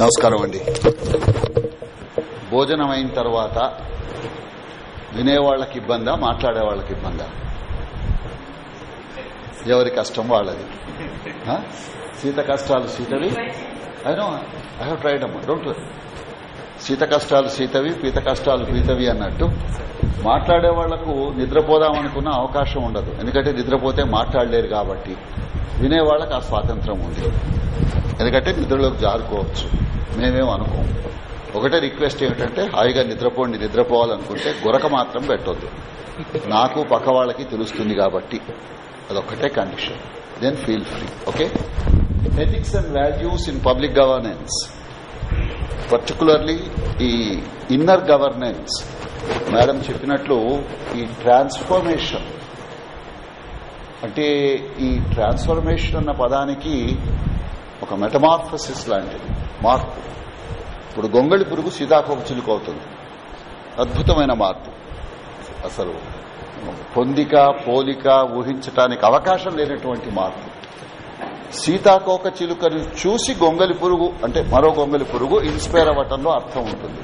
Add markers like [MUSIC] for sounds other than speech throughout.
నమస్కారం అండి. భోజనం అయిన తర్వాత వినేవాళ్ళకు ఇబ్బందా మాట్లాడే వాళ్ళకి ఇబ్బందా? ఎవరి కష్టం వాళ్ళది? సీత కష్టాలు సీతవి? అయినో ఐ హావ్ ట్రైడ్ అమ్మా డోంట్ వరీ. సీత కష్టాలు సీతవి పీత కష్టాలు పీతవి అన్నట్టు మాట్లాడే వాళ్ళకు నిద్రపోదామనుకున్న అవకాశం ఉండదు. ఎందుకంటే నిద్రపోతే మాట్లాడలేరు కాబట్టి వినేవాళ్ళకు ఆ స్వాతంత్రం ఉంది. ఎందుకంటే నిద్రలోకి జారుకోవచ్చు. మేమేం అనుకోం ఒకటే రిక్వెస్ట్ ఏమిటంటే హాయిగా నిద్రపోండి నిద్రపోవాలనుకుంటే గురక మాత్రం పెట్టొద్దు. నాకు పక్క వాళ్ళకి తెలుస్తుంది కాబట్టి అదొక్కటే condition. Then feel free okay ethics and values in public governance particularly ఈ ఇన్నర్ గవర్నెన్స్ మేడం చెప్పినట్లు ఈ ట్రాన్స్ఫర్మేషన్ అంటే ఈ ట్రాన్స్ఫర్మేషన్ అన్న పదానికి ఒక మెటమార్ఫసిస్ లాంటిది. మార్పు. ఇప్పుడు గొంగళి పురుగు సీతాకోక చిలుక అవుతుంది. అద్భుతమైన మార్పు. అసలు పొందిక పోలిక ఊహించటానికి అవకాశం లేనటువంటి మార్పు. సీతాకోక చిలుకను చూసి గొంగలి పురుగు అంటే మరో గొంగలి పురుగు ఇన్స్పైర్ అవ్వటంలో అర్థం ఉంటుంది.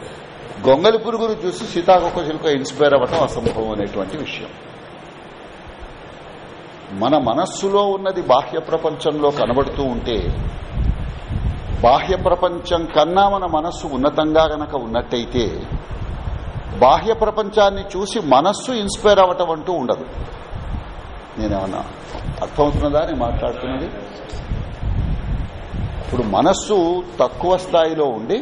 గొంగలి పురుగును చూసి సీతాకోక చిలుక ఇన్స్పైర్ అవ్వటం అసంభవం అనేటువంటి విషయం. మన మనస్సులో ఉన్నది బాహ్య ప్రపంచంలో కనబడుతూ ఉంటే బాహ్య ప్రపంచం కన్నా మన మనస్సు ఉన్నతంగా గనక ఉన్నట్టయితే బాహ్య ప్రపంచాన్ని చూసి మనస్సు ఇన్స్పైర్ అవ్వటం అంటూ ఉండదు. నేనేమన్నా అర్థమవుతున్నదా నేను మాట్లాడుతున్నది? ఇప్పుడు మనస్సు తక్కువ స్థాయిలో ఉండి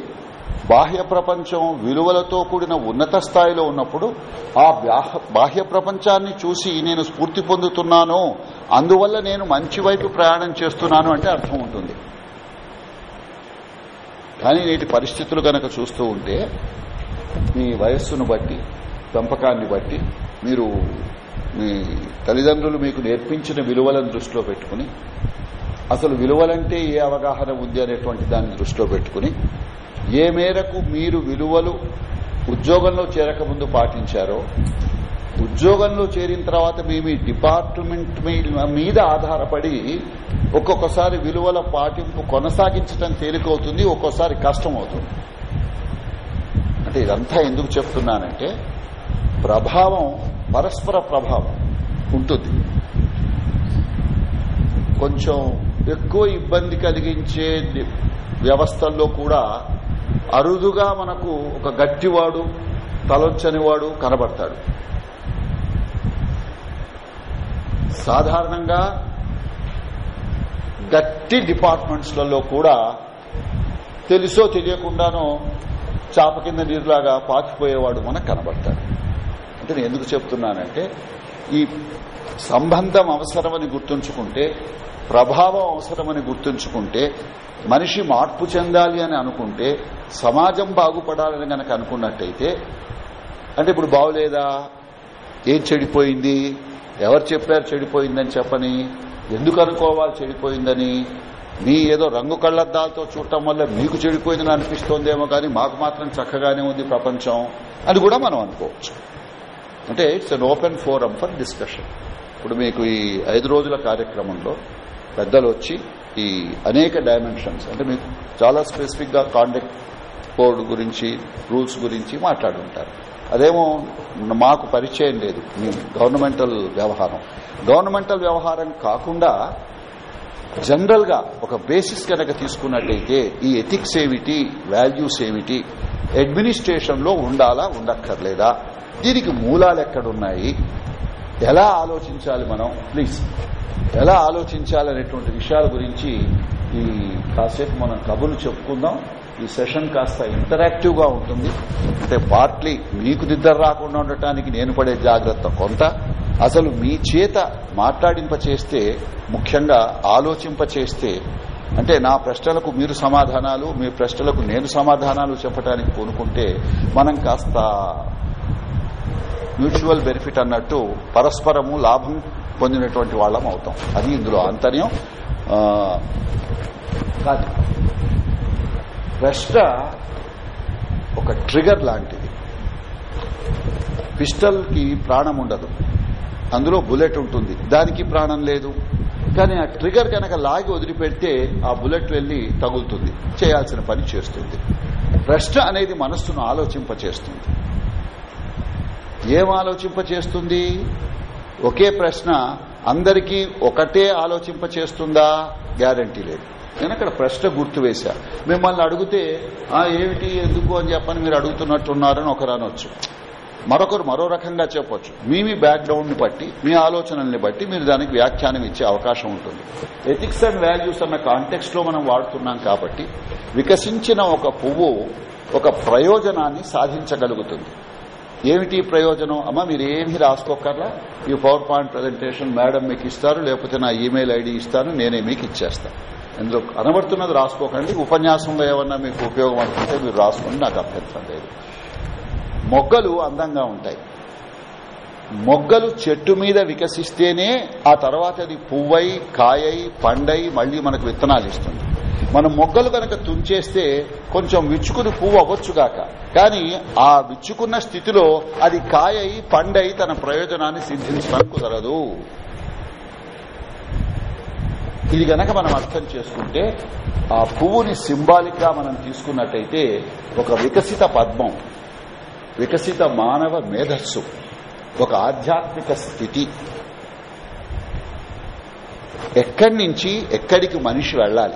బాహ్య ప్రపంచం విలువలతో కూడిన ఉన్నత స్థాయిలో ఉన్నప్పుడు ఆ బాహ్య ప్రపంచాన్ని చూసి నేను స్ఫూర్తి పొందుతున్నాను అందువల్ల నేను మంచి వైపు ప్రయాణం చేస్తున్నాను అంటే అర్థం ఉంటుంది. కానీ నేటి పరిస్థితులు గనక చూస్తూ ఉంటే మీ వయస్సును బట్టి పెంపకాన్ని బట్టి మీరు మీ తల్లిదండ్రులు మీకు నేర్పించిన విలువలను దృష్టిలో పెట్టుకుని అసలు విలువలంటే ఏ అవగాహన ఉంది అనేటువంటి దాన్ని దృష్టిలో పెట్టుకుని ఏ మేరకు మీరు విలువలు ఉద్యోగంలో చేరకముందు పాటించారో ఉద్యోగంలో చేరిన తర్వాత మేము డిపార్ట్మెంట్ మీద ఆధారపడి ఒక్కొక్కసారి విలువల పాటింపు కొనసాగించడం తేలికవుతుంది ఒక్కోసారి కష్టం అవుతుంది అంటే ఇదంతా ఎందుకు చెప్తున్నానంటే ప్రభావం పరస్పర ప్రభావం ఉంటుంది. కొంచెం ఎక్కువ ఇబ్బంది కలిగించే వ్యవస్థల్లో కూడా అరుదుగా మనకు ఒక గట్టివాడు తలొచ్చనివాడు కనబడతాడు. సాధారణంగా గట్టి డిపార్ట్మెంట్స్లలో కూడా తెలుసో తెలియకుండానో చాప కింద నీరులాగా పాకిపోయేవాడు మనకు కనబడతాడు. అంటే నేను ఎందుకు చెప్తున్నానంటే ఈ సంబంధం అవసరమని గుర్తుంచుకుంటే ప్రభావం అవసరమని గుర్తుంచుకుంటే మనిషి మార్పు చెందాలి అని అనుకుంటే సమాజం బాగుపడాలని గనక అనుకున్నట్టయితే అంటే ఇప్పుడు బాగులేదా ఏం చెడిపోయింది? ఎవరు చెప్పారు చెడిపోయిందని చెప్పని? ఎందుకు అనుకోవాలి చెడిపోయిందని? మీ ఏదో రంగు కళ్ళద్దాలతో చూడటం వల్ల మీకు చెడిపోయిందని అనిపిస్తోందేమో కానీ మాకు మాత్రం చక్కగానే ఉంది ప్రపంచం అని కూడా మనం అనుకోవచ్చు. అంటే it's an open forum for discussion ఇప్పుడు మీకు ఈ ఐదు రోజుల కార్యక్రమంలో పెద్దలు వచ్చి ఈ అనేక డైమెన్షన్స్ అంటే మీకు చాలా స్పెసిఫిక్గా కాండక్ట్ కోడ్ గురించి రూల్స్ గురించి మాట్లాడుంటారు. అదేమో మాకు పరిచయం లేదు. మీ గవర్నమెంటల్ వ్యవహారం. గవర్నమెంటల్ వ్యవహారం కాకుండా జనరల్గా ఒక బేసిస్ కనుక తీసుకున్నట్టయితే ఈ ఎథిక్స్ ఏమిటి వాల్యూస్ ఏమిటి అడ్మినిస్ట్రేషన్లో ఉండాలా ఉండక్కర్లేదా దీనికి మూలాలు ఎక్కడున్నాయి ఎలా ఆలోచించాలి మనం ప్లీజ్ ఎలా ఆలోచించాలనేటువంటి విషయాల గురించి ఈ కాసేపు మనం కబుర్లు చెప్పుకుందాం. ఈ సెషన్ కాస్త ఇంటరాక్టివ్గా ఉంటుంది. అంటే పార్ట్లీ మీకు నిద్ర రాకుండా ఉండటానికి నేను పడే జాగ్రత్త కొంత. అసలు మీ చేత మాట్లాడింప చేస్తే ముఖ్యంగా ఆలోచింప చేస్తే అంటే నా ప్రశ్నలకు మీరు సమాధానాలు మీ ప్రశ్నలకు నేను సమాధానాలు చెప్పడానికి కోరుకుంటే మనం కాస్త మ్యూచువల్ బెనిఫిట్ అన్నట్టు పరస్పరము లాభం పొందినటువంటి వాళ్ళం అవుతాం. అది ఇందులో ఆంతర్యం. కాదు. ప్రశ్న ఒక ట్రిగర్ లాంటిది. పిస్టల్కి ప్రాణం ఉండదు. అందులో బుల్లెట్ ఉంటుంది. దానికి ప్రాణం లేదు. కానీ ఆ ట్రిగర్ కనుక లాగి వదిలిపెడితే ఆ బుల్లెట్ వెళ్ళి తగులుతుంది. చేయాల్సిన పని చేస్తుంది. ప్రశ్న అనేది మనస్సును ఆలోచింపచేస్తుంది. ఏం ఆలోచింపచేస్తుంది? ఒకే ప్రశ్న అందరికీ ఒకటే ఆలోచింపచేస్తుందా? గ్యారంటీ లేదు. నేను అక్కడ ప్రశ్న గుర్తు వేశా. మిమ్మల్ని అడిగితే ఆ ఏమిటి ఎందుకు అని చెప్పని మీరు అడుగుతున్నట్టున్నారని ఒకరు అనొచ్చు. మరొకరు మరో రకంగా చెప్పొచ్చు. మీ మీ బ్యాక్గ్రౌండ్ని బట్టి మీ ఆలోచనల్ని బట్టి మీరు దానికి వ్యాఖ్యానం ఇచ్చే అవకాశం ఉంటుంది. ఎథిక్స్ అండ్ వాల్యూస్ అన్న కాంటెక్స్ట్లో మనం వాడుతున్నాం కాబట్టి వికసించిన ఒక పువ్వు ఒక ప్రయోజనాన్ని సాధించగలుగుతుంది. ఏమిటి ప్రయోజనం? అమ్మ మీరు ఏమి రాసుకోకర్లా ఈ పవర్ పాయింట్ ప్రజెంటేషన్ మేడం మీకు ఇస్తారు లేకపోతే నా ఈమెయిల్ ఐడి ఇస్తాను నేనే మీకు ఇచ్చేస్తాను ఇందులో కనబడుతున్నది రాసుకోకండి. ఉపన్యాసంలో ఏమన్నా మీకు ఉపయోగం అనుకుంటే మీరు రాసుకోండి. నాకు అభ్యంతరం లేదు. మొగ్గలు అందంగా ఉంటాయి. మొగ్గలు చెట్టు మీద వికసిస్తేనే ఆ తర్వాత అది పువ్వై కాయై పండై మళ్ళీ మనకు విత్తనాలు ఇస్తుంది. మనం మొగ్గలు కనుక తుంచేస్తే కొంచెం విచ్చుకుని పువ్వు అవ్వచ్చుగాక కానీ ఆ విచ్చుకున్న స్థితిలో అది కాయై పండై తన ప్రయోజనాన్ని సిద్ధించడం కుదరదు. ఇది గనక మనం అర్థం చేసుకుంటే ఆ పువ్వుని సింబాలిక్గా మనం తీసుకున్నట్టయితే ఒక వికసిత పద్మం వికసిత మానవ మేధస్సు ఒక ఆధ్యాత్మిక స్థితి. ఎక్కడి నుంచి ఎక్కడికి మనిషి వెళ్ళాలి?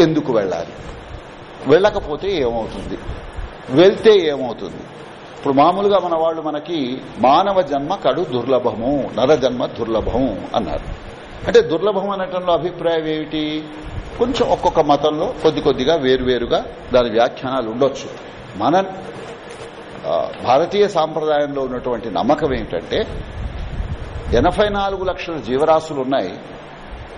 ఎందుకు వెళ్ళాలి? వెళ్ళకపోతే ఏమవుతుంది? వెళ్తే ఏమవుతుంది? ఇప్పుడు మామూలుగా మన వాళ్ళు మనకి మానవ జన్మ కడు దుర్లభము నర జన్మ దుర్లభము అన్నారు. అంటే దుర్లభం అనటంలో అభిప్రాయం ఏమిటి? కొంచెం ఒక్కొక్క మతంలో కొద్ది కొద్దిగా వేరువేరుగా దాని వ్యాఖ్యానాలు ఉండొచ్చు. మన భారతీయ సాంప్రదాయంలో ఉన్నటువంటి నమ్మకం ఏమిటంటే ఎనభై నాలుగు లక్షల జీవరాశులు ఉన్నాయి.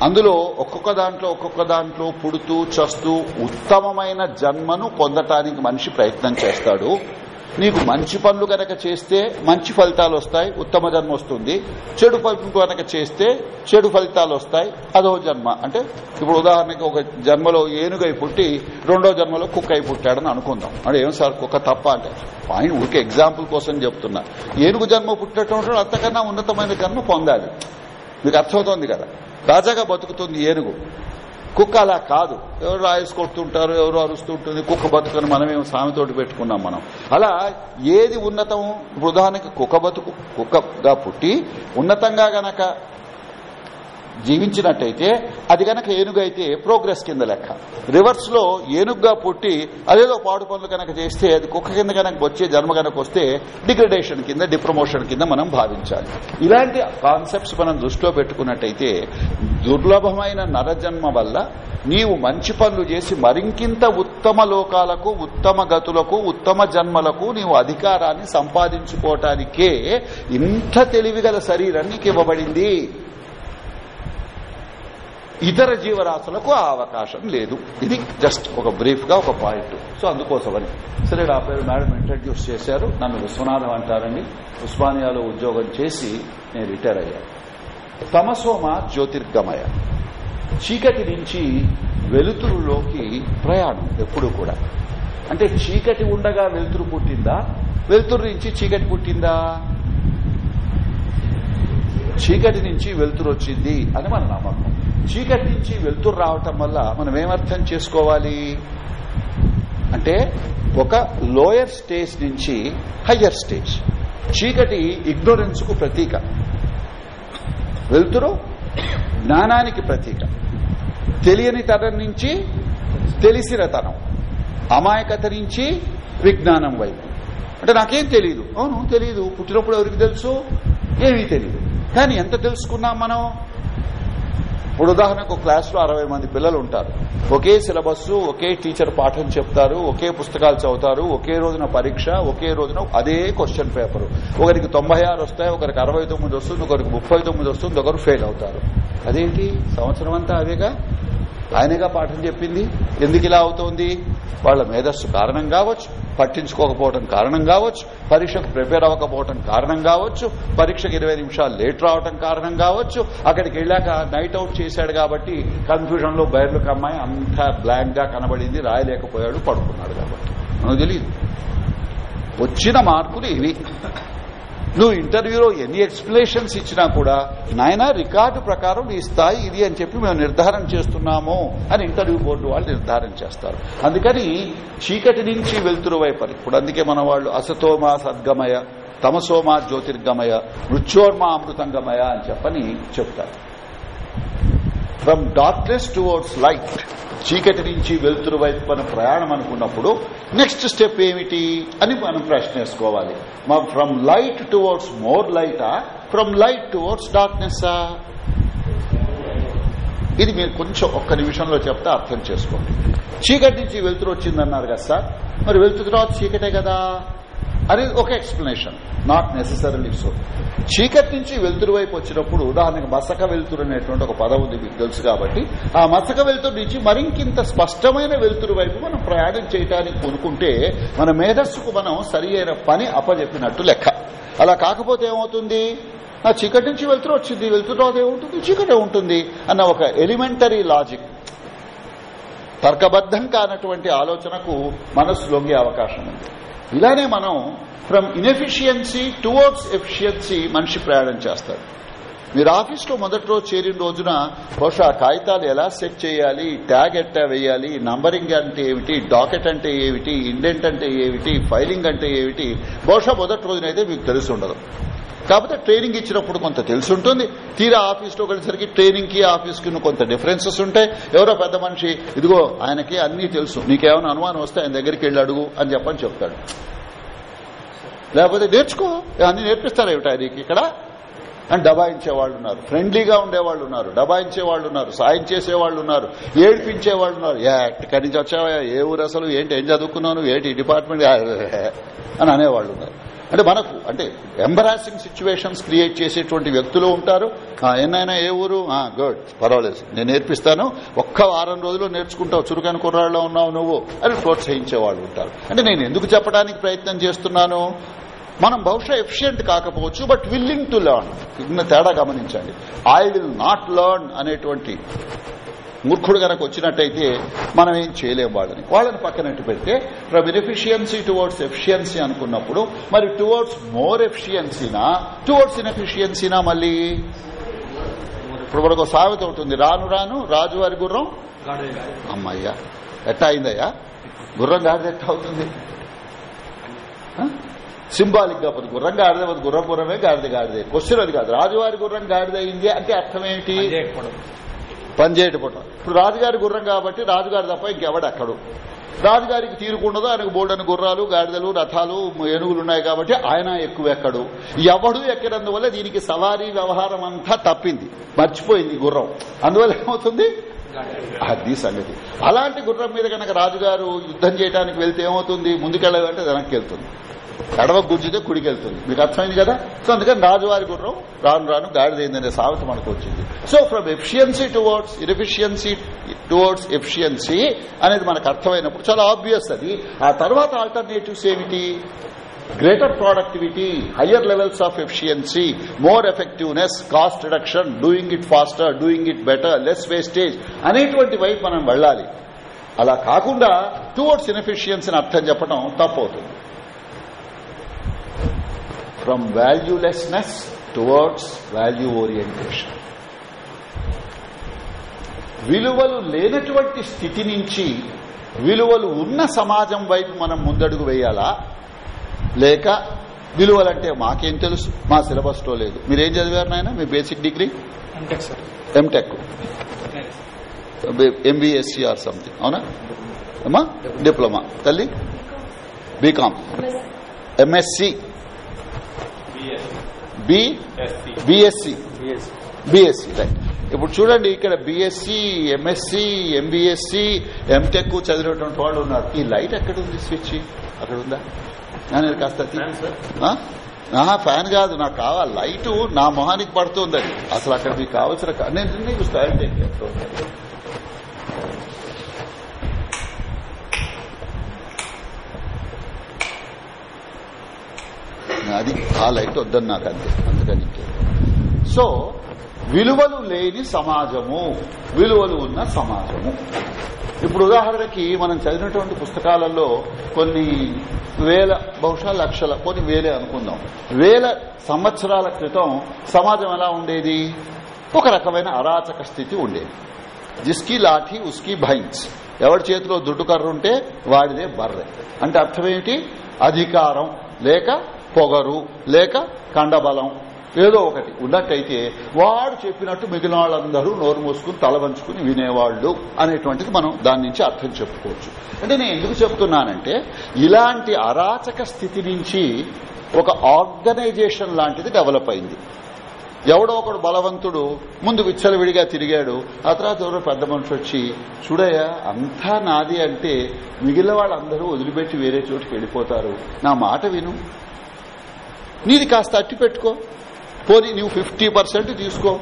అందులో ఒక్కొక్క దాంట్లో ఒక్కొక్క దాంట్లో పుడుతూ చస్తూ ఉత్తమమైన జన్మను పొందటానికి మనిషి ప్రయత్నం చేస్తాడు. నీకు మంచి పనులు గనక చేస్తే మంచి ఫలితాలు వస్తాయి ఉత్తమ జన్మ వస్తుంది. చెడు పనులు గనక చేస్తే చెడు ఫలితాలు వస్తాయి అదో జన్మ. అంటే ఇప్పుడు ఉదాహరణకి ఒక జన్మలో ఏనుగై పుట్టి రెండో జన్మలో కుక్క అయి పుట్టాడని అనుకుందాం. అంటే ఏం సార్ కుక్క తప్ప అంటే? పాయింట్ ఊరికే ఎగ్జాంపుల్ కోసం చెప్తున్నా. ఏనుగు జన్మ పుట్టేటప్పుడు అంతకన్నా ఉన్నతమైన జన్మ పొందాలి. మీకు అర్థమవుతోంది కదా? తాజాగా బతుకుతుంది ఏనుగు. కుక్క అలా కాదు. ఎవరు రాయసుకొడుతుంటారు ఎవరు అరుస్తుంటుంది కుక్క బతుకని మనమేమో సామెతోటి పెట్టుకున్నాం మనం. అలా ఏది ఉన్నతం ఉదాహరణకి కుక్క బతుకు కుక్కగా పుట్టి ఉన్నతంగా గనక జీవించినట్టయితే అది గనక ఏనుగైతే ప్రోగ్రెస్ కింద లెక్క. రివర్స్లో ఏనుగ్గా పుట్టి అదేదో పాడు పనులు కనుక చేస్తే అది కుక్క కింద కనుక వచ్చే జన్మ కనుక వస్తే డిగ్రడేషన్ కింద డిప్రమోషన్ కింద మనం భావించాలి. ఇలాంటి కాన్సెప్ట్స్ మనం దృష్టిలో పెట్టుకున్నట్టయితే దుర్లభమైన నరజన్మ వల్ల నీవు మంచి పనులు చేసి మరింకింత ఉత్తమ లోకాలకు ఉత్తమ గతులకు ఉత్తమ జన్మలకు నీవు అధికారాన్ని సంపాదించుకోవటానికే ఇంత తెలివిగల శరీరం నీకు ఇవ్వబడింది. ఇతర జీవరాశులకు ఆ అవకాశం లేదు. ఇది జస్ట్ ఒక బ్రీఫ్గా ఒక పాయింట్ సో అందుకోసమని. సరే నా పేరు మేడం ఇంట్రడ్యూస్ చేశారు. నన్ను విశ్వనాథం అంటారండి. ఉస్మానియాలో ఉద్యోగం చేసి నేను రిటైర్ అయ్యాను. తమసోమ జ్యోతిర్గమయ. చీకటి నుంచి వెలుతురులోకి ప్రయాణం ఎప్పుడు కూడా. అంటే చీకటి ఉండగా వెలుతురు పుట్టిందా? వెలుతురు నుంచి చీకటి పుట్టిందా? చీకటి నుంచి వెలుతురు వచ్చింది అని మన నమ్మకం. చీకటి నుంచి వెలుతురు రావటం వల్ల మనం ఏమర్థం చేసుకోవాలి? అంటే ఒక లోయర్ స్టేజ్ నుంచి హయ్యర్ స్టేజ్ చీకటి ఇగ్నోరెన్స్కు ప్రతీక. వెళ్తురు జ్ఞానానికి ప్రతీక. తెలియని తరం నుంచి తెలిసిన తరం. అమాయకత నుంచి విజ్ఞానం వైపు. అంటే నాకేం తెలియదు అవును తెలియదు పుట్టినప్పుడు ఎవరికి తెలుసు? ఏమీ తెలియదు కానీ ఎంత తెలుసుకున్నాం మనం? ఇప్పుడు ఉదాహరణకు క్లాస్లో అరవై మంది పిల్లలు ఉంటారు. ఒకే సిలబస్ ఒకే టీచర్ పాఠం చెప్తారు ఒకే పుస్తకాలు చదువుతారు ఒకే రోజున పరీక్ష ఒకే రోజున అదే క్వశ్చన్ పేపర్. ఒకరికి తొంభై ఆరు వస్తాయి ఒకరికి అరవై తొమ్మిది వస్తుంది ఒకరికి ముప్పై తొమ్మిది వస్తుంది ఒకరు ఫెయిల్ అవుతారు. అదేంటి? సంవత్సరం అంతా అదేగా ఆయనగా పాఠం చెప్పింది. ఎందుకు ఇలా అవుతోంది? వాళ్ళ మేధస్సు కారణం కావచ్చు పట్టించుకోకపోవటం కారణం కావచ్చు పరీక్షకు ప్రిపేర్ అవ్వకపోవటం కారణం కావచ్చు పరీక్షకు ఇరవై నిమిషాలు లేట్ రావటం కారణం కావచ్చు అక్కడికి వెళ్ళాక నైట్ అవుట్ చేశాడు కాబట్టి కన్ఫ్యూజన్లో బయర్లకు అమ్మాయి అంతా బ్లాంక్గా కనబడింది రాయలేకపోయాడు పడుకున్నాడు కాబట్టి. మనకు తెలియదు వచ్చిన మార్కులు ఇవి. నువ్వు ఇంటర్వ్యూలో ఎన్ని ఎక్స్ప్లెనేషన్స్ ఇచ్చినా కూడా నాయన రికార్డు ప్రకారం నీ స్థాయి ఇది అని చెప్పి మేము నిర్ధారణ చేస్తున్నాము అని ఇంటర్వ్యూ బోర్డు వాళ్ళు నిర్ధారణ చేస్తారు. అందుకని చీకటి నుంచి వెలుతురు వైపు ఇప్పుడు అందుకే మన వాళ్ళు అసతోమా సద్గమయ తమసోమా జ్యోతిర్గమయ మృత్యోర్మా అమృతంగమయ అని చెప్పని చెప్తారు. ఫ్రమ్ డార్క్నెస్ టువర్డ్స్ లైట్ చీకటి నుంచి వెలుతురు వైపు మన ప్రయాణం అనుకున్నప్పుడు నెక్స్ట్ స్టెప్ ఏమిటి అని మనం ప్రశ్న వేసుకోవాలి. ఫ్రమ్ లైట్ టువర్డ్స్ మోర్ లైటా ఫ్రమ్ లైట్ టువర్డ్స్ డార్క్నెస్సా ఇది మీరు కొంచెం ఒక్క నిమిషంలో చెప్తే అర్థం చేసుకోండి. చీకటి నుంచి వెలుతురు వచ్చిందన్నారు కదా సార్. మరి వెలుతురు తర్వాత చీకటే కదా. అది ఒక ఎక్స్ప్లెనేషన్ నాట్ నెసెసరీ సో చీకటి నుంచి వెలుతురు వైపు వచ్చినప్పుడు ఉదాహరణకు మసక వెలుతురు అనేటువంటి ఒక పదం ఉంది మీకు తెలుసు కాబట్టి ఆ మసక వెలుతురు నుంచి మరింకింత స్పష్టమైన వెలుతురు వైపు మనం ప్రయాణం చేయడానికి కొనుక్కుంటే మన మేధస్సుకు మనం సరి అయిన పని అప్పజెప్పినట్టు లెక్క. అలా కాకపోతే ఏమవుతుంది? నా చీకటి నుంచి వెలుతురు వచ్చింది. వెలుతురు తర్వాత ఏముంటుంది? చీకటే ఉంటుంది అన్న ఒక ఎలిమెంటరీ లాజిక్ తర్కబద్దం కానటువంటి ఆలోచనకు మనస్సు లొంగే అవకాశం ఉంది. ఇలానే మనం ఫ్రమ్ ఇన్ఎఫిషియన్సీ టువర్డ్స్ ఎఫిషియన్సీ మనిషి ప్రయాణం చేస్తాడు. మీరు ఆఫీస్లో మొదటి రోజు చేరిన రోజున బహుశా కాగితాలు ఎలా సెట్ చేయాలి ట్యాగ్ ఎట్టా వేయాలి నంబరింగ్ అంటే ఏమిటి డాకెట్ అంటే ఏమిటి ఇండెంట్ అంటే ఏమిటి ఫైలింగ్ అంటే ఏమిటి బహుశా మొదటి రోజునైతే మీకు తెలిసి ఉండదు కాకపోతే ట్రైనింగ్ ఇచ్చినప్పుడు కొంత తెలిసి ఉంటుంది తీరా ఆఫీస్లో వెళ్ళేసరికి ట్రైనింగ్కి ఆఫీస్కి కొంత డిఫరెన్సెస్ ఉంటాయి. ఎవరో పెద్ద మనిషి ఇదిగో ఆయనకి అన్ని తెలుసు. నీకేమైనా అనుమానం వస్తే ఆయన దగ్గరికి వెళ్ళి అడుగు అని చెప్పని చెప్తాడు. లేకపోతే నేర్చుకో. అన్ని నేర్పిస్తారు ఏమిటా నీకు ఇక్కడ? అని డబాయించే వాళ్ళు ఉన్నారు. ఫ్రెండ్లీగా ఉండేవాళ్ళు ఉన్నారు. డబాయించే వాళ్ళు ఉన్నారు. సాయం చేసే వాళ్ళు ఉన్నారు. ఏడిపించే వాళ్ళు ఉన్నారు ఎక్కడి నుంచి వచ్చావా ఏ ఊరు అసలు? ఏంటి ఏం చదువుకున్నాను ఏంటి డిపార్ట్మెంట్? అని అనేవాళ్ళు ఉన్నారు. అంటే మనకు అంటే ఎంబరాసింగ్ సిచ్యువేషన్స్ క్రియేట్ చేసేటువంటి వ్యక్తులు ఉంటారు. ఎన్నైనా ఏ ఊరు? గుడ్ పర్వాలేదు. నేను నేర్పిస్తాను. ఒక్క వారం రోజులు నేర్చుకుంటావు. చురుకైన కుర్రాళ్ళలో ఉన్నావు నువ్వు అని ప్రోత్సహించే వాళ్ళు ఉంటారు. అంటే నేను ఎందుకు చెప్పడానికి ప్రయత్నం చేస్తున్నాను? మనం బహుశా ఎఫిషియంట్ కాకపోవచ్చు బట్ విల్లింగ్ టు లెర్న్ ఇన్న తేడా గమనించండి. ఐ విల్ నాట్ లెర్న్ అనేటువంటి మూర్ఖుడు గనక వచ్చినట్టయితే మనం ఏం చేయలేం వాళ్ళని. వాళ్ళని పక్కనట్టు పెడితే ఫ్రమ్ ఇన్ఎఫిషియన్సీ టువర్డ్స్ ఎఫిషియన్సీ అనుకున్నప్పుడు మరి టువర్డ్స్ మోర్ ఎఫిషియన్సీనా టువర్డ్స్ ఇన్ఎఫిషియన్సీనా మళ్ళీ? ఇప్పుడు మనకు సామెత ఉంటుంది రాను రాను రాజువారి గుర్రం అమ్మయ్యా ఎట్టా అయిందయ్యా గుర్రం గాడిద ఎట్టా అవుతుంది? సింబాలిక్గా గుర్రం గాడిద గుర్రం గుర్రమే గాడిద గాడిదే. క్వశ్చన్ అది కాదు రాజువారి గుర్రం గాడిద అయింది అంటే అర్థం ఏంటి? పనిచేయటపడం ఇప్పుడు రాజుగారి గుర్రం కాబట్టి రాజుగారి తప్ప ఇంకెవడు అక్కడు. రాజుగారికి తీరుకుండదు ఆయనకు బోల్డని గుర్రాలు గాడిదలు రథాలు ఏనుగులు ఉన్నాయి కాబట్టి ఆయన ఎక్కువ ఎక్కడు. ఎవడు ఎక్కడందువల్ల దీనికి సవారీ వ్యవహారం అంతా తప్పింది. మర్చిపోయింది గుర్రం. అందువల్ల ఏమవుతుంది? అది సంగతి. అలాంటి గుర్రం మీద కనుక రాజుగారు యుద్దం చేయడానికి వెళ్తే ఏమవుతుంది? ముందుకెళ్ళాలంటే వెనక్కి వెళ్తుంది. ఎడవ గుజ్జితే కుడికి వెళ్తుంది మీకు అర్థమైంది కదా? సో అందుకని రాజువారి గుర్రం రాను రాను గాడిదైందనే సామెత మనకు వచ్చింది. So from efficiency towards inefficiency towards efficiency అనేది మనకు అర్థమైనప్పుడు చాలా ఆబ్వియస్ అది. ఆ తర్వాత ఆల్టర్నేటివ్స్ ఏమిటి? Greater productivity higher levels of efficiency more effectiveness cost reduction doing it faster doing it better less wastage అనేటువంటి వైపు మనం వెళ్ళాలి. అలా కాకుండా టువర్డ్స్ ఇన్ఎఫిషియన్సీని అర్థం చెప్పడం తప్పవుతుంది from valuelessness towards value orientation విలువలు లేనటువంటి స్థితి నుంచి విలువలు ఉన్న సమాజం వైపు మనం ముందడుగు వేయాలా? లేక విలువలంటే మాకేం తెలుసు? మా సిలబస్లో లేదు. మీరేం చదివారు నాయన? మీ basic degree MTech MBSc or something అవునా? అమ్మా? డిప్లొమా తల్లి? BCom MSc BSc BSc right ఇప్పుడు చూడండి ఇక్కడ బిఎస్సి ఎంఎస్సి ఎంబీఎస్సి ఎంటెక్ చదివినటువంటి వాళ్ళు ఉన్నారు. ఈ లైట్ ఎక్కడ ఉంది స్విచ్? అక్కడ ఉందా నేను కాస్త ఫ్యాన్ కాదు నాకు కావాలి. లైట్ నా మొహానికి పడుతుంది అది అసలు అక్కడ మీకు కావాల్సిన నేను నీకు అది ఆ లైట్ వద్దని నాకు అంతే. అందుకని సో విలువలు లేని సమాజము విలువలు ఉన్న సమాజము. ఇప్పుడు ఉదాహరణకి మనం చదివినటువంటి పుస్తకాలలో కొన్ని వేల బహుశా లక్షల కొన్ని వేలే అనుకుందాం. వేల సంవత్సరాల క్రితం సమాజం ఎలా ఉండేది? ఒక రకమైన అరాచక స్థితి ఉండేది. జిస్కి లాఠీ ఉస్కి భైన్స్. ఎవరి చేతిలో దుడ్డు కర్ర ఉంటే వాడిదే బర్రె. అంటే అర్థమేమిటి అధికారం లేక పొగరు లేక కండబలం ఏదో ఒకటి. ఉన్నట్టయితే వాడు చెప్పినట్టు మిగిలిన వాళ్ళందరూ నోరు మూసుకుని తల వంచుకుని వినేవాళ్ళు అనేటువంటిది మనం దాని నుంచి అర్థం చెప్పుకోవచ్చు. అంటే నేను ఎందుకు చెప్తున్నానంటే ఇలాంటి అరాచక స్థితి నుంచి ఒక ఆర్గనైజేషన్ లాంటిది డెవలప్ అయింది. ఎవడో ఒకడు బలవంతుడు ముందు విచ్చలవిడిగా తిరిగాడు ఆ తర్వాత ఎవరో పెద్ద మనిషి వచ్చి చూడయ్యా అంతా నాది అంటే మిగిలిన వాళ్ళందరూ వదిలిపెట్టి వేరే చోటుకి వెళ్ళిపోతారు. నా మాట విను. నీది కాస్త అట్టి పెట్టుకో. పోనీ నువ్వు ఫిఫ్టీ పర్సెంట్ తీసుకో.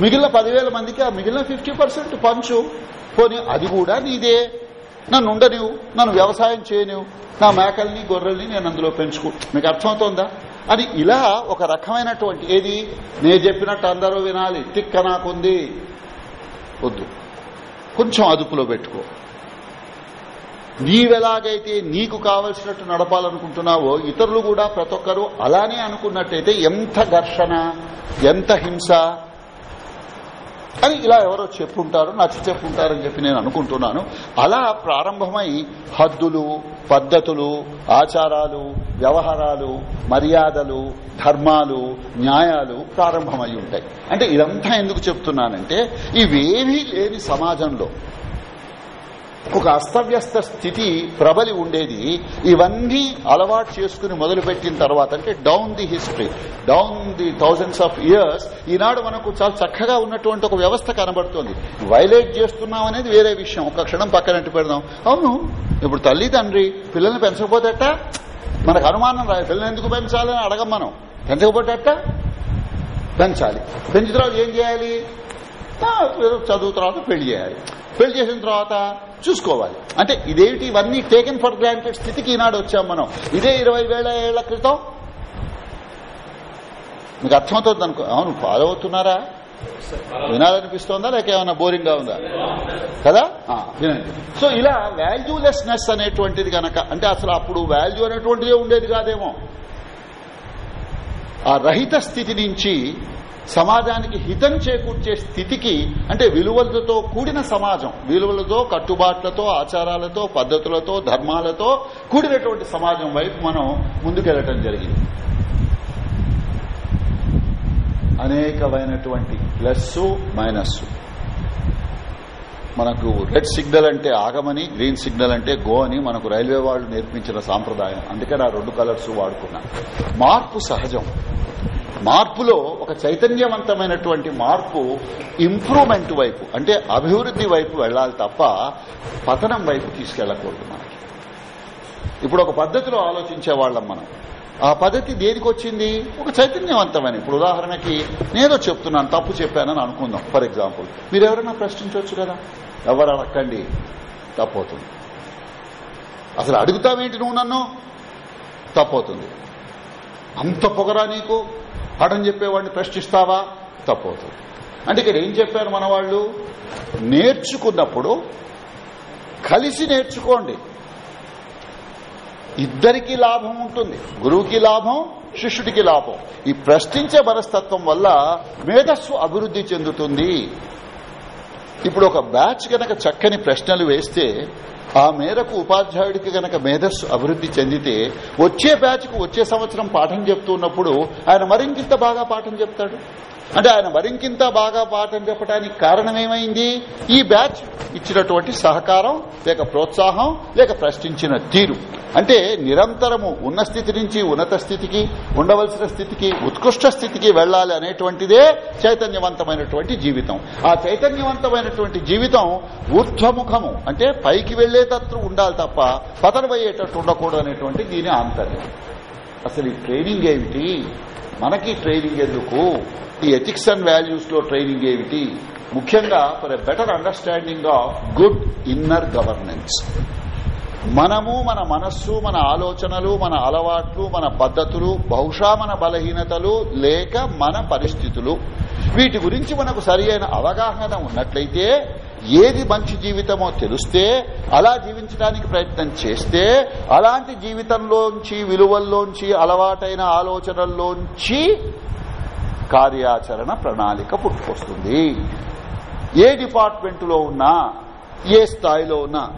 మిగిలిన పదివేల మందికి ఆ మిగిలిన ఫిఫ్టీ పర్సెంట్ పంచు. పోనీ అది కూడా నీదే. నన్ను ఉండనివు నన్ను వ్యవసాయం చేయనివు నా మేకల్ని గొర్రెల్ని నేను అందులో పెంచుకో. మీకు అర్థమవుతోందా? అని ఇలా ఒక రకమైనటువంటి ఏది? నేను చెప్పినట్టు అందరూ వినాలి. తిక్క నాకుంది. వద్దు. కొంచెం అదుపులో పెట్టుకో. నీవెలాగైతే నీకు కావలసినట్టు నడపాలనుకుంటున్నావో ఇతరులు కూడా ప్రతి ఒక్కరూ అలానే అనుకున్నట్టయితే ఎంత ఘర్షణ ఎంత హింస అని ఇలా ఎవరో చెప్పుంటారు నచ్చ చెప్పుంటారని చెప్పి నేను అనుకుంటున్నాను. అలా ప్రారంభమై హద్దులు పద్ధతులు ఆచారాలు వ్యవహారాలు మర్యాదలు ధర్మాలు న్యాయాలు ప్రారంభమై ఉంటాయి. అంటే ఇదంతా ఎందుకు చెప్తున్నానంటే ఇవేవీ లేని సమాజంలో ఒక అస్తవ్యస్త స్థితి ప్రబలి ఉండేది. ఇవన్నీ అలవాటు చేసుకుని మొదలుపెట్టిన తర్వాత అంటే down the history down the thousands of years ఈనాడు మనకు చాలా చక్కగా ఉన్నటువంటి ఒక వ్యవస్థ కనబడుతోంది. వైలేట్ చేస్తున్నాం అనేది వేరే విషయం. ఒక క్షణం పక్కనట్టు పెడదాం. అవును ఇప్పుడు తల్లి తండ్రి పిల్లల్ని పెంచకపోతేట? మనకు అనుమానం రాదు. పిల్లల్ని ఎందుకు పెంచాలని అడగం మనం. పెంచకపోతేట? పెంచాలి. పెంచిన తర్వాత ఏం చేయాలి? చదువు తర్వాత పెళ్ళి చేయాలి. పెళ్ళి చేసిన తర్వాత చూసుకోవాలి. అంటే ఇదేమిటి? ఇవన్నీ టేకెన్ ఫర్ గ్రాంటెడ్ స్థితికి ఈనాడు వచ్చాం మనం. ఇదే ఇరవై వేల ఏళ్ళ క్రితం? మీకు అర్థమవుతుంది అనుకో. అవును ఫాలో అవుతున్నారా? వినాలనిపిస్తోందా? లేక ఏమైనా బోరింగ్గా ఉందా? కదా? వినండి. సో ఇలా వాల్యూలెస్నెస్ అనేటువంటిది కనుక అంటే అసలు అప్పుడు వాల్యూ అనేటువంటిదే ఉండేది కాదేమో. ఆ రహిత స్థితి నుంచి సమాజానికి హితం చేకూర్చే స్థితికి అంటే విలువలతో కూడిన సమాజం విలువలతో కట్టుబాట్లతో ఆచారాలతో పద్ధతులతో ధర్మాలతో కూడినటువంటి సమాజం వైపు మనం ముందుకెళ్ళటం జరిగింది. అనేకమైనటువంటి ప్లస్ మైనస్ మనకు రెడ్ సిగ్నల్ అంటే ఆగమని గ్రీన్ సిగ్నల్ అంటే గో అని మనకు రైల్వే వాళ్ళు నేర్పించిన సాంప్రదాయం. అందుకని ఆ రెండు కలర్స్ వాడుకున్నా. మార్పు సహజం. మార్పులో ఒక చైతన్యవంతమైనటువంటి మార్పు ఇంప్రూవ్మెంట్ వైపు అంటే అభివృద్ది వైపు వెళ్ళాలి తప్ప పతనం వైపు తీసుకెళ్ళకూడదు మనకి. ఇప్పుడు ఒక పద్ధతిలో ఆలోచించే వాళ్ళం మనం. ఆ పద్ధతి దేనికి వచ్చింది? ఒక చైతన్యవంతమైన ఇప్పుడు ఉదాహరణకి నేనో చెప్తున్నాను తప్పు చెప్పానని అనుకుందాం ఫర్ ఎగ్జాంపుల్. మీరు ఎవరైనా ప్రశ్నించవచ్చు కదా? ఎవరు అడక్కండి? తప్పవుతుంది. అసలు అడుగుతావేంటి నువ్వు నన్ను? తప్పవుతుంది. అంత పొగరా నీకు? పాఠం చెప్పేవాడిని ప్రశ్నిస్తావా? తప్పవుతుంది. అంటే ఇక్కడ ఏం చెప్పారు మన వాళ్ళు నేర్చుకున్నప్పుడు కలిసి నేర్చుకోండి. ఇద్దరికి లాభం ఉంటుంది గురువుకి లాభం శిష్యుడికి లాభం. ఈ ప్రశ్నించే మనస్తత్వం వల్ల మేధస్సు అభివృద్ధి చెందుతుంది. ఇప్పుడు ఒక బ్యాచ్ గనక చక్కని ప్రశ్నలు వేస్తే ఆ మేరకు ఉపాధ్యాయుడికి గనక మేధస్సు అభివృద్ధి చెందితే వచ్చే బ్యాచ్కు వచ్చే సంవత్సరం పాఠం చెప్తున్నప్పుడు ఆయన మరింకింత బాగా పాఠం చెప్తాడు? అంటే ఆయన మరింకింత బాగా పాఠం చెప్పడానికి కారణమేమైంది? ఈ బ్యాచ్ ఇచ్చినటువంటి సహకారం లేక ప్రోత్సాహం లేక ప్రశ్నించిన తీరు. అంటే నిరంతరము ఉన్న స్థితి నుంచి ఉన్నత స్థితికి ఉండవలసిన స్థితికి ఉత్కృష్ట స్థితికి వెళ్ళాలి అనేటువంటిదే చైతన్యవంతమైనటువంటి జీవితం. ఆ చైతన్యవంతమైనటువంటి జీవితం ఊర్ధ్వముఖము అంటే పైకి వెళ్ళేటట్టు ఉండాలి తప్ప పతనమయ్యేటట్టు ఉండకూడదు అనేటువంటి దీని ఆంతర్యం. అసలు ఈ ట్రైనింగ్ ఏమిటి? మనకి ట్రైనింగ్ ఎందుకు? ఈ ఎథిక్స్ అండ్ వాల్యూస్లో ట్రైనింగ్ ఏమిటి? ముఖ్యంగా for a better understanding of good inner governance మనము మన మనస్సు మన ఆలోచనలు మన అలవాట్లు మన పద్ధతులు బహుశా మన బలహీనతలు లేక మన పరిస్థితులు వీటి గురించి మనకు సరి అవగాహన ఉన్నట్లయితే ఏది మంచి జీవితమో తెలిస్తే అలా జీవించడానికి ప్రయత్నం చేస్తే అలాంటి జీవితంలోంచి విలువల్లోంచి అలవాటైన ఆలోచనల్లోంచి కార్యాచరణ ప్రణాళిక పుట్టుకొస్తుంది. ఏ డిపార్ట్మెంట్లో ఉన్నా ఏ స్థాయిలో ఉన్నా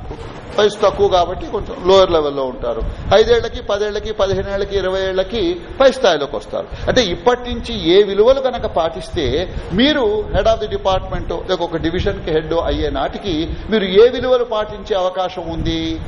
వయసు తక్కువ కాబట్టి కొంచెం లోయర్ లెవెల్లో ఉంటారు. ఐదేళ్ళకి పదేళ్ళకి పదిహేనేళ్ళకి ఇరవై ఏళ్ళకి పై స్థాయిలోకి వస్తారు. అంటే ఇప్పటి నుంచి ఏ విలువలు కనుక పాటిస్తే మీరు హెడ్ ఆఫ్ ది డిపార్ట్మెంట్ లేక ఒక డివిజన్ హెడ్ అయ్యే నాటికి మీరు ఏ విలువలు పాటించే అవకాశం ఉంది?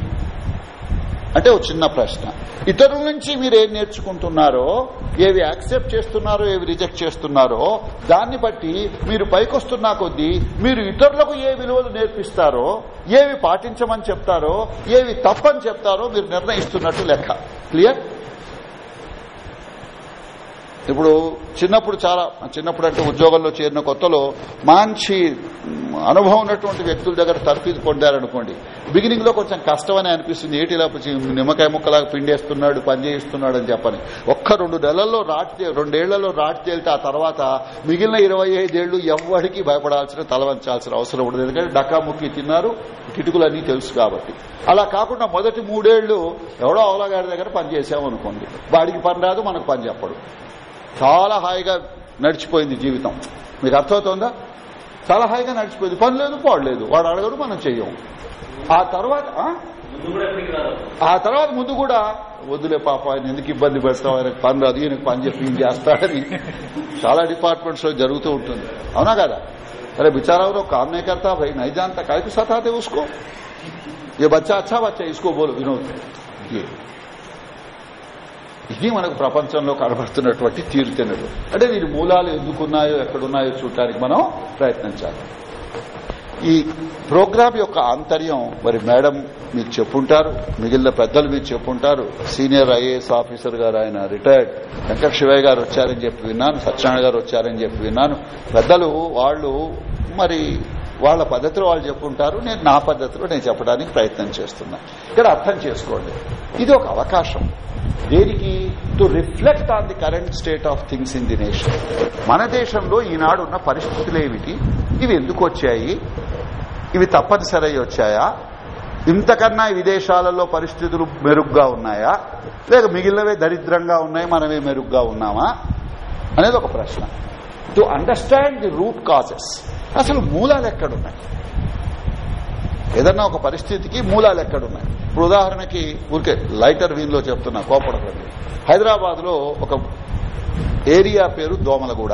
అంటే ఒక చిన్న ప్రశ్న. ఇతరుల నుంచి మీరు ఏం నేర్చుకుంటున్నారో ఏవి యాక్సెప్ట్ చేస్తున్నారో ఏవి రిజెక్ట్ చేస్తున్నారో దాన్ని బట్టి మీరు పైకొస్తున్నా కొద్దీ మీరు ఇతరులకు ఏ విలువలు నేర్పిస్తారో ఏవి పాటించమని చెప్తారో ఏవి తప్పని చెప్తారో మీరు నిర్ణయిస్తున్నట్టు లెక్క. క్లియర్? ఇప్పుడు చిన్నప్పుడు చాలా చిన్నప్పుడు అంటే ఉద్యోగంలో చేరిన కొత్తలో మంచి అనుభవం ఉన్నటువంటి వ్యక్తుల దగ్గర తర్ఫీదు పొందారనుకోండి. బిగినింగ్లో కొంచెం కష్టమని అనిపిస్తుంది. ఏటి నిమ్మకాయ ముక్కలాగా పిండేస్తున్నాడు పని చేయిస్తున్నాడు అని చెప్పని. ఒక్క రెండు నెలల్లో రాటి రెండేళ్ళలో రాటి తేలితే ఆ తర్వాత మిగిలిన ఇరవై ఐదేళ్ళు ఎవ్వడికి భయపడాల్సిన తలవంచాల్సిన అవసరం ఉండదు. ఎందుకంటే డక్కా ముక్కి తిన్నారు కిటుకులన్నీ తెలుసు కాబట్టి. అలా కాకుండా మొదటి మూడేళ్ళు ఎవడో అవలగాడి దగ్గర పనిచేసామనుకోండి వాడికి పని రాదు మనకు పని చెప్పడు. చాలా హాయిగా నడిచిపోయింది జీవితం మీకు అర్థమవుతోందా చాలా హాయిగా నడిచిపోయింది పని లేదు పాడలేదు వాడు అడగడు మనం చెయ్యం ఆ తర్వాత ఆ తర్వాత ముందు కూడా వద్దులే పాప ఆయన ఎందుకు ఇబ్బంది పెడతాం ఆయనకు పని రాదు ఈయనకు పని చెప్పి ఈయన చేస్తాడని చాలా డిపార్ట్మెంట్స్ లో జరుగుతూ ఉంటుంది అవునా కదా अरे बेचारा वो काम नहीं करता भाई नहीं जानता काय को सताते उसको ये बच्चा अच्छा बच्चा इसको बोलो विनोद ये ఇది మనకు ప్రపంచంలో కనబడుతున్నటువంటి తీరుతెనులు అంటే వీరి మూలాలు ఎందుకున్నాయో ఎక్కడున్నాయో చూడటానికి మనం ప్రయత్నించాలి ఈ ప్రోగ్రాం యొక్క ఆంతర్యం మరి మేడం మీకు చెప్పుంటారు మిగిలిన పెద్దలు మీకు చెప్పుంటారు. సీనియర్ ఐఏఎస్ ఆఫీసర్ గారు ఆయన రిటైర్డ్. వెంకట శివయ్య గారు వచ్చారని చెప్పి విన్నాను సత్యనారాయణ గారు వచ్చారని చెప్పి విన్నాను. పెద్దలు వాళ్ళు మరి వాళ్ళ పద్ధతిలో వాళ్ళు చెప్పుంటారు నేను నా పద్ధతిలో నేను చెప్పడానికి ప్రయత్నం చేస్తున్నా. ఇక్కడ అర్థం చేసుకోండి. ఇది ఒక అవకాశం. దేనికి? To reflect on the current state of things in the nation మన దేశంలో ఈనాడు ఉన్న పరిస్థితులు ఏమిటి? ఇవి ఎందుకు వచ్చాయి? ఇవి తప్పనిసరి వచ్చాయా? ఇంతకన్నా విదేశాలలో పరిస్థితులు మెరుగ్గా ఉన్నాయా? లేక మిగిలినవే దరిద్రంగా ఉన్నాయి మనమే మెరుగ్గా ఉన్నామా? అనేది ఒక ప్రశ్న. To understand the root causes అసలు మూలాలు ఎక్కడున్నాయి? ఏదన్నా ఒక పరిస్థితికి మూలాలు ఎక్కడున్నాయి? ఇప్పుడు ఉదాహరణకి ఊరికే లైటర్ వీన్లో చెప్తున్నా కోపడకండి. హైదరాబాద్లో ఒక ఏరియా పేరు దోమలగూడ.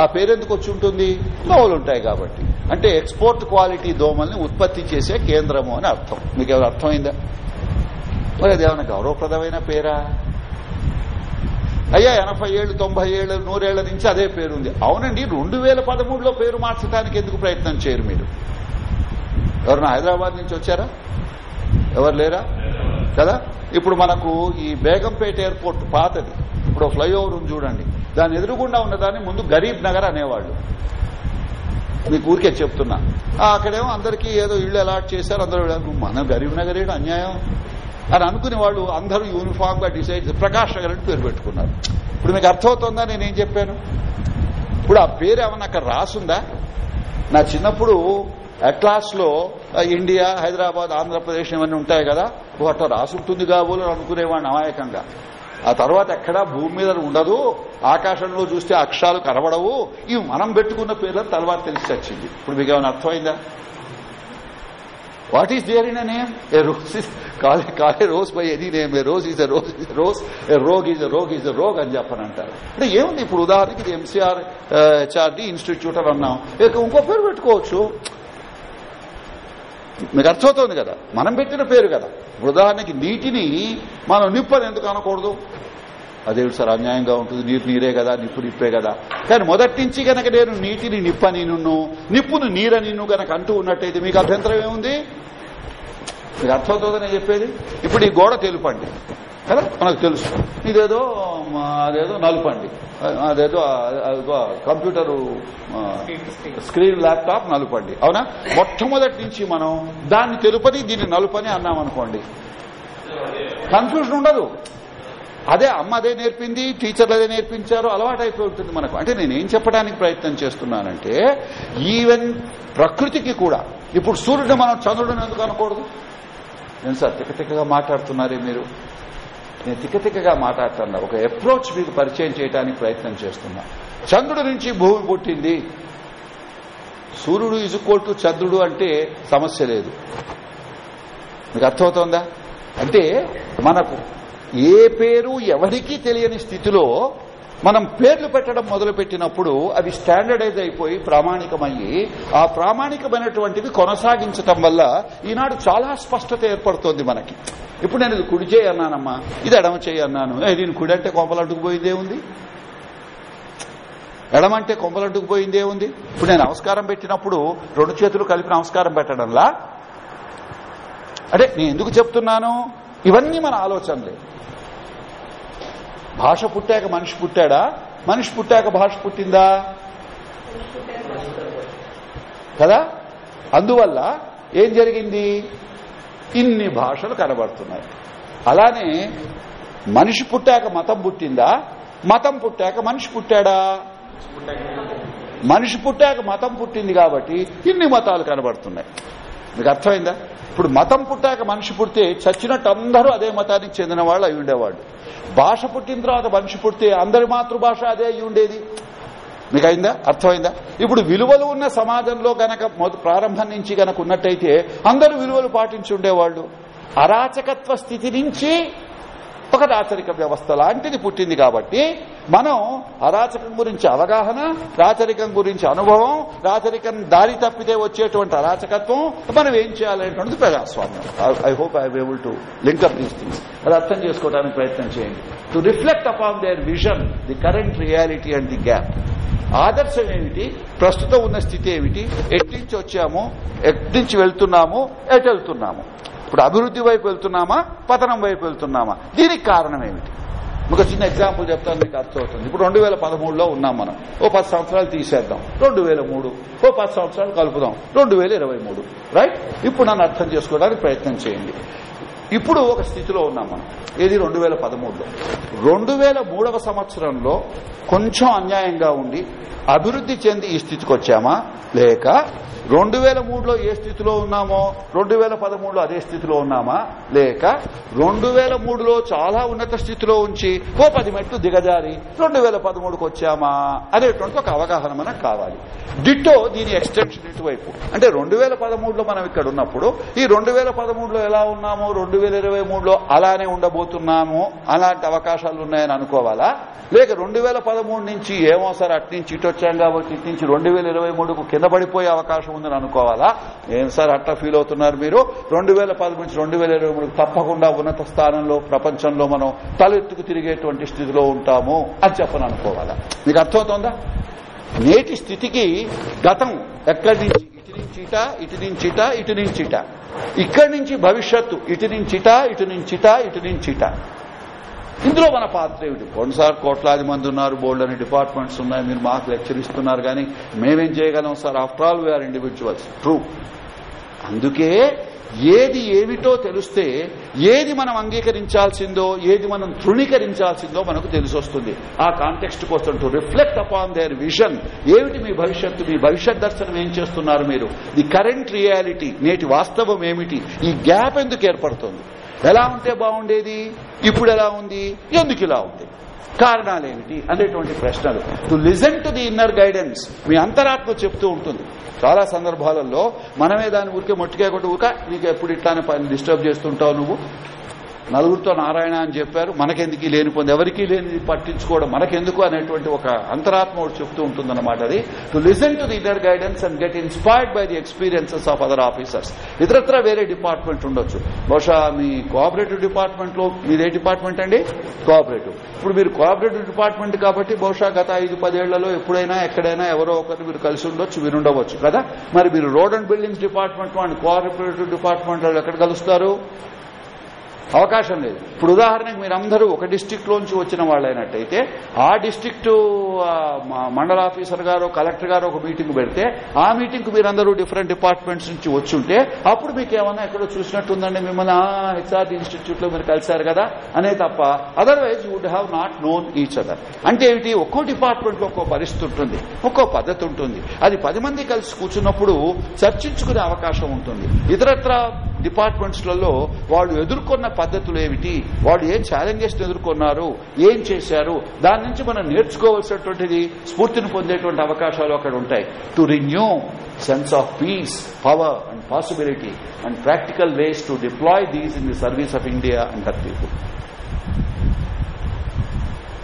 ఆ పేరెందుకు వచ్చి ఉంటుంది? దోమలుంటాయి కాబట్టి. అంటే ఎక్స్పోర్ట్ క్వాలిటీ దోమల్ని ఉత్పత్తి చేసే కేంద్రము అని అర్థం. మీకు ఎవరు అర్థమైందా? మరి అది ఏమైనా గౌరవప్రదమైన పేరా? అయ్యా ఎనభై ఏళ్ళు తొంభై ఏళ్ళు నూరేళ్ళ నుంచి అదే పేరుంది అవునండి రెండు వేల పదమూడులో పేరు మార్చడానికి ఎందుకు ప్రయత్నం చేయరు మీరు? ఎవరన్నా హైదరాబాద్ నుంచి వచ్చారా? ఎవరు లేరా? కదా? ఇప్పుడు మనకు ఈ బేగంపేట ఎయిర్పోర్ట్ పాతది. ఇప్పుడు ఫ్లైఓవర్ ఉంది చూడండి. దాని ఎదురుగుండా ఉన్నదాన్ని ముందు గరీబ్ నగర్ అనేవాళ్ళు. మీకు ఊరికే చెప్తున్నా. అక్కడేమో అందరికీ ఏదో ఇళ్ళు అలాట్ చేశారు అందరూ మన గరీబ్ నగర్ ఏడు అన్యాయం. అని అనుకునే వాళ్ళు అందరూ యూనిఫామ్గా డిసైడ్ ప్రకాష్ నగర్ అని పేరు పెట్టుకున్నారు. ఇప్పుడు మీకు అర్థమవుతుందా నేనేం చెప్పాను? ఇప్పుడు ఆ పేరు ఏమన్నా అక్కడ రాసుందా? నా చిన్నప్పుడు అట్లాస్లో ఇండియా హైదరాబాద్ ఆంధ్రప్రదేశ్ ఇవన్నీ ఉంటాయి కదా అట్లా రాసుంటుంది కాబోలు అనుకునేవాడిని అమాయకంగా. ఆ తర్వాత ఎక్కడా భూమి మీద ఉండదు ఆకాశంలో చూస్తే అక్షరాలు కనబడవు ఇవి మనం పెట్టుకున్న పేర్లను తర్వాత తెలిసి వచ్చింది. ఇప్పుడు మీకు ఏమైనా అర్థమైందా? What is there in a name a rose is called called rose by any name a rose is a rose is rose a rogue is a rogue is rogue అని చెప్పని అంటారు. అంటే ఏముంది ఇప్పుడు ఉదాహరణకి ఇది ఎంసీఆర్ హెచ్ఆర్డి ఇన్స్టిట్యూట్ అని అన్నాం. ఇక ఇంకో పేరు పెట్టుకోవచ్చు. మీకు అర్థమవుతోంది కదా? మనం పెట్టిన పేరు కదా. ఉదాహరణకి నీటిని మనం నిప్పని ఎందుకు అనకూడదు? అదేమిటి సార్ అన్యాయంగా ఉంటుంది. నీరు నీరే కదా నిప్పు నిప్పే కదా. కానీ మొదటి నుంచి గనక నేను నీటిని నిప్పని నిన్ను నిప్పును నీరని గనక అంటూ ఉన్నట్టయితే మీకు అభ్యంతరం ఏముంది? మీకు అర్థమవుతుందని నేను చెప్పేది? ఇప్పుడు ఈ గోడ తెలుపండి. కదా? మనకు తెలుసు. ఇదేదో అదేదో నలుపండి. అదేదో కంప్యూటర్ స్క్రీన్ ల్యాప్టాప్ నలుపండి. అవునా? మొట్టమొదటి నుంచి మనం దాన్ని తెలుపని దీన్ని నలుపని అన్నామనుకోండి. కన్ఫ్యూజన్ ఉండదు. అదే అమ్మ అదే నేర్పింది టీచర్లు అదే నేర్పించారు అలవాటు అయిపోయి ఉంటుంది మనకు. అంటే నేనేం చెప్పడానికి ప్రయత్నం చేస్తున్నానంటే ఈవెన్ ప్రకృతికి కూడా. ఇప్పుడు సూర్యుడు మనం చంద్రుడిని ఎందుకు అనకూడదు? నేను సార్ తికతికగా మాట్లాడుతున్నారే మీరు? నేను తికతికగా మాట్లాడుతున్నా. ఒక అప్రోచ్ మీకు పరిచయం చేయడానికి ప్రయత్నం చేస్తున్నా. చంద్రుడి నుంచి భూమి పుట్టింది. సూర్యుడు ఈజ్వల్ టు చంద్రుడు అంటే సమస్య లేదు. మీకు అర్థమవుతోందా? అంటే మనకు ఏ పేరు ఎవరికీ తెలియని స్థితిలో మనం పేర్లు పెట్టడం మొదలుపెట్టినప్పుడు అవి స్టాండర్డైజ్ అయిపోయి ప్రామాణికమయ్యి ఆ ప్రామాణికమైనటువంటిది కొనసాగించటం వల్ల ఈనాడు చాలా స్పష్టత ఏర్పడుతోంది మనకి. ఇప్పుడు నేను ఇది కుడి చేయి అన్నానమ్మా ఇది ఎడమ చేయి అన్నాను. నేను దీని కుడి అంటే కొంపలంటుకు ఉంది? ఎడమంటే కొంపలంటుకుపోయిందే ఉంది? ఇప్పుడు నేను నమస్కారం పెట్టినప్పుడు రెండు చేతులు కలిపి నమస్కారం పెట్టడంలా? అంటే నేను ఎందుకు చెప్తున్నాను? ఇవన్నీ మన ఆలోచనలే. భాష పుట్టాక మనిషి పుట్టాడా? మనిషి పుట్టాక భాష పుట్టిందా? కదా? అందువల్ల ఏం జరిగింది? ఇన్ని భాషలు కనబడుతున్నాయి. అలానే మనిషి పుట్టాక మతం పుట్టిందా? మతం పుట్టాక మనిషి పుట్టాడా? మనిషి పుట్టాక మతం పుట్టింది కాబట్టి ఇన్ని మతాలు కనబడుతున్నాయి. మీకు అర్థమైందా? ఇప్పుడు మతం పుట్టాక మనిషి పుడితే చచ్చినట్టు అందరూ అదే మతానికి చెందిన వాళ్ళు అయి ఉండేవాళ్ళు. భాష పుట్టిన తర్వాత మనిషి పుడితే అందరి మాతృభాష అదే అయి ఉండేది. మీకు అయిందా అర్థమైందా? ఇప్పుడు విలువలు ఉన్న సమాజంలో గనక మొద- ప్రారంభం నుంచి గనక ఉన్నట్టయితే అందరూ విలువలు పాటించి ఉండేవాళ్ళు. అరాచకత్వ స్థితి నుంచి ఒక రాచరిక వ్యవస్థ లాంటిది పుట్టింది కాబట్టి మనం అరాచకం గురించి అవగాహన రాచరికం గురించి అనుభవం రాచరికం దారి తప్పితే వచ్చేటువంటి అరాచకత్వం మనం ఏం చేయాలనేటువంటిది ప్రజాస్వామ్యం. I hope I able to link up these things అది అర్థం చేసుకోవడానికి ప్రయత్నం చేయండి. To reflect upon their vision the current reality and the gap ఆదర్శం ఏమిటి? ప్రస్తుతం ఉన్న స్థితి ఏమిటి? ఎట్నుంచి వచ్చాము? ఎట్నుంచి వెళ్తున్నాము? ఎటు వెళ్తున్నాము? ఇప్పుడు అభివృద్ధి వైపు వెళ్తున్నామా? పతనం వైపు వెళ్తున్నామా? దీనికి కారణం ఏమిటి? ఒక చిన్న ఎగ్జాంపుల్ చెప్తాను మీకు అర్థమవుతుంది. ఇప్పుడు రెండు వేల పదమూడులో ఉన్నాం మనం. ఓ పది సంవత్సరాలు తీసేద్దాం. రెండు వేల మూడు. ఓ పది సంవత్సరాలు కలుపుదాం. రెండు వేల ఇరవై మూడు. రైట్ ఇప్పుడు నన్ను అర్థం చేసుకోవడానికి ప్రయత్నం చేయండి. ఇప్పుడు ఒక స్థితిలో ఉన్నాం మనం. ఏది? రెండు వేల పదమూడులో. రెండు వేల మూడవ సంవత్సరంలో కొంచెం అన్యాయంగా ఉండి అభివృద్ధి చెంది ఈ స్థితికి వచ్చామా? లేక రెండు వేల మూడులో ఏ స్థితిలో ఉన్నామో రెండు వేల పదమూడులో అదే స్థితిలో ఉన్నామా? లేక రెండు వేల మూడులో చాలా ఉన్నత స్థితిలో ఉంచి ఓ పది మెట్లు దిగజారి రెండు వేల పదమూడుకు వచ్చామా? అనేటువంటి ఒక అవగాహన మనకు కావాలి. డిట్టో దీని ఎక్స్టెన్షన్ ఇటువైపు. అంటే రెండు వేల పదమూడులో మనం ఇక్కడ ఉన్నప్పుడు ఈ రెండు వేల పదమూడులో ఎలా ఉన్నామో? రెండు వేల ఇరవై మూడులో అలానే ఉండబోతున్నాము. అలాంటి అవకాశాలు ఉన్నాయని అనుకోవాలా? లేక రెండు వేల పదమూడు నుంచి ఏమో సార్ అట్నుంచి ఇటు వచ్చాం కాబట్టి ఇటు నుంచి రెండు వేల ఇరవై మూడుకు కింద పడిపోయే అవకాశం ఉందని అనుకోవాలా? ఏం సార్ అట్లా ఫీల్ అవుతున్నారు మీరు? రెండు వేల పదమూడు నుంచి రెండు వేల ఇరవై మూడుకు తప్పకుండా ఉన్నత స్థానంలో ప్రపంచంలో మనం తలెత్తుకు తిరిగేటువంటి స్థితిలో ఉంటాము అని చెప్పని అనుకోవాలా? మీకు అర్థమవుతోందా? నేటి స్థితికి గతం ఎక్కడి నుంచి? ఇటు నుంచిట ఇటు నుంచిట ఇటు నుంచిట ఇక్కడి నుంచి భవిష్యత్తు ఇటు నుంచిట ఇటు నుంచిట ఇటు నుంచిట ఇందులో మన పాత్ర ఏమిటి? కొన్నిసార్ కోట్లాది మంది ఉన్నారు బోల్డ్ అనే డిపార్ట్మెంట్స్ ఉన్నాయి మీరు మాకు లెక్చర్ ఇస్తున్నారు కానీ మేమేం చేయగలం sir? After all we are individuals true అందుకే ఏది ఏమిటో తెలిస్తే ఏది మనం అంగీకరించాల్సిందో ఏది మనం తృణీకరించాల్సిందో మనకు తెలిసొస్తుంది. ఆ కాంటెక్స్ట్ కోసం to reflect upon their vision ఏమిటి మీ భవిష్యత్తు? మీ భవిష్యత్ దర్శనం ఏం చేస్తున్నారు మీరు? ది కరెంట్ రియాలిటీ నేటి వాస్తవం ఏమిటి? ఈ గ్యాప్ ఎందుకు ఏర్పడుతుంది? ఎలా ఉంటే బాగుండేది? ఇప్పుడు ఎలా ఉంది? ఎందుకు ఇలా ఉంది? కారణాలేమిటి? అనేటువంటి ప్రశ్నలు. To listen to the inner guidance మీ అంతరాత్మ చెప్తూ ఉంటుంది. చాలా సందర్భాలలో మనమే దాని ఊరికే మొట్టికేయకుండా ఊరిక నీకు ఎప్పుడు ఇట్లానే పని డిస్టర్బ్ చేస్తుంటావు నువ్వు? నలుగురితో నారాయణ అని చెప్పారు. మనకెందుకు లేని పొంది? ఎవరికీ లేనిది పట్టించుకోవడం మనకెందుకు అనేటువంటి ఒక అంతరాత్మ చెప్తూ చెప్తూ ఉంటుందన్నమాట అది. To listen to the inner guidance and get inspired by the experiences of other officers ఇతరత్ర వేరే డిపార్ట్మెంట్ ఉండొచ్చు. బహుశా మీ కోఆపరేటివ్ డిపార్ట్మెంట్లో మీదే డిపార్ట్మెంట్ అండి? కోఆపరేటివ్ ఇప్పుడు మీరు కోఆపరేటివ్ డిపార్ట్మెంట్ కాబట్టి బహుశా గత ఐదు పదేళ్ళలో ఎప్పుడైనా ఎక్కడైనా ఎవరో ఒకరు మీరు కలిసి ఉండొచ్చు మీరు ఉండవచ్చు కదా? మరి మీరు road and buildings department and cooperative department వాళ్ళు ఎక్కడ కలుస్తారు? అవకాశం లేదు. ఇప్పుడు ఉదాహరణకు మీరందరూ ఒక డిస్టిక్ లోంచి వచ్చిన వాళ్ళైనట్టయితే ఆ డిస్టిక్ట్ మండల ఆఫీసర్ గారు కలెక్టర్ గారు ఒక మీటింగ్ పెడితే ఆ మీటింగ్కు మీరందరూ డిఫరెంట్ డిపార్ట్మెంట్స్ నుంచి వచ్చుంటే అప్పుడు మీకు ఏమన్నా ఎక్కడో చూసినట్టుందండి మిమ్మల్ని హెచ్ఆర్డి ఇన్స్టిట్యూట్లో మీరు కలిశారు కదా? అనే తప్ప otherwise would have not known each other అంటే ఏమిటి? ఒక్కో డిపార్ట్మెంట్లో ఒక్కో పరిస్థితి ఉంటుంది ఒక్కో పద్ధతి ఉంటుంది. అది పది మంది కలిసి కూర్చున్నప్పుడు చర్చించుకునే అవకాశం ఉంటుంది. ఇతరత్ర డిపార్ట్మెంట్స్లలో వాళ్ళు ఎదుర్కొన్న పద్ధతులు ఏమిటి? వాళ్ళు ఏ ఛాలెంజెస్ ఎదుర్కొన్నారు? ఏం చేశారు? దాని నుంచి మనం నేర్చుకోవాల్సినటువంటిది స్ఫూర్తిని పొందేటువంటి అవకాశాలు అక్కడ ఉంటాయి. To renew sense of peace power and possibility and practical ways to deploy these in the service of India అంటారు పీపుల్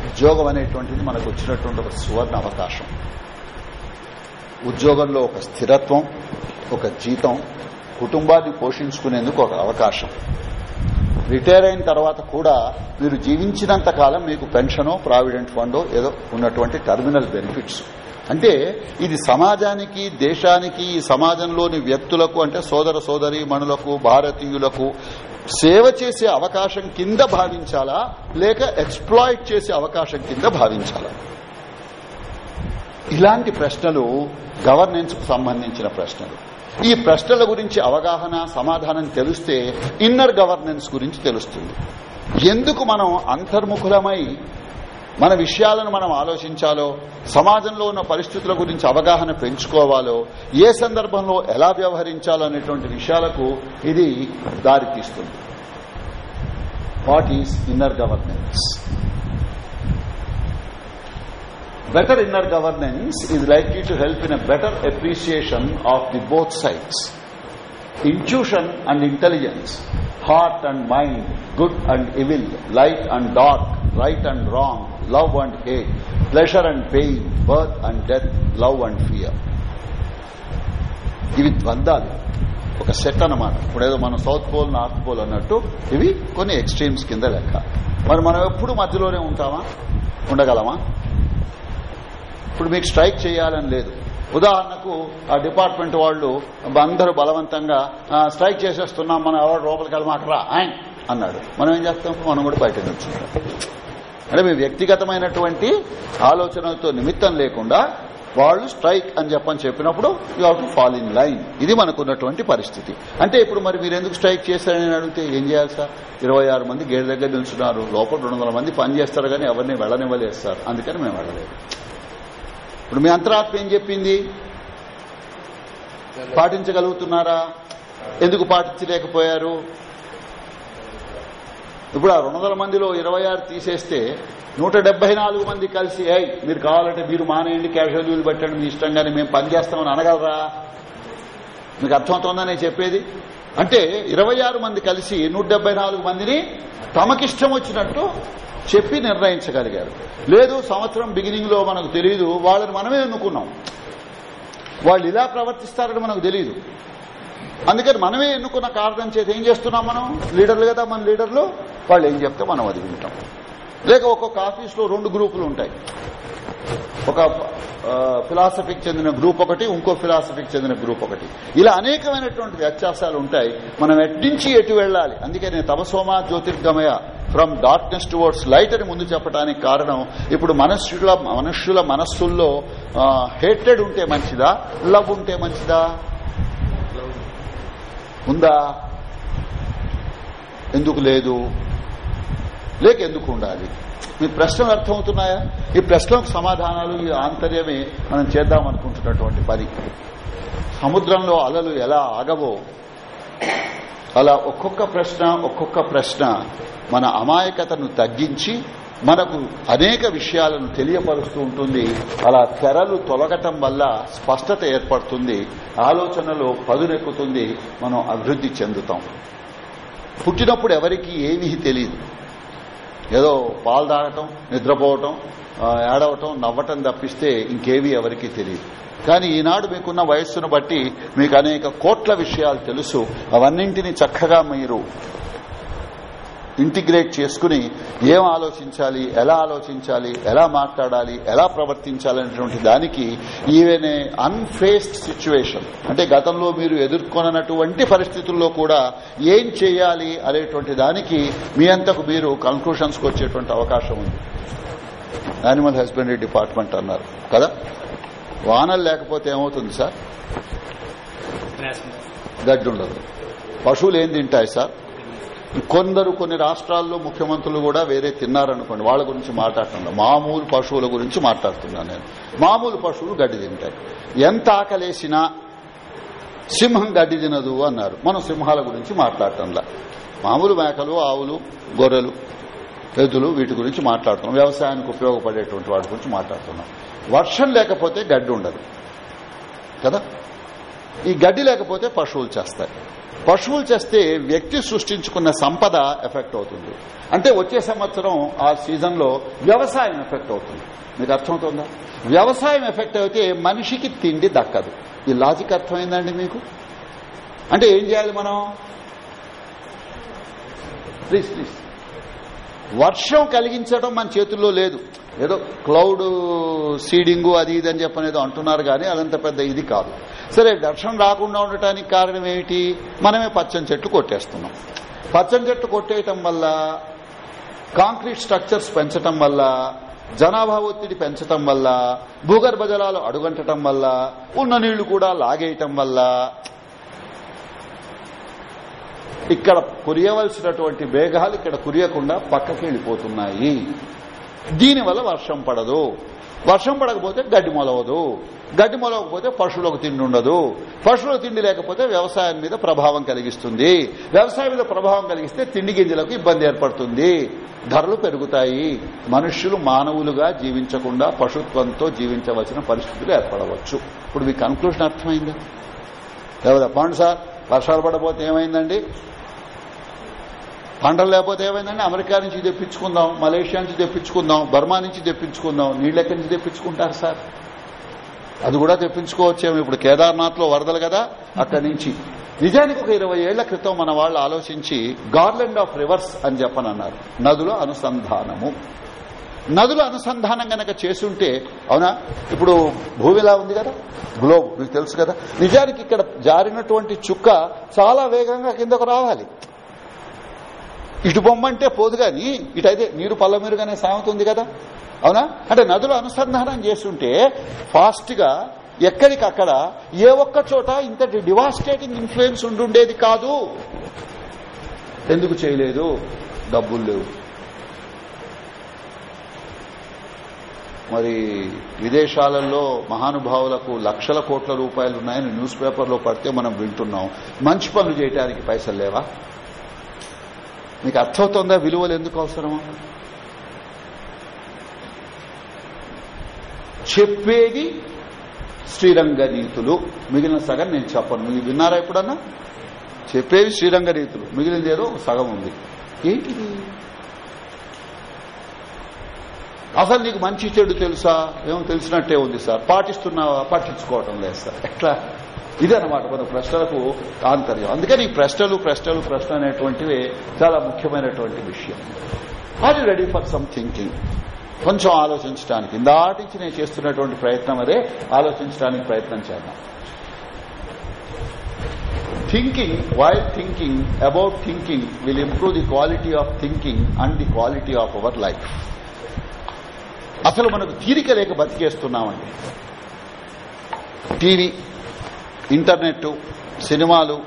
ఉద్యోగం అనేటువంటిది మనకు వచ్చినటువంటి ఒక సువర్ణ అవకాశం. ఉద్యోగంలో ఒక స్థిరత్వం ఒక జీతం కుటుంబాన్ని పోషించుకునేందుకు ఒక అవకాశం. రిటైర్ అయిన తర్వాత కూడా మీరు జీవించినంత కాలం మీకు పెన్షనో ప్రావిడెంట్ ఫండో ఏదో ఉన్నటువంటి టర్మినల్ బెనిఫిట్స్. అంటే ఇది సమాజానికి దేశానికి ఈ సమాజంలోని వ్యక్తులకు అంటే సోదర సోదరి మణులకు భారతీయులకు సేవ చేసే అవకాశం కింద భావించాలా? లేక ఎక్స్ప్లాయిట్ చేసే అవకాశం కింద భావించాలా? ఇలాంటి ప్రశ్నలు గవర్నెన్స్కు సంబంధించిన ప్రశ్నలు. ఈ ప్రశ్నల గురించి అవగాహన సమాధానం తెలిస్తే ఇన్నర్ గవర్నెన్స్ గురించి తెలుస్తుంది. ఎందుకు మనం అంతర్ముఖులమై మన విషయాలను మనం ఆలోచించాలో సమాజంలో ఉన్న పరిస్థితుల గురించి అవగాహన పెంచుకోవాలో ఏ సందర్భంలో ఎలా వ్యవహరించాలో అనేటువంటి విషయాలకు ఇది దారితీస్తుంది. What is inner governance better inner governance is likely to help in a better appreciation of the both sides intuition and intelligence heart and mind good and evil light and dark right and wrong love and hate pleasure and pain birth and death love and fear ఇవి ద్వంద్వాలు ఒక set అన్నమాట ఇప్పుడు ఏదో మనం south pole north pole అన్నట్టు ఇవి కొన్ని extremes కింద లెక్క మరి మనం ఎప్పుడు మధ్యలోనే ఉంటామా ఉండగలమా ఇప్పుడు మీకు స్ట్రైక్ చేయాలని లేదు. ఉదాహరణకు ఆ డిపార్ట్మెంట్ వాళ్ళు అందరూ బలవంతంగా స్ట్రైక్ చేసేస్తున్నాం మనం ఎవరు లోపలికి వెళ్ళమాకరా ఆయన అన్నాడు. మనం ఏం చేస్తాం? మనం కూడా బయట నుంచుంటాం అంటే మీ వ్యక్తిగతమైనటువంటి ఆలోచనలతో నిమిత్తం లేకుండా వాళ్ళు స్ట్రైక్ అని చెప్పని చెప్పినప్పుడు you have to fall in line. ఇది మనకున్నటువంటి పరిస్థితి. అంటే ఇప్పుడు మరి మీరు ఎందుకు స్ట్రైక్ చేశారని అడిగితే ఏం చేయాలి సార్? ఇరవై ఆరు మంది గేట్ దగ్గర నిల్చున్నారు లోపల రెండు మంది పని చేస్తారు కానీ ఎవరిని వెళ్ళనివ్వలేదు సార్ అందుకని మేము వెళ్ళలేదు. ఇప్పుడు మీ అంతరాత్మ ఏం చెప్పింది? పాటించగలుగుతున్నారా? ఎందుకు పాటించలేకపోయారు? ఇప్పుడు ఆ రెండు వందల మందిలో ఇరవై ఆరు తీసేస్తే నూట డెబ్బై నాలుగు మంది కలిసి అయ్ మీరు కావాలంటే మీరు మానేయండి క్యాషువల్ లీవ్లు పెట్టండి మీ ఇష్టంగానే మేము పనిచేస్తామని అనగలరా? మీకు అర్థమవుతుందా నేను చెప్పేది? అంటే ఇరవై ఆరు మంది కలిసి నూట డెబ్బై నాలుగు మందిని తమకిష్టం వచ్చినట్టు చెప్పి నిర్ణయించగలిగారు. లేదు సంవత్సరం బిగినింగ్లో మనకు తెలియదు వాళ్ళని మనమే ఎన్నుకున్నాం. వాళ్ళు ఇలా ప్రవర్తిస్తారని మనకు తెలియదు అందుకని మనమే ఎన్నుకున్న కారణం చేత ఏం చేస్తున్నాం మనం? లీడర్లు కదా మన లీడర్లు. వాళ్ళు ఏం చెప్తే మనం అది వింటాం. లేక ఒక్కొక్క ఆఫీస్లో రెండు గ్రూపులు ఉంటాయి. ఒక ఫిలాసఫీకి చెందిన గ్రూప్ ఒకటి ఇంకో ఫిలాసఫీకి చెందిన గ్రూప్ ఒకటి. ఇలా అనేకమైనటువంటి వ్యత్యాసాలు ఉంటాయి. మనం ఎట్నుంచి ఎటు వెళ్ళాలి? అందుకే నేను తపసోమా జ్యోతిర్గమయ ఫ్రమ్ డార్క్నెస్ టువర్డ్స్ లైట్ అని ముందు చెప్పడానికి కారణం ఇప్పుడు మనుష్యుల మనుష్యుల మనస్సుల్లో హేటెడ్ ఉంటే మంచిదా? లవ్ ఉంటే మంచిదా? ఉందా? ఎందుకు లేదు? లేక ఎందుకు ఉండాలి? మీ ప్రశ్నలు అర్థమవుతున్నాయా? ఈ ప్రశ్నలకు సమాధానాలు ఈ ఆంతర్యమే మనం చేద్దామనుకుంటున్నటువంటి పని. సముద్రంలో అలలు ఎలా ఆగవో అలా ఒక్కొక్క ప్రశ్న ఒక్కొక్క ప్రశ్న మన అమాయకతను తగ్గించి మనకు అనేక విషయాలను తెలియపరుస్తూ ఉంటుంది. అలా తెరలు తొలగటం వల్ల స్పష్టత ఏర్పడుతుంది. ఆలోచనలో పదునెక్కుతుంది. మనం అభివృద్ధి చెందుతాం. పుట్టినప్పుడు ఎవరికి ఏమీ తెలియదు ఏదో పాలు తాగటం నిద్రపోవటం ఏడవటం నవ్వటం తప్పిస్తే ఇంకేవి ఎవరికీ తెలియదు. కానీ ఈనాడు మీకున్న వయస్సును బట్టి మీకు అనేక కోట్ల విషయాలు తెలుసు. అవన్నింటినీ చక్కగా మీరు ఇంటిగ్రేట్ చేసుకుని ఏం ఆలోచించాలి ఎలా ఆలోచించాలి ఎలా మాట్లాడాలి ఎలా ప్రవర్తించాలి అనేటువంటి దానికి ఈవెన్ ఏ అన్ఫేస్డ్ సిచ్యువేషన్ అంటే గతంలో మీరు ఎదుర్కొన్నటువంటి పరిస్థితుల్లో కూడా ఏం చేయాలి అనేటువంటి దానికి మీ అంతకు మీరు కన్క్లూషన్స్కు వచ్చేటువంటి అవకాశం ఉంది. యానిమల్ హస్బెండరీ డిపార్ట్మెంట్ అన్నారు. కదా? వానలు లేకపోతే ఏమవుతుంది సార్? గడ్డి ఉండదు పశువులు ఏం తింటాయి సార్? కొందరు కొన్ని రాష్ట్రాల్లో ముఖ్యమంత్రులు కూడా వేరే తిన్నారనుకోండి వాళ్ళ గురించి మాట్లాడుతున్నా మామూలు పశువుల గురించి మాట్లాడుతున్నాను నేను. మామూలు పశువులు గడ్డి తింటాయి. ఎంత ఆకలేసినా సింహం గడ్డి తినదు అన్నారు. మనం సింహాల గురించి మాట్లాడటంలా మామూలు మేకలు ఆవులు గొర్రెలు ఎద్దులు వీటి గురించి మాట్లాడుతున్నాం. వ్యవసాయానికి ఉపయోగపడేటువంటి వాటి గురించి మాట్లాడుతున్నాం. వర్షం లేకపోతే గడ్డి ఉండదు. కదా? ఈ గడ్డి లేకపోతే పశువులు చేస్తాయి. పశువులు చేస్తే వ్యక్తి సృష్టించుకున్న సంపద ఎఫెక్ట్ అవుతుంది. అంటే వచ్చే సంవత్సరం ఆ సీజన్లో వ్యవసాయం ఎఫెక్ట్ అవుతుంది. మీకు అర్థమవుతుందా? వ్యవసాయం ఎఫెక్ట్ అయితే మనిషికి తిండి దక్కదు. ఈ లాజిక్ అర్థమైందండి మీకు? అంటే ఏం చేయాలి మనం? Please please. వర్షం కలిగించడం మన చేతుల్లో లేదు. ఏదో క్లౌడ్ సీడింగ్ అది ఇది అని చెప్పనేదో అంటున్నారు కానీ అదంత పెద్ద ఇది కాదు. సరే దర్శనం రాకుండా ఉండటానికి కారణం ఏమిటి? మనమే పచ్చని చెట్లు కొట్టేస్తున్నాం. పచ్చని చెట్లు కొట్టేయటం వల్ల కాంక్రీట్ స్ట్రక్చర్స్ పెంచటం వల్ల జనాభా ఒత్తిడి పెంచటం వల్ల భూగర్భ జలాలు అడుగంటటం వల్ల ఉన్న నీళ్ళు కూడా లాగేయటం వల్ల ఇక్కడ కురియవలసినటువంటి వేగాలు ఇక్కడ కురియకుండా పక్కకి వెళ్ళిపోతున్నాయి. దీనివల్ల వర్షం పడదు. వర్షం పడకపోతే గడ్డి మొలవదు. గడ్డి మొలవకపోతే పశువులకు తిండి ఉండదు పశువులకు తిండి లేకపోతే వ్యవసాయం మీద ప్రభావం కలిగిస్తుంది. వ్యవసాయం మీద ప్రభావం కలిగిస్తే తిండి గింజలకు ఇబ్బంది ఏర్పడుతుంది. ధరలు పెరుగుతాయి. మనుష్యులు మానవులుగా జీవించకుండా పశుత్వంతో జీవించవలసిన పరిస్థితులు ఏర్పడవచ్చు. ఇప్పుడు మీ కన్క్లూషన్ అర్థమైందా? లేదా పాండు సార్ వర్షాలు పడపోతే ఏమైందండి? పంటలు లేకపోతే ఏమైందండి? అమెరికా నుంచి తెప్పించుకుందాం మలేషియా నుంచి తెప్పించుకుందాం బర్మా నుంచి తెప్పించుకుందాం నీళ్ళు ఎక్కడి నుంచి తెప్పించుకుంటారు సార్? అది కూడా తెప్పించుకోవచ్చేమో. ఇప్పుడు కేదార్నాథ్లో వరదలు కదా అక్కడి నుంచి. నిజానికి ఒక ఇరవై ఏళ్ళ క్రితం మన వాళ్ళు ఆలోచించి గార్లెండ్ ఆఫ్ రివర్స్ అని చెప్పనన్నారు. నదుల అనుసంధానము. నదుల అనుసంధానం గనక చేసుంటే అవునా? ఇప్పుడు భూమి ఇలా ఉంది కదా? గ్లోబ్ మీకు తెలుసు కదా? నిజానికి ఇక్కడ జారినటువంటి చుక్క చాలా వేగంగా కిందకు రావాలి. ఇటు బొమ్మంటే పోదు గాని ఇటైతే నీరు పల్ల మీరుగానే సాగుతుంది కదా. అవునా? అంటే నదులు అనుసంధానం చేస్తుంటే ఫాస్ట్గా ఎక్కడికక్కడ ఏ ఒక్క చోట ఇంతటి డివాస్టేటింగ్ ఇన్ఫ్లుయెన్స్ ఉండుండేది కాదు. ఎందుకు చేయలేదు? డబ్బులు లేవు. మరి విదేశాలలో మహానుభావులకు లక్షల కోట్ల రూపాయలు ఉన్నాయని న్యూస్ పేపర్లో పడితే మనం వింటున్నాం. మంచి పనులు చేయడానికి పైసలు లేవా? మీకు అర్థమవుతుందా విలువలు ఎందుకు అవసరమా? చెప్పేది శ్రీరంగరీతులు మిగిలిన సగం నేను చెప్పను. మీరు విన్నారా ఎప్పుడన్నా? చెప్పేవి శ్రీరంగ రీతులు. మిగిలినది ఏదో సగం ఉంది. ఏంటిది? అసలు నీకు మంచి చెడు తెలుసా? ఏమో తెలిసినట్టే ఉంది సార్. పాటిస్తున్నావా? పాటించుకోవటం లేదు సార్. ఎట్లా? ఇదనమాట మన ప్రశ్నలకు ఆంతర్యం. అందుకని ఈ ప్రశ్నలు ప్రశ్నలు ప్రశ్న అనేటువంటివి చాలా ముఖ్యమైనటువంటి విషయం. Are you ready for some thinking కొంచెం ఆలోచించడానికి ఇందాటించి నేను చేస్తున్నటువంటి ప్రయత్నం అదే. ఆలోచించడానికి ప్రయత్నం చేద్దాం. Thinking while thinking about thinking will improve the quality of thinking and the quality of our life అసలు మనకు తీరిక లేక బతికేస్తున్నామండి. టీవీ ఇంటర్నెట్ సినిమాలు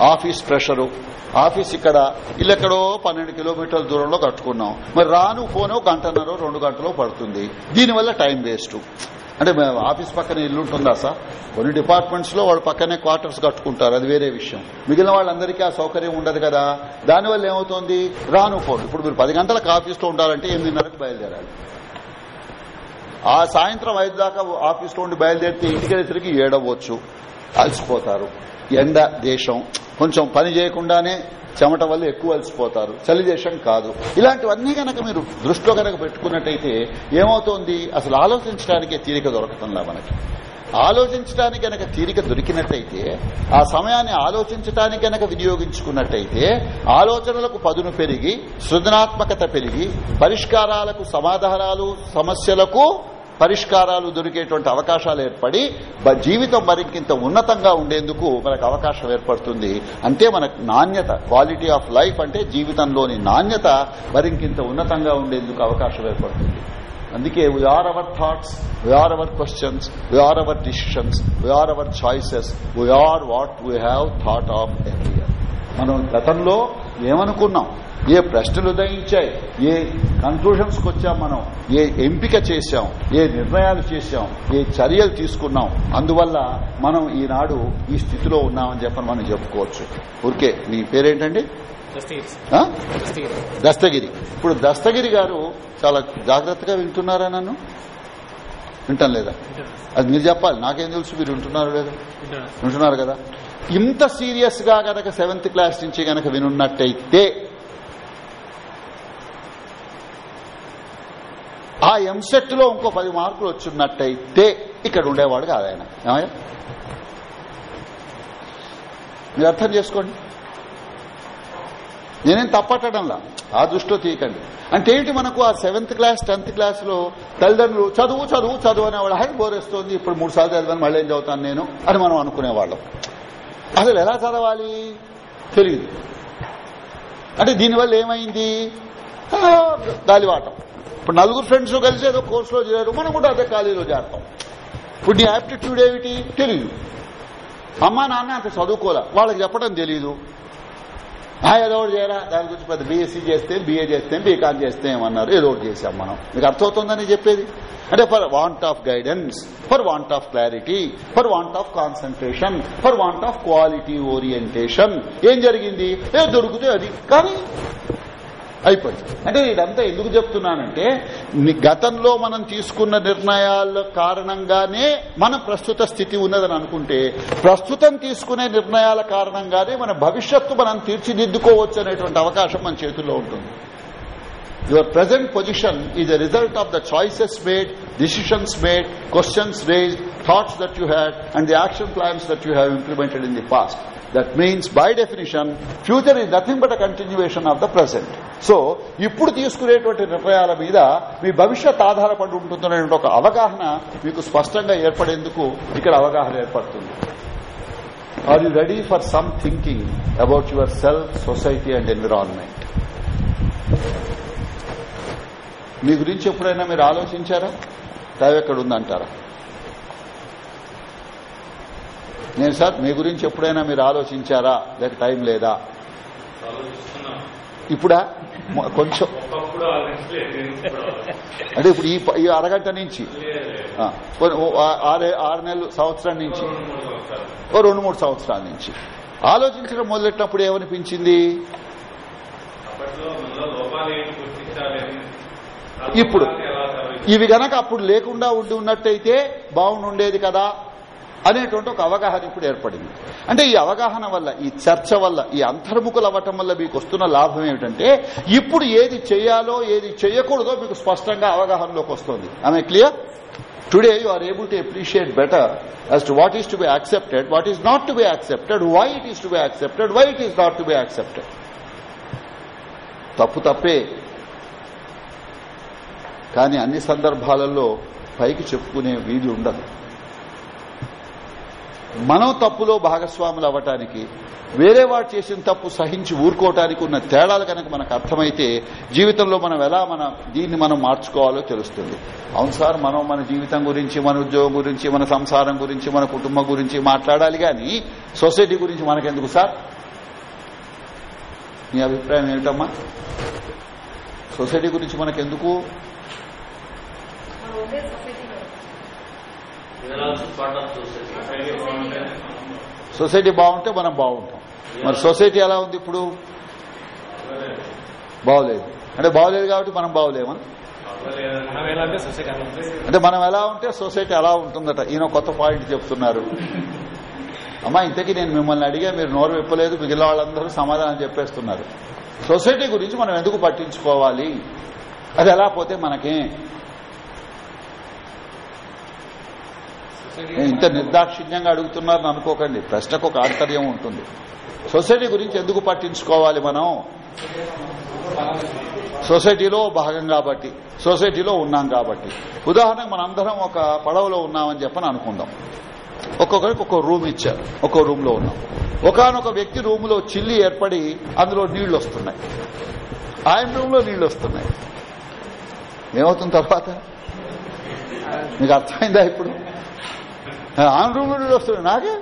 ఆఫీస్ ప్రెషరు ఆఫీస్ ఇక్కడ ఇల్లెక్కడో పన్నెండు కిలోమీటర్ల దూరంలో కట్టుకున్నాం. మరి రాను పోను గంటన్నర రెండు గంటలో పడుతుంది. దీనివల్ల టైం వేస్ట్. అంటే ఆఫీస్ పక్కన ఇల్లు ఉంటుందా సార్? కొన్ని డిపార్ట్మెంట్స్లో వాళ్ళు పక్కనే క్వార్టర్స్ కట్టుకుంటారు అది వేరే విషయం. మిగిలిన వాళ్ళందరికీ ఆ సౌకర్యం ఉండదు కదా. దానివల్ల ఏమవుతుంది? రాను పోను. ఇప్పుడు మీరు పది గంటలకు ఆఫీస్లో ఉండాలంటే ఎనిమిదిన్నరకు బయలుదేరాలి. ఆ సాయంత్రం ఐదు దాకా ఆఫీస్లో ఉండి బయలుదేరితే ఇంటికి తిరిగి ఏడవచ్చు. అలసిపోతారు. ఎండ దేశం కొంచెం పని చేయకుండానే చెమట వల్ల ఎక్కువ అలసిపోతారు. చలి దేశం కాదు. ఇలాంటివన్నీ కనుక మీరు దృష్టిలో కనుక పెట్టుకున్నట్టయితే ఏమవుతోంది? అసలు ఆలోచించడానికే తీరిక దొరకతుందా మనకి. ఆలోచించడానికి గనక తీరిక దొరికినట్టయితే ఆ సమయాన్ని ఆలోచించడానికి గనక వినియోగించుకున్నట్టయితే ఆలోచనలకు పదును పెరిగి సృజనాత్మకత పెరిగి పరిష్కారాలకు సమాధానాలు సమస్యలకు పరిష్కారాలు దొరికేటువంటి అవకాశాలు ఏర్పడి జీవితం మరికింత ఉన్నతంగా ఉండేందుకు మనకు అవకాశం ఏర్పడుతుంది. అంటే మనకు నాణ్యత క్వాలిటీ ఆఫ్ లైఫ్ అంటే జీవితంలోని నాణ్యత మరింకింత ఉన్నతంగా ఉండేందుకు అవకాశం ఏర్పడుతుంది. అందుకే we are our thoughts we are our questions we are our decisions we are our choices we are what we have thought of earlier మనం గతంలో ఏమనుకున్నాం? ఏ ప్రశ్నలు ఉదయించాయి ఏ కన్క్లూషన్స్ వచ్చాం మనం ఏ ఎంపిక చేశాం ఏ నిర్ణయాలు చేశాం ఏ చర్యలు తీసుకున్నాం. అందువల్ల మనం ఈనాడు ఈ స్థితిలో ఉన్నామని చెప్పని మనం చెప్పుకోవచ్చు. ఊరికే మీ పేరేంటండి? దస్తగిరి ఇప్పుడు దస్తగిరి గారు చాలా జాగ్రత్తగా వింటున్నారా నన్ను? వింటాం లేదా? అది మీరు చెప్పాలి. నాకేం తెలుసు మీరు వింటున్నారు లేదా? వింటున్నారు కదా. ఇంత సీరియస్గా గనక సెవెంత్ క్లాస్ నుంచి గనక వినున్నట్టయితే ఆ ఎంసెట్లో ఇంకో పది మార్కులు వచ్చినట్టయితే ఇక్కడ ఉండేవాడు కాదు ఆయన. మీరు అర్థం చేసుకోండి. నేనేం తప్పట్టడంలా? ఆ దృష్టిలో తీయకండి. అంటే ఏంటి మనకు ఆ సెవెంత్ క్లాస్ టెన్త్ క్లాస్లో తల్లిదండ్రులు చదువు చదువు చదువు అనేవాడు హై బోరేస్తోంది ఇప్పుడు మూడు సార్లు చదివాను మళ్ళీ ఏం చదువుతాను నేను అని మనం అనుకునేవాళ్ళం. అసలు ఎలా చదవాలి? తెలియదు అంటే దీనివల్ల ఏమైంది? ఆ, గాలివాటం. ఇప్పుడు నలుగురు ఫ్రెండ్స్ కలిసి ఏదో కోర్సులో చేరారు. మనం కూడా అదే కాలేజీలో చేరతాం. ఇప్పుడు నీ యాప్టిట్యూడ్ ఏమిటి? తెలియదు అమ్మా నాన్న అంత చదువుకోలే. వాళ్ళకి చెప్పడం తెలియదు ఆ, ఏదో ఒకటి చేయరా? దాని గురించి పెద్ద బీఎస్సీ చేస్తే బీఏ చేస్తే బీకాన్ చేస్తే ఏమన్నారు? ఏదో ఒకటి చేశాం మనం. మీకు అర్థమవుతుందని చెప్పేది? అంటే for want of guidance for want of clarity for want of concentration for want of quality orientation ఏం జరిగింది? ఏ దొరికితే అది. కానీ అయిపోయింది. అంటే ఇదంతా ఎందుకు చెప్తున్నానంటే గతంలో మనం తీసుకున్న నిర్ణయాల కారణంగానే మన ప్రస్తుత స్థితి ఉన్నదని అనుకుంటే ప్రస్తుతం తీసుకునే నిర్ణయాల కారణంగానే మన భవిష్యత్తు మనం తీర్చిదిద్దుకోవచ్చు అనేటువంటి అవకాశం మన చేతుల్లో ఉంటుంది. Your present position is the result of the choices made decisions made questions raise thoughts that you had and the action plans that you have implemented in the past that means by definition future is nothing but a continuation of the present so ఇప్పుడు తీసుకునేటువంటి నిర్ణయాల మీద మీ భవిష్యత్ ఆధారపడి ఉంటుందనే ఒక అవగాహన మీకు స్పష్టంగా ఏర్పడేందుకు ఇక్కడ అవగాహన ఏర్పడుతుంది. Are you ready for some thinking about yourself society and environment మీ గురించి ఎప్పుడైనా మీరు ఆలోచించారా? టైం ఎక్కడ నేను సార్ మీ గురించి ఎప్పుడైనా మీరు ఆలోచించారా? లేక టైం లేదా? ఇప్పుడా? కొంచెం. అంటే ఇప్పుడు ఈ అరగంట నుంచి. ఆరు ఆరు నెలలు సంవత్సరం నుంచి. రెండు మూడు ఓ రెండు మూడు సంవత్సరాల నుంచి. ఆలోచించడం మొదలెట్టినప్పుడు ఏమనిపించింది? ఇప్పుడు ఇవి గనక అప్పుడు లేకుండా ఉండి ఉన్నట్టయితే బాగుండేది కదా? అనేటువంటి ఒక అవగాహన ఇప్పుడు ఏర్పడింది. అంటే ఈ అవగాహన వల్ల ఈ చర్చ వల్ల ఈ అంతర్ముఖులు అవ్వటం వల్ల మీకు వస్తున్న లాభం ఏమిటంటే ఇప్పుడు ఏది చేయాలో ఏది చేయకూడదో మీకు స్పష్టంగా అవగాహనలోకి వస్తుంది. ఆమె clear today you are able to appreciate better as to what is to be accepted, what is not to be accepted, why it is to be accepted, why it is not to be accepted. తప్పు తప్పే. కానీ అన్ని సందర్భాలలో పైకి చెప్పుకునే వీలు ఉండదు. మనం తప్పులో భాగస్వాములు అవ్వటానికి వేరే వాడు చేసిన తప్పు సహించి ఊరుకోవటానికి ఉన్న తేడాలు కనుక మనకు అర్థమైతే జీవితంలో మనం ఎలా మన దీన్ని మనం మార్చుకోవాలో తెలుస్తుంది. అవును సార్ మనం మన జీవితం గురించి మన ఉద్యోగం గురించి మన సంసారం గురించి మన కుటుంబం గురించి మాట్లాడాలి కానీ సొసైటీ గురించి మనకెందుకు సార్? మీ అభిప్రాయం ఏమిటమ్మా? సొసైటీ గురించి మనకెందుకు మనం ఉండే సొసైటీలో We are also part of society. Society బాగుంటేనే మనం సొసైటీ బాగుంటే మనం బాగుంటాం. మరి సొసైటీ ఎలా ఉంది ఇప్పుడు? బాగోలేదు. అంటే బాగోలేదు కాబట్టి మనం బాగోలేమా? ఎలా అంటే మనం ఎలా ఉంటే సొసైటీ అలా ఉంటుందట. ఈయన కొత్త పాయింట్ చెప్తున్నారు. అమ్మా ఇంతకీ నేను మిమ్మల్ని అడిగా మీరు నోరు విప్పలేదు మిగిలిన వాళ్ళందరూ సమాధానం చెప్పేస్తున్నారు. సొసైటీ గురించి మనం ఎందుకు పట్టించుకోవాలి? అది ఎలా పోతే మనకే? ఇంత నిర్దాక్షిణ్యంగా అడుగుతున్నారని అనుకోకండి. ప్రశ్నకు ఒక ఆంతర్యం ఉంటుంది. సొసైటీ గురించి ఎందుకు పట్టించుకోవాలి మనం? సొసైటీలో భాగం కాబట్టి సొసైటీలో ఉన్నాం కాబట్టి. ఉదాహరణకు మనందరం ఒక పడవలో ఉన్నామని చెప్పని అనుకుందాం. ఒక్కొక్కరికి ఒక రూమ్ ఇచ్చారు. ఒక్కో రూమ్లో ఉన్నాం. ఒకనొక వ్యక్తి రూమ్లో చిల్లి ఏర్పడి అందులో నీళ్ళు వస్తున్నాయి. ఆయన రూమ్లో నీళ్ళు వస్తున్నాయి. ఏమవుతుంది తర్వాత? మీకు అర్థమైందా ఇప్పుడు? ఆన్ రూమ్ నుండి నీళ్ళు నాకే?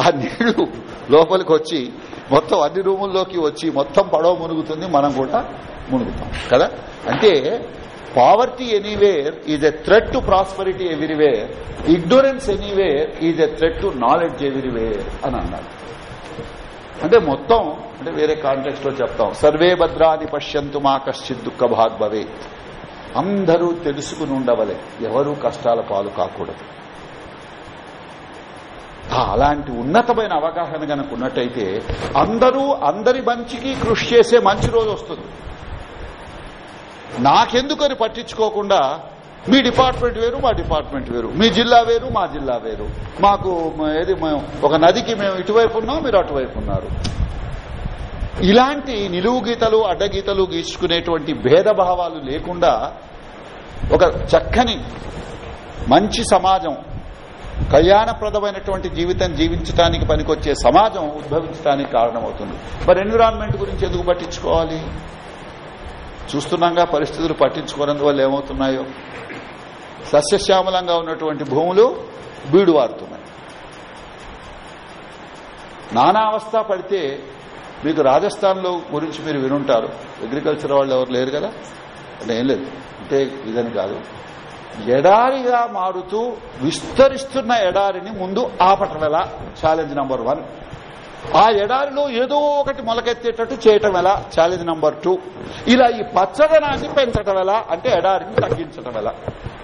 ఆ నీళ్ళు లోపలికి వచ్చి మొత్తం అన్ని రూముల్లోకి వచ్చి మొత్తం పడవ మునుగుతుంది మనం కూడా మునుగుతాం కదా? అంటే poverty anywhere is a threat to prosperity everywhere ignorance anywhere is a threat to knowledge everywhere అని అన్నారు. అంటే మొత్తం అంటే వేరే కాంటెక్స్ట్లో చెప్తాం. సర్వే భద్రాది పశ్యంతు మా కశ్చిత్ దుఃఖ భాగ్భవే అందరూ తెలుసుకుని ఉండవలే. ఎవరూ కష్టాల పాలు కాకూడదు. అలాంటి ఉన్నతమైన అవగాహన కనుక ఉన్నట్టయితే అందరూ అందరి మంచికి కృషి చేసే మంచి రోజు వస్తుంది. నాకెందుకని పట్టించుకోకుండా మీ డిపార్ట్మెంట్ వేరు మా డిపార్ట్మెంట్ వేరు. మీ జిల్లా వేరు మా జిల్లా వేరు. మాకు ఏది మేము ఒక నదికి మేము ఇటువైపు ఉన్నాం మీరు అటువైపు ఉన్నారు. ఇలాంటి నిలువు గీతలు అడ్డగీతలు గీసుకునేటువంటి భేదభావాలు లేకుండా ఒక చక్కని మంచి సమాజం కళ్యాణప్రదమైనటువంటి జీవితం జీవించడానికి పనికొచ్చే సమాజం ఉద్భవించడానికి కారణమవుతుంది. మరి ఎన్విరాన్మెంట్ గురించి ఎందుకు పట్టించుకోవాలి? చూస్తున్నాగా పరిస్థితులు పట్టించుకోనందువల్ల ఏమవుతున్నాయో? సస్యశ్యామలంగా ఉన్నటువంటి భూములు బీడువారుతున్నాయి. నానావస్థ పడితే మీకు రాజస్థాన్లో గురించి మీరు వినుంటారు. అగ్రికల్చర్ వాళ్ళు ఎవరు లేరు కదా? అంటే ఏం లేదు. అంటే ఇదని కాదు. ఎడారిగా మారుతూ విస్తరిస్తున్న ఎడారిని ముందు ఆపటం ఎలా? Challenge number one. ఆ ఎడారిలో ఏదో ఒకటి మొలకెత్తేటట్టు చేయటం ఎలా? Challenge number two. ఇలా ఈ పచ్చదనాన్ని పెంచటం ఎలా? అంటే ఎడారిని తగ్గించటం ఎలా?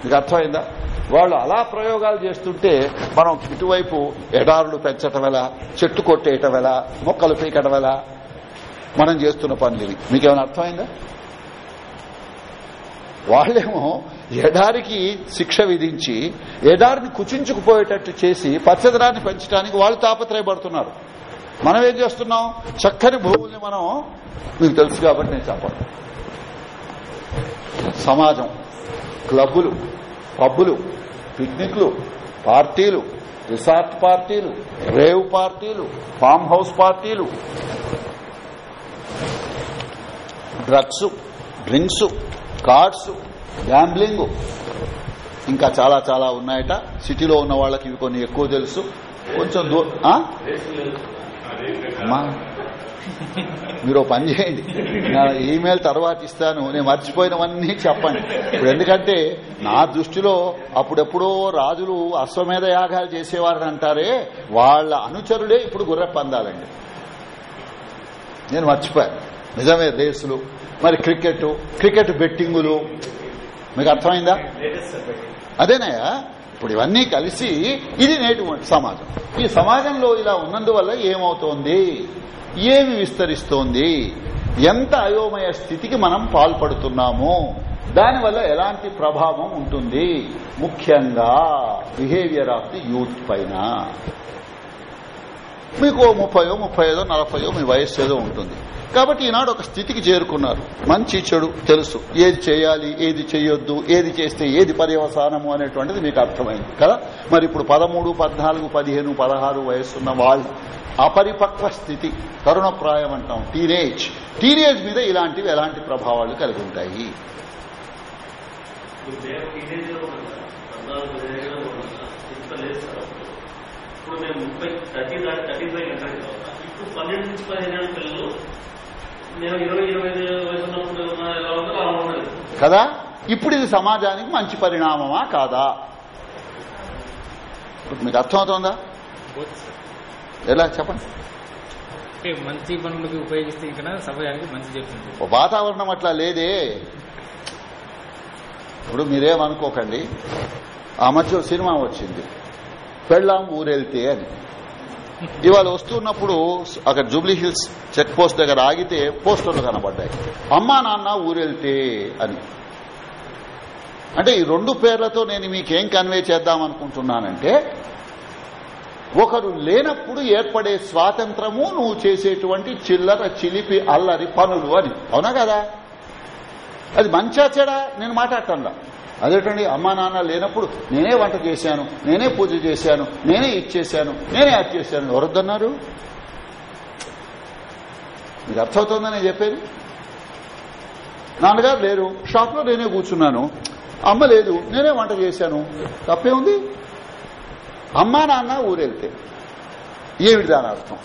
మీకు అర్థమైందా? వాళ్ళు అలా ప్రయోగాలు చేస్తుంటే మనం ఇటువైపు ఎడారులు పెంచటం ఎలా? చెట్టు కొట్టేయటం ఎలా? మొక్కలు పీకటం ఎలా? మనం చేస్తున్న పనులు ఇవి. మీకేమైనా అర్థమైందా? వాళ్ళేమో ఎడారికి శిక్ష విధించి ఎడారిని కుచించుకుపోయేటట్టు చేసి పచ్చదనాన్ని పెంచడానికి వాళ్ళు తాపత్రయపడుతున్నారు. మనం ఏం చేస్తున్నాం? చక్కని భూముల్ని మనం మీకు తెలుసు కాబట్టి నేను చెప్పను. సమాజం క్లబ్బులు పబ్బులు పిక్నిక్లు పార్టీలు రిసార్ట్ పార్టీలు రేవ్ పార్టీలు ఫామ్ హౌస్ పార్టీలు డ్రగ్స్ డ్రింక్స్ కార్డ్స్ గ్యాంబ్లింగ్ ఇంకా చాలా చాలా ఉన్నాయట. సిటీలో ఉన్న వాళ్ళకి ఇవి కొన్ని ఎక్కువ తెలుసు. కొంచెం దూరం అమ్మా మీరు పని చేయండి. నా ఈమెయిల్ తర్వాత ఇస్తాను. నేను మర్చిపోయినవన్నీ చెప్పండి. ఇప్పుడు ఎందుకంటే నా దృష్టిలో అప్పుడెప్పుడో రాజులు అశ్వమేధ యాగాలు చేసేవారని అంటారే వాళ్ళ అనుచరుడే ఇప్పుడు గుర్ర పందాలండి. నేను మర్చిపోయాను. నిజమే రేసులు. మరి క్రికెట్ క్రికెట్ బెట్టింగులు. మీకు అర్థమైందా? అదేనయ్యా? ఇప్పుడు ఇవన్నీ కలిసి ఇది నేటి సమాజం. ఈ సమాజంలో ఇలా ఉన్నందువల్ల ఏమవుతోంది? ఏమి విస్తరిస్తోంది? ఎంత అయోమయ స్థితికి మనం పాల్పడుతున్నాము? దానివల్ల ఎలాంటి ప్రభావం ఉంటుంది? ముఖ్యంగా బిహేవియర్ ఆఫ్ ది యూత్ పైన. మీకు ముప్పయో ముప్పై ఐదో నలభై మీ వయస్సు ఏదో ఉంటుంది. కాబట్టి ఈనాడు ఒక స్థితికి చేరుకున్నారు. మంచి చెడు తెలుసు. ఏది చేయాలి ఏది చేయొద్దు ఏది చేస్తే ఏది పర్యవసానము అనేటువంటిది మీకు అర్థమైంది కదా? మరి ఇప్పుడు పదమూడు పద్నాలుగు పదిహేను పదహారు వయస్సున్న వాళ్ళు అపరిపక్వ స్థితి తరుణప్రాయం అంటాం టీనేజ్. టీనేజ్ మీద ఇలాంటివి ఎలాంటి ప్రభావాలు కలిగి ఉంటాయి? ఇప్పుడు మేము ముప్పై థర్టీ థర్టీ ఫైవ్ హండ్రెడ్ ఇప్పుడు పన్నెండు నుంచి పదిహేను పిల్లలు కదా? ఇప్పుడు ఇది సమాజానికి మంచి పరిణామమా కాదా? ఇప్పుడు మీకు అర్థమవుతోందా. ఎలా? చెప్పండి. మంచి పనులకి ఉపయోగిస్తే ఇక్కడ సమాజానికి మంచి చెప్తుంది వాతావరణం అట్లా లేదే. ఇప్పుడు మీరేమనుకోకండి. ఆ మధ్య సినిమా వచ్చింది. పెళ్ళాం ఊరెళ్తే అని. ఇవాళ వస్తున్నప్పుడు అక్కడ జూబ్లీ హిల్స్ చెక్ పోస్ట్ దగ్గర ఆగితే పోస్టర్లు కనబడ్డాయి. అమ్మా నాన్న ఊరెళ్తే అని. అంటే ఈ రెండు పేర్లతో నేను మీకేం కన్వే చేద్దాం అనుకుంటున్నానంటే ఒకరు లేనప్పుడు ఏర్పడే స్వాతంత్రము నువ్వు చేసేటువంటి చిల్లర చిలిపి అల్లరి పనులు అని. అవునా కదా? అది మంచా చెడా? నేను మాట్లాడటంలా అదేటండి అమ్మా నాన్న లేనప్పుడు నేనే వంట చేశాను నేనే పూజ చేశాను నేనే ఇచ్చేశాను నేనే అది చేశాను. ఎవరొద్దన్నారు? మీకు అర్థమవుతుందని చెప్పేది? నాన్నగారు లేరు షాప్లో నేనే కూర్చున్నాను. అమ్మ లేదు నేనే వంట చేశాను. తప్పే ఉంది? అమ్మా నాన్న ఊరెళ్తే. ఏమిటి దాని అర్థం?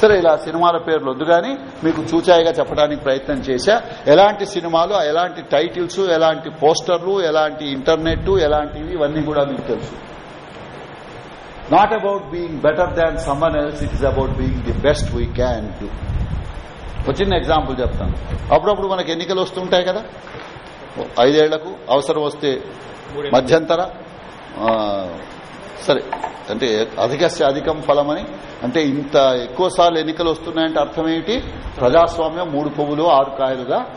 సరే ఇలా సినిమాల పేర్లు వద్దు కానీ మీకు చూచాయిగా చెప్పడానికి ప్రయత్నం చేశా. ఎలాంటి సినిమాలు ఎలాంటి టైటిల్స్ ఎలాంటి పోస్టర్లు ఎలాంటి ఇంటర్నెట్ ఎలాంటివి ఇవన్నీ కూడా మీకు తెలుసు. Not about being better than someone else it is about being the best we can do ఒక చిన్న ఎగ్జాంపుల్ చెప్తాను. అప్పుడప్పుడు మనకి ఎన్నికలు వస్తుంటాయి కదా? ఐదేళ్ళకు అవసరం వస్తే మధ్యంతర సరే అంటే అధికస్య అధికం ఫలమని అంటే ఇంత ఎక్కువ సార్లు ఎన్నికలు వస్తున్నాయంటే అర్థం ఏంటి ప్రజాస్వామ్యం మూడు పువ్వులు ఆరు కాయలుగా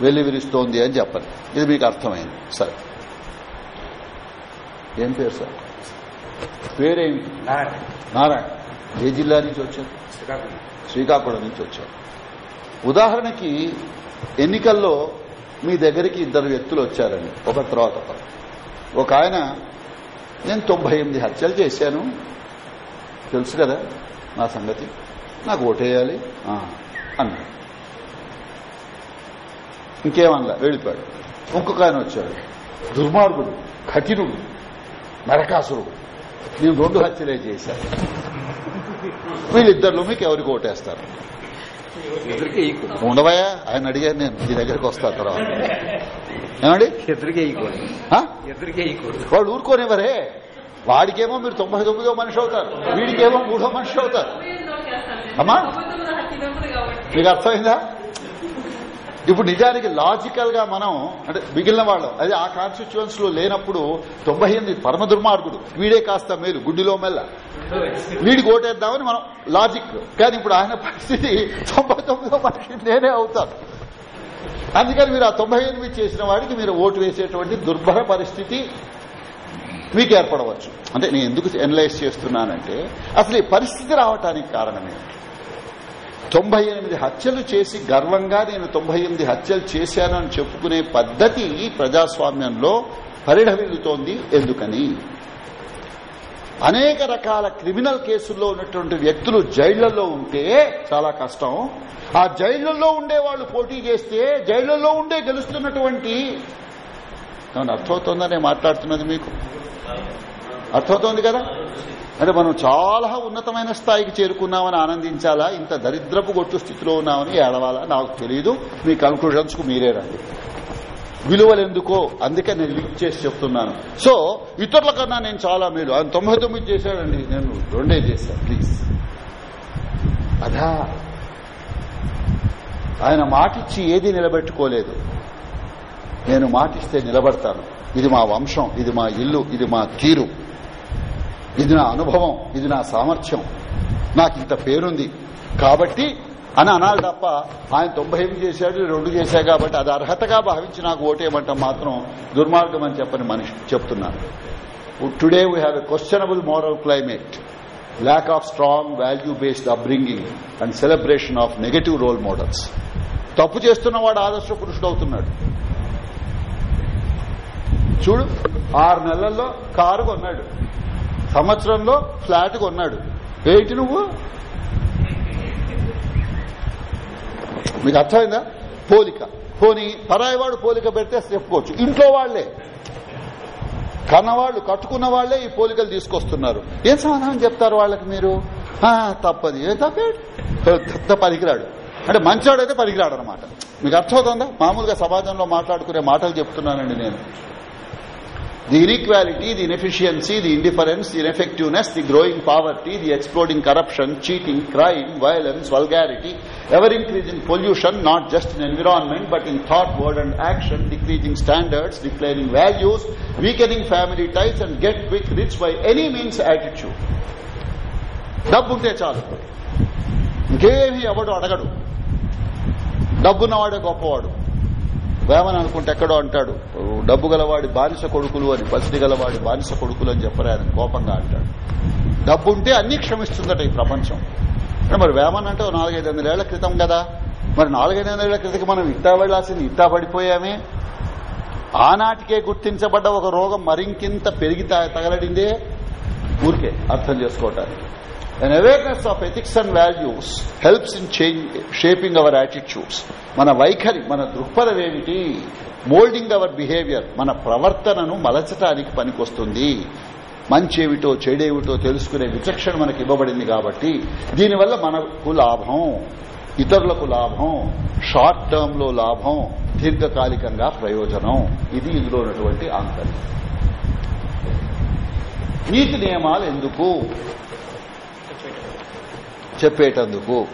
వెల్లివిరుస్తోంది అని చెప్పాలి. ఇది మీకు అర్థమైంది. సరే. ఏం పేరు సార్? పేరేమిటి? నారాయణ. ఏ జిల్లా నుంచి వచ్చారు? శ్రీకాకుళం. నుంచి వచ్చారు. ఉదాహరణకి ఎన్నికల్లో మీ దగ్గరికి ఇద్దరు వ్యక్తులు వచ్చారండి. ఒక తర్వాత. ఒక ఆయన నేను తొంభై ఎనిమిది హత్యలు చేశాను. తెలుసు కదా నా సంగతి? నాకు ఓటేయాలి. అన్నాడు. ఇంకేమన్నా వెళ్ళిపోయాడు ఇంకొక ఆయన వచ్చాడు. దుర్మార్గుడు కఠినుడు నరకాసురుడు. నేను రెండు హత్యలే చేశాను. వీళ్ళిద్దరిలో మీకు ఎవరికి ఓటేస్తారు? ఇద్దరికి ఈక్వల్ ఉండవయ్యా? ఆయన అడిగాను నేను. మీ దగ్గరికి వస్తా తర్వాత. ఏమండి? ఇద్దరికే ఈక్వల్ వాళ్ళు ఊరుకోనివ్వరే. వాడికేమో మీరు తొంభై తొమ్మిదో మనిషి అవుతారు. వీడికేమో మూడో మనిషి అవుతారు. అమ్మా? మీకు అర్థమైందా? ఇప్పుడు నిజానికి లాజికల్గా మనం అంటే మిగిలిన వాళ్ళు అది ఆ కాన్స్టిట్యువెన్స్లో లేనప్పుడు తొంభై ఎనిమిది పరమ దుర్మార్గుడు వీడే కాస్త మేలు గుడ్డిలో మెల్ల. వీడికి ఓటేద్దామని మనం లాజిక్ కానీ ఇప్పుడు ఆయన పరిస్థితి తొంభై తొమ్మిదో పరిస్థితి నేనే అవుతాను. అందుకని మీరు ఆ తొంభై ఎనిమిది చేసిన వాడికి మీరు ఓటు వేసేటువంటి దుర్భర పరిస్థితి మీకు ఏర్పడవచ్చు. అంటే నేను ఎందుకు ఎనలైజ్ చేస్తున్నానంటే అసలు ఈ పరిస్థితి రావటానికి కారణమేంటి తొంభై ఎనిమిది హత్యలు చేసి గర్వంగా నేను తొంభై ఎనిమిది హత్యలు చేశానని చెప్పుకునే పద్ధతి ఈ ప్రజాస్వామ్యంలో పరిఢవిల్లుతోంది ఎందుకని? అనేక రకాల క్రిమినల్ కేసుల్లో ఉన్నటువంటి వ్యక్తులు జైళ్ళలో ఉంటే చాలా కష్టం. ఆ జైళ్ళలో ఉండే వాళ్ళు పోటీ చేస్తే జైళ్ళలో ఉండే గెలుస్తున్నటువంటి ఏమన్నా అర్థమవుతోందనే మాట్లాడుతున్నది మీకు. అర్థమవుతోంది కదా? అంటే మనం చాలా ఉన్నతమైన స్థాయికి చేరుకున్నామని ఆనందించాలా? ఇంత దరిద్రపు గొట్టు స్థితిలో ఉన్నామని ఏడవాలా? నాకు తెలియదు మీ కన్క్లూజన్స్కు మీరే రండి. విలువలు ఎందుకో అందుకే నేను లింక్ చేసి చెప్తున్నాను. సో ఇతరుల కన్నా నేను చాలా మేలు. ఆయన తొంభై తొమ్మిది చేశాడండి. నేను రెండే చేశాను ప్లీజ్ అదా. ఆయన మాటిచ్చి ఏది నిలబెట్టుకోలేదు. నేను మాటిస్తే నిలబడతాను. ఇది మా వంశం ఇది మా ఇల్లు ఇది మా తీరు. ఇది నా అనుభవం ఇది నా సామర్థ్యం. నాకు ఇంత పేరుంది. కాబట్టి అని అనాలి తప్ప ఆయన తొంభై ఎనిమిది చేశాడు రెండు చేశా కాబట్టి అది అర్హతగా భావించి నాకు ఓటేయమంటాం మాత్రం దుర్మార్గం అని చెప్పని మనిషి చెప్తున్నాను. Today we have a questionable moral climate lack of strong value based upbringing and celebration of negative role models తప్పు చేస్తున్నవాడు ఆదర్శ పురుషుడు అవుతున్నాడు. చూడు ఆరు నెలల్లో కారు కొన్నాడు. సంవత్సరంలో ఫ్లాట్ కొన్నాడు. ఏంటి నువ్వు? మీకు అర్థమైందా? పోలిక. పోని పరాయివాడు పోలిక పెడితే చెప్పుకోవచ్చు. ఇంట్లో వాళ్ళే కన్నవాళ్ళు కట్టుకున్న వాళ్ళే ఈ పోలికలు తీసుకొస్తున్నారు. ఏం సమాధానం చెప్తారు వాళ్ళకి మీరు? తప్పది. ఏ తప్పే పనికిరాడు. అంటే మంచివాడైతే పనికిరాడు అనమాట మీకు అర్థమవుతుందా? మామూలుగా సమాజంలో మాట్లాడుకునే మాటలు చెప్తున్నానండి నేను. The inequality, the inefficiency, the indifference, the ineffectiveness, the growing poverty, the exploding corruption, cheating, crime, violence, vulgarity, ever-increasing pollution, not just in environment but in thought, word and action, decreasing standards, declining values, weakening family ties and get quick rich by any means attitude. డబ్బుంటే చాలు ఇంకేమీ ఎవడు అడగడు డబ్బున్నవాడే గొప్పవాడు వేమని అనుకుంటే ఎక్కడో అంటాడు. డబ్బు గలవాడి బానిస కొడుకులు అని పసిడి గలవాడి బానిస కొడుకులు అని చెప్పరు ఆయన కోపంగా అంటాడు. డబ్బు ఉంటే అన్ని క్షమిస్తుందట ఈ ప్రపంచం. మరి వేమన్ అంటే ఓ నాలుగైదు వందలేళ్ళ క్రితం కదా. మరి నాలుగైదు వందలేళ్ళ క్రితం మనం ఇట్టా వెళ్ళాల్సింది ఇట్టా పడిపోయామే. ఆనాటికే గుర్తించబడ్డ ఒక రోగం మరింకింత పెరిగి తగలడిందే. ఊరికే అర్థం చేసుకోవటానికి. An awareness of ethics and values helps in change, shaping our attitudes. మన వైఖరి మన దృక్పథం ఏమిటి మోల్డింగ్ అవర్ బిహేవియర్ మన ప్రవర్తనను మలచటానికి పనికొస్తుంది. మంచేమిటో చెడేమిటో తెలుసుకునే విచక్షణ మనకి ఇవ్వబడింది కాబట్టి దీనివల్ల మనకు లాభం ఇతరులకు లాభం షార్ట్ టర్మ్లో లాభం దీర్ఘకాలికంగా ప్రయోజనం. ఇది ఇందులో ఉన్నటువంటి ఆంతర్యం. నీతి నియమాలు ఎందుకు? చెప్పేటందుకు.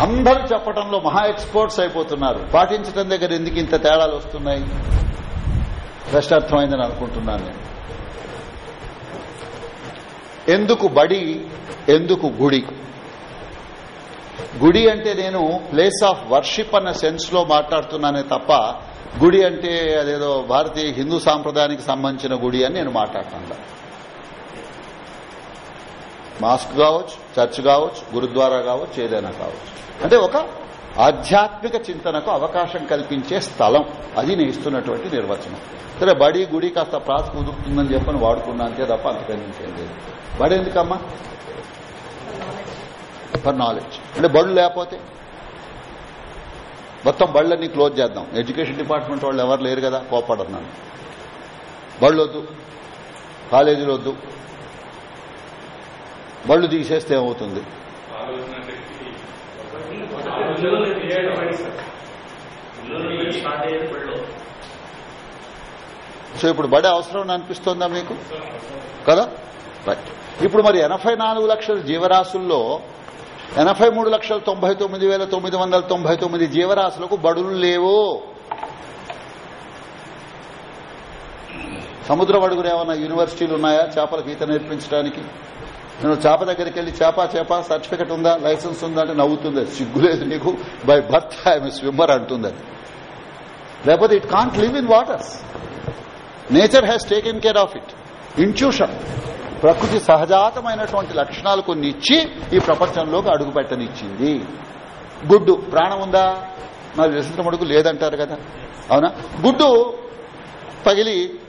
అందరూ చెప్పడంలో మహా ఎక్స్పర్ట్స్ అయిపోతున్నారు. పాటించడం దగ్గర ఎందుకు ఇంత తేడాలు వస్తున్నాయి? బెస్ట్ అర్థమైందని అనుకుంటున్నాను నేను. ఎందుకు బడి ఎందుకు గుడి? గుడి అంటే నేను ప్లేస్ ఆఫ్ వర్షిప్ అన్న సెన్స్లో మాట్లాడుతున్నానే తప్ప గుడి అంటే అదేదో భారతీయ హిందూ సాంప్రదాయానికి సంబంధించిన గుడి అని నేను మాట్లాడుతున్నా మాస్క్ కావచ్చు చర్చ్ కావచ్చు గురుద్వారా కావచ్చు ఏదైనా కావచ్చు. అంటే ఒక ఆధ్యాత్మిక చింతనకు అవకాశం కల్పించే స్థలం. అది నేను ఇస్తున్నటువంటి నిర్వచనం. సరే బడి గుడి కాస్త ప్రాస కుదురుతుందని చెప్పని వాడుకున్నా అంతే తప్ప అంతకని లేదు. బడి ఎందుకమ్మా? For knowledge. అంటే బళ్ళు లేకపోతే? మొత్తం బళ్ళన్నీ క్లోజ్ చేద్దాం. ఎడ్యుకేషన్ డిపార్ట్మెంట్ వాళ్ళు ఎవరు లేరు కదా? కోపడున్నాను బళ్ళు వద్దు కాలేజీలు వద్దు బళ్ళు తీసేస్తే ఏమవుతుంది? సో ఇప్పుడు బడి అవసరం అనిపిస్తోందా మీకు? కదా? రైట్ ఇప్పుడు మరి ఎనభై నాలుగు లక్షల జీవరాశుల్లో ఎనభై మూడు లక్షల తొంభై తొమ్మిది వేల తొమ్మిది వందల తొంభై తొమ్మిది జీవరాశులకు బడులు లేవు. సముద్ర అడుగున ఏమన్నా యూనివర్సిటీలు ఉన్నాయా? చేపలకు ఈత నేర్పించడానికి? నేను చేప దగ్గరికి వెళ్ళి చేప చేప సర్టిఫికెట్ ఉందా లైసెన్స్ ఉందా అంటే నవ్వుతుంది. అది. సిగ్గులేదు నీకు. బై బర్త్ ఐఎమ్ స్విమ్మర్ అంటుంది. అది లేకపోతే it can't live in waters nature has taken care of it intuition ప్రకృతి సహజాతమైనటువంటి లక్షణాలు కొన్ని ఇచ్చి ఈ ప్రపంచంలోకి అడుగు పెట్టనిచ్చింది గుడ్డు ప్రాణం ఉందా? మరి విసంత మడుగు లేదంటారు కదా. అవునా? గుడ్డు పగిలి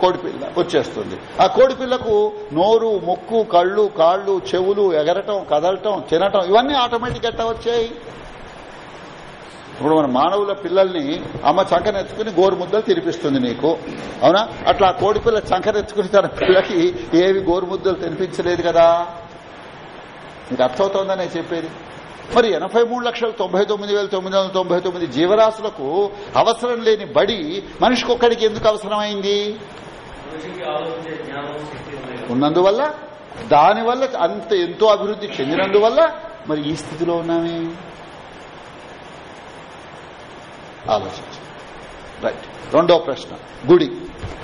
కోడిపిల్ల వచ్చేస్తుంది. ఆ కోడిపిల్లకు నోరు ముక్కు కళ్ళు కాళ్ళు చెవులు ఎగరటం కదలటం తినటం ఇవన్నీ ఆటోమేటిక్ ఎట్టా వచ్చాయి? ఇప్పుడు మన మానవుల పిల్లల్ని అమ్మ చంకనెత్తుకుని గోరు ముద్దలు తినిపిస్తుంది నీకు. అవునా? అట్లా ఆ కోడిపిల్ల చంకనెత్తుకుని తన పిల్లకి ఏవి గోరు ముద్దలు తినిపించలేదు కదా? మీకు అర్థమవుతోందనే చెప్పేది? మరి ఎనభై మూడు లక్షల తొంభై తొమ్మిది వేల తొమ్మిది వందల తొంభై తొమ్మిది జీవరాశులకు అవసరం లేని బడి మనిషికి ఒక్కడికి ఎందుకు అవసరమైంది. ఉన్నందువల్ల దానివల్ల అంత ఎంతో అభివృద్ధి చెందినందువల్ల మరి ఈ స్థితిలో ఉన్నామే. ఆలోచించు. రైట్. రెండో ప్రశ్న. గుడి.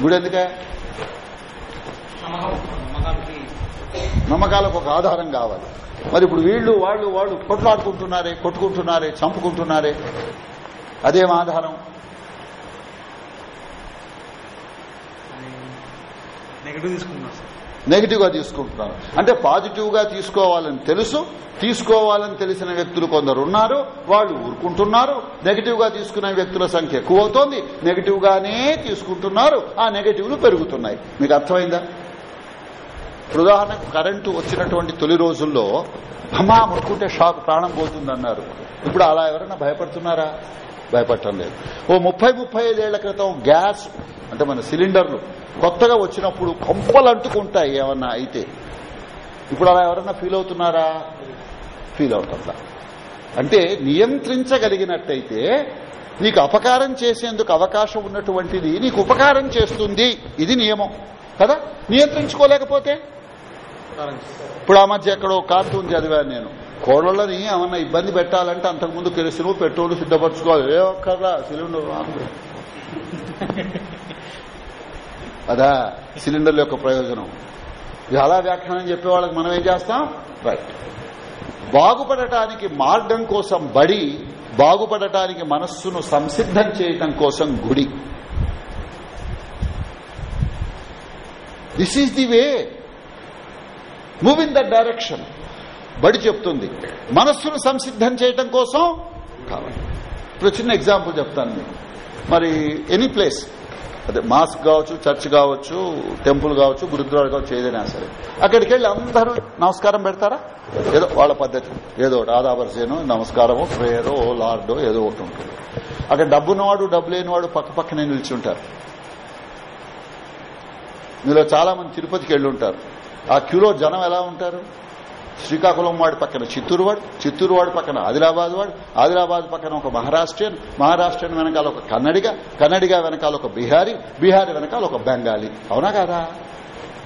గుడి ఎందుకే? నమ్మకాలకు ఒక ఆధారం కావాలి. మరి ఇప్పుడు వీళ్ళు వాళ్ళు వాళ్ళు కొట్లాడుకుంటున్నారే కొట్టుకుంటున్నారే చంపుకుంటున్నారే. అదేం ఆధారం. నెగిటివ్గా తీసుకుంటున్నారు. అంటే పాజిటివ్గా తీసుకోవాలని తెలుసు తీసుకోవాలని తెలిసిన వ్యక్తులు కొందరు ఉన్నారు వాళ్ళు ఊరుకుంటున్నారు నెగిటివ్గా తీసుకునే వ్యక్తుల సంఖ్య ఎక్కువ అవుతోంది నెగిటివ్ గానే తీసుకుంటున్నారు ఆ నెగిటివ్లు పెరుగుతున్నాయి. మీకు అర్థమైందా? ఇప్పుడు ఉదాహరణకు కరెంటు వచ్చినటువంటి తొలి రోజుల్లో అమ్మా ముట్టుకుంటే షాక్ ప్రాణం పోతుందన్నారు. ఇప్పుడు అలా ఎవరైనా భయపడుతున్నారా? భయపడటం లేదు. ఓ ముప్పై ముప్పై ఐదేళ్ళ క్రితం గ్యాస్ అంటే మన సిలిండర్లు కొత్తగా వచ్చినప్పుడు కొంపలు అంటుకుంటాయి ఏమన్నా అయితే. ఇప్పుడు అలా ఎవరన్నా ఫీల్ అవుతున్నారా? ఫీల్ అవుతుందా? అంటే నియంత్రించగలిగినట్టయితే నీకు అపకారం చేసేందుకు అవకాశం ఉన్నటువంటిది నీకు ఉపకారం చేస్తుంది. ఇది నియమం. కదా? నియంత్రించుకోలేకపోతే? ఇప్పుడు ఆ మధ్య ఎక్కడో కార్టూన్ చదివాను నేను. కోడళ్ళని ఏమన్నా ఇబ్బంది పెట్టాలంటే అంతకుముందు కెరసిను పెట్రోల్ సిద్ధపరచుకోవాలి. ఏ ఒక్కర్లా సిలిండర్ అదా సిలిండర్ల యొక్క ప్రయోజనం. చాలా వ్యాఖ్యానం చెప్పే వాళ్ళకి మనం ఏం చేస్తాం? రైట్ బాగుపడటానికి మార్గం కోసం బడి బాగుపడటానికి మనస్సును సంసిద్ధం చేయటం కోసం గుడి. This is the way move in that direction బడి చెప్తుంది. మనస్సును సంసిద్ధం చేయటం కోసం కావాలి. ఇప్పుడు చిన్న ఎగ్జాంపుల్ చెప్తాను మీకు. మరి ఎనీ ప్లేస్ అదే మాస్క్ కావచ్చు చర్చ్ కావచ్చు టెంపుల్ కావచ్చు గురుద్వార కావచ్చు ఏదైనా సరే. అక్కడికి వెళ్ళి అందరూ నమస్కారం పెడతారా? ఏదో వాళ్ళ పద్ధతి. ఏదో ఒకటి ఆదాబర్సేనో నమస్కారమో ప్రేయరో లార్డో ఏదో ఒకటి ఉంటుంది. అక్కడ డబ్బున్నవాడు డబ్బు లేనివాడు పక్క పక్కనే నిలిచి ఉంటారు మీలో చాలా మంది తిరుపతికి వెళ్ళి ఉంటారు ఆ క్యూలో జనం ఎలా ఉంటారు? శ్రీకాకుళం వాడి పక్కన చిత్తూరు వాడు చిత్తూరు వాడి పక్కన ఆదిలాబాద్ వాడు ఆదిలాబాద్ పక్కన ఒక మహారాష్ట్రియన్ మహారాష్ట్రియన్ వెనకాల ఒక కన్నడిగా కన్నడిగా వెనకాల ఒక బీహారీ బీహారీ వెనకాల ఒక బెంగాలీ. అవునా కాదా?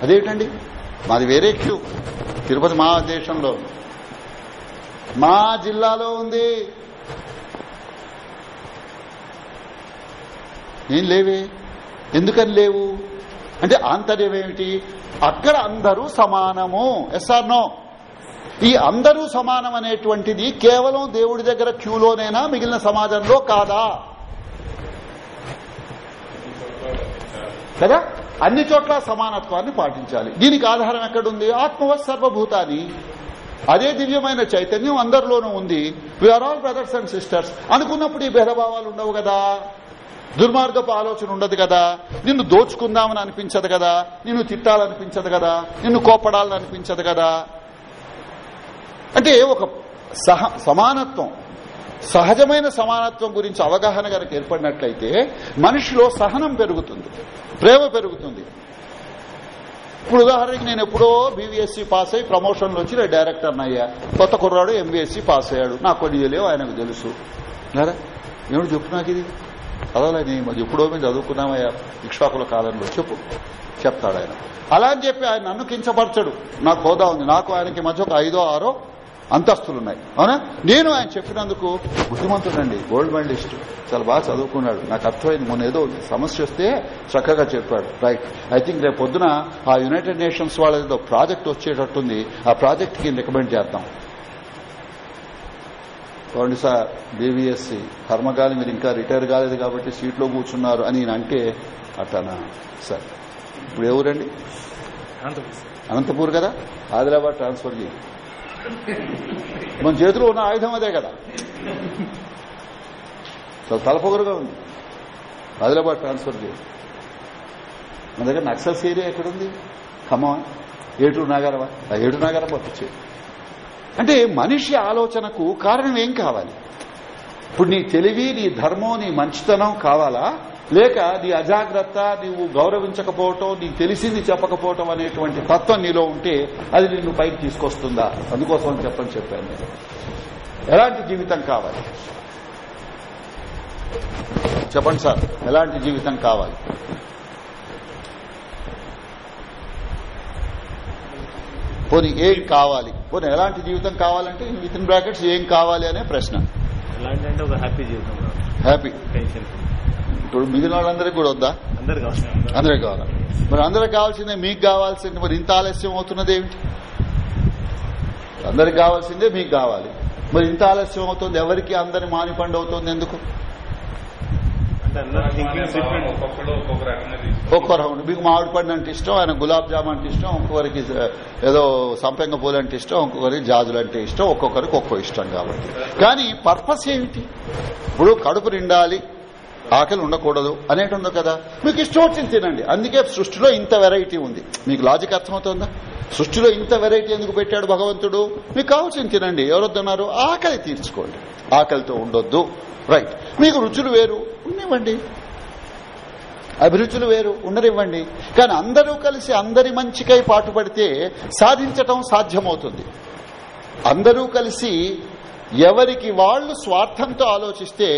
అదేమిటండి? మాది వేరే క్యూ. తిరుపతి మా దేశంలో మా జిల్లాలో ఉంది. ఏం లేవే? ఎందుకని లేవు? అంటే ఆంతర్యం ఏమిటి? అక్కడ అందరూ సమానము. ఎస్ఆర్ నో ఈ అందరూ సమానం అనేటువంటిది కేవలం దేవుడి దగ్గర క్యూలోనేనా మిగిలిన సమాజంలో కాదా? కదా? అన్ని చోట్ల సమానత్వాన్ని పాటించాలి. దీనికి ఆధారం ఎక్కడుంది? ఆత్మవత్ సర్వభూతాన్ని అదే దివ్యమైన చైతన్యం అందరిలోనూ ఉంది. We are all brothers and sisters అనుకున్నప్పుడు ఈ భేదభావాలు ఉండవు కదా? దుర్మార్గపు ఆలోచన ఉండదు కదా. నిన్ను దోచుకుందామని అనిపించదు కదా. నిన్ను తిట్టాలనిపించదు కదా. నిన్ను కోపడాలని అనిపించదు కదా. అంటే ఒక సహ సమానత్వం సహజమైన సమానత్వం గురించి అవగాహన కనుక ఏర్పడినట్లయితే మనిషిలో సహనం పెరుగుతుంది ప్రేమ పెరుగుతుంది. ఇప్పుడు ఉదాహరణకి నేను ఎప్పుడో బీవీఎస్సీ పాస్ అయ్యి ప్రమోషన్లో వచ్చి నేను డైరెక్టర్ అయ్యా. కొత్త కుర్రాడు ఎంబీఎస్సీ పాస్ అయ్యాడు. నాకు కొన్ని తెలియవు ఆయనకు తెలుసు. ఏమిటి చెప్పు నాకు ఇది? చదవలేదు నేను మరి ఎప్పుడో మేము చదువుకున్నామయ్యా ఇక్ష్వాకుల కాలంలో. చెప్పు. చెప్తాడు ఆయన. అలా అని చెప్పి ఆయన నన్ను కించపరచడు. నాకు హోదా ఉంది. నాకు ఆయనకి మధ్య ఒక ఐదో ఆరో అంతస్తులున్నాయి. అవునా? నేను ఆయన చెప్పినందుకు బుద్ధిమంతుడండి గోల్డ్ మెడలిస్ట్. చాలా బాగా చదువుకున్నాడు. నాకు అర్థమైంది. మొన్న ఏదో సమస్య వస్తే చక్కగా చెప్పాడు. రైట్. ఐ థింక్ రేపు పొద్దున ఆ యునైటెడ్ నేషన్స్ వాళ్ళ ఏదో ప్రాజెక్ట్ వచ్చేటట్టుంది. ఆ ప్రాజెక్ట్కి రికమెండ్ చేద్దాం. చూడండి సార్ బీవీఎస్సీ కర్మగాలి మీరు ఇంకా రిటైర్ కాలేదు కాబట్టి సీట్లో కూర్చున్నారు అని నేను అంటే అట్టనా సార్ ఇప్పుడు ఎవరండి? అనంతపురం అనంతపూర్ కదా? ఆదిలాబాద్ ట్రాన్స్ఫర్ చేయి. మన చేతిలో ఉన్న ఆయుధం అదే కదా. చాలా తలపొగరుగా ఉంది. ఆదిలాబాద్ ట్రాన్స్ఫర్ చేయి. మన దగ్గర నక్సల్స్ ఏరియా ఎక్కడుంది? ఖమ్మం ఏటూరు నాగారవా. ఏటూరు నాగారం పంపించే అంటే మనిషి ఆలోచనకు కారణం ఏం కావాలి? ఇప్పుడు నీ తెలివి నీ ధర్మం నీ మంచితనం కావాలా? లేక నీ అజాగ్రత్త నీవు గౌరవించకపోవటం నీకు తెలిసింది చెప్పకపోవటం అనేటువంటి తత్వం నీలో ఉంటే అది నిన్ను పైకి తీసుకొస్తుందా? అందుకోసం అని చెప్పని చెప్పాను. నేను ఎలాంటి జీవితం కావాలి? చెప్పండి సార్ ఎలాంటి జీవితం కావాలి? పోనీ ఏం కావాలి? పోనీ ఎలాంటి జీవితం కావాలంటే విత్ ఇన్ బ్రాకెట్స్ ఏం కావాలి అనే ప్రశ్న. ఎలాంటి అంటే ఒక హ్యాపీ జీవితం హ్యాపీ. ఇప్పుడు మిగిలిన వాళ్ళందరికీ కూడా వద్దా? అందరికి కావాలా? మరి అందరికి కావాల్సిందే మీకు కావాల్సింది మరి ఇంత ఆలస్యం అవుతున్నది ఏమిటి? అందరికి కావాల్సిందే మీకు కావాలి. మరి ఇంత ఆలస్యం అవుతుంది ఎవరికి అందరి మానిపండు అవుతుంది ఎందుకు? ఒక్కొక్కరు మీకు మామిడి పండు అంటే ఇష్టం ఆయన గులాబ్ జామ్ అంటే ఇష్టం ఒక్కొక్కరికి ఏదో సంపెంగ పూలు అంటే ఇష్టం ఒక్కొక్కరికి జాజులు అంటే ఇష్టం ఒక్కొక్కరికి ఒక్కో ఇష్టం కాబట్టి. కానీ పర్పస్ ఏమిటి? ఇప్పుడు కడుపు నిండాలి ఆకలి ఉండకూడదు అనేటి ఉంది కదా. మీకు ఇష్టం వచ్చింది తినండి. అందుకే సృష్టిలో ఇంత వెరైటీ ఉంది. మీకు లాజిక్ అర్థమవుతుందా? సృష్టిలో ఇంత వెరైటీ ఎందుకు పెట్టాడు భగవంతుడు? మీకు కావాల్సింది తినండి. ఎవరొద్దున్నారు? ఆకలి తీర్చుకోండి. ఆకలితో ఉండొద్దు. రైట్. మీకు రుచులు వేరు? ఉండనివ్వండి. అభిరుచులు వేరు ఉండనివ్వండి. కానీ అందరూ కలిసి అందరి మంచికై పాటుపడితే సాధించటం సాధ్యమవుతుంది. అందరూ కలిసి ఎవరికి వాళ్ళు స్వార్థంతో ఆలోచిస్తే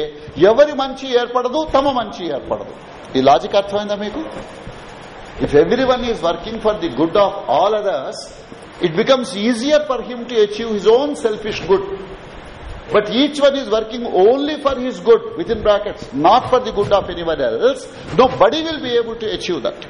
ఎవరి మంచి ఏర్పడదు తమ మంచి ఏర్పడదు. ఈ లాజిక్ అర్థమైందా మీకు? If everyone is working for the good of all others it becomes easier for him to achieve his own selfish good but each one is working only for his good within brackets not for the good of anyone else. Nobody will be able to achieve that.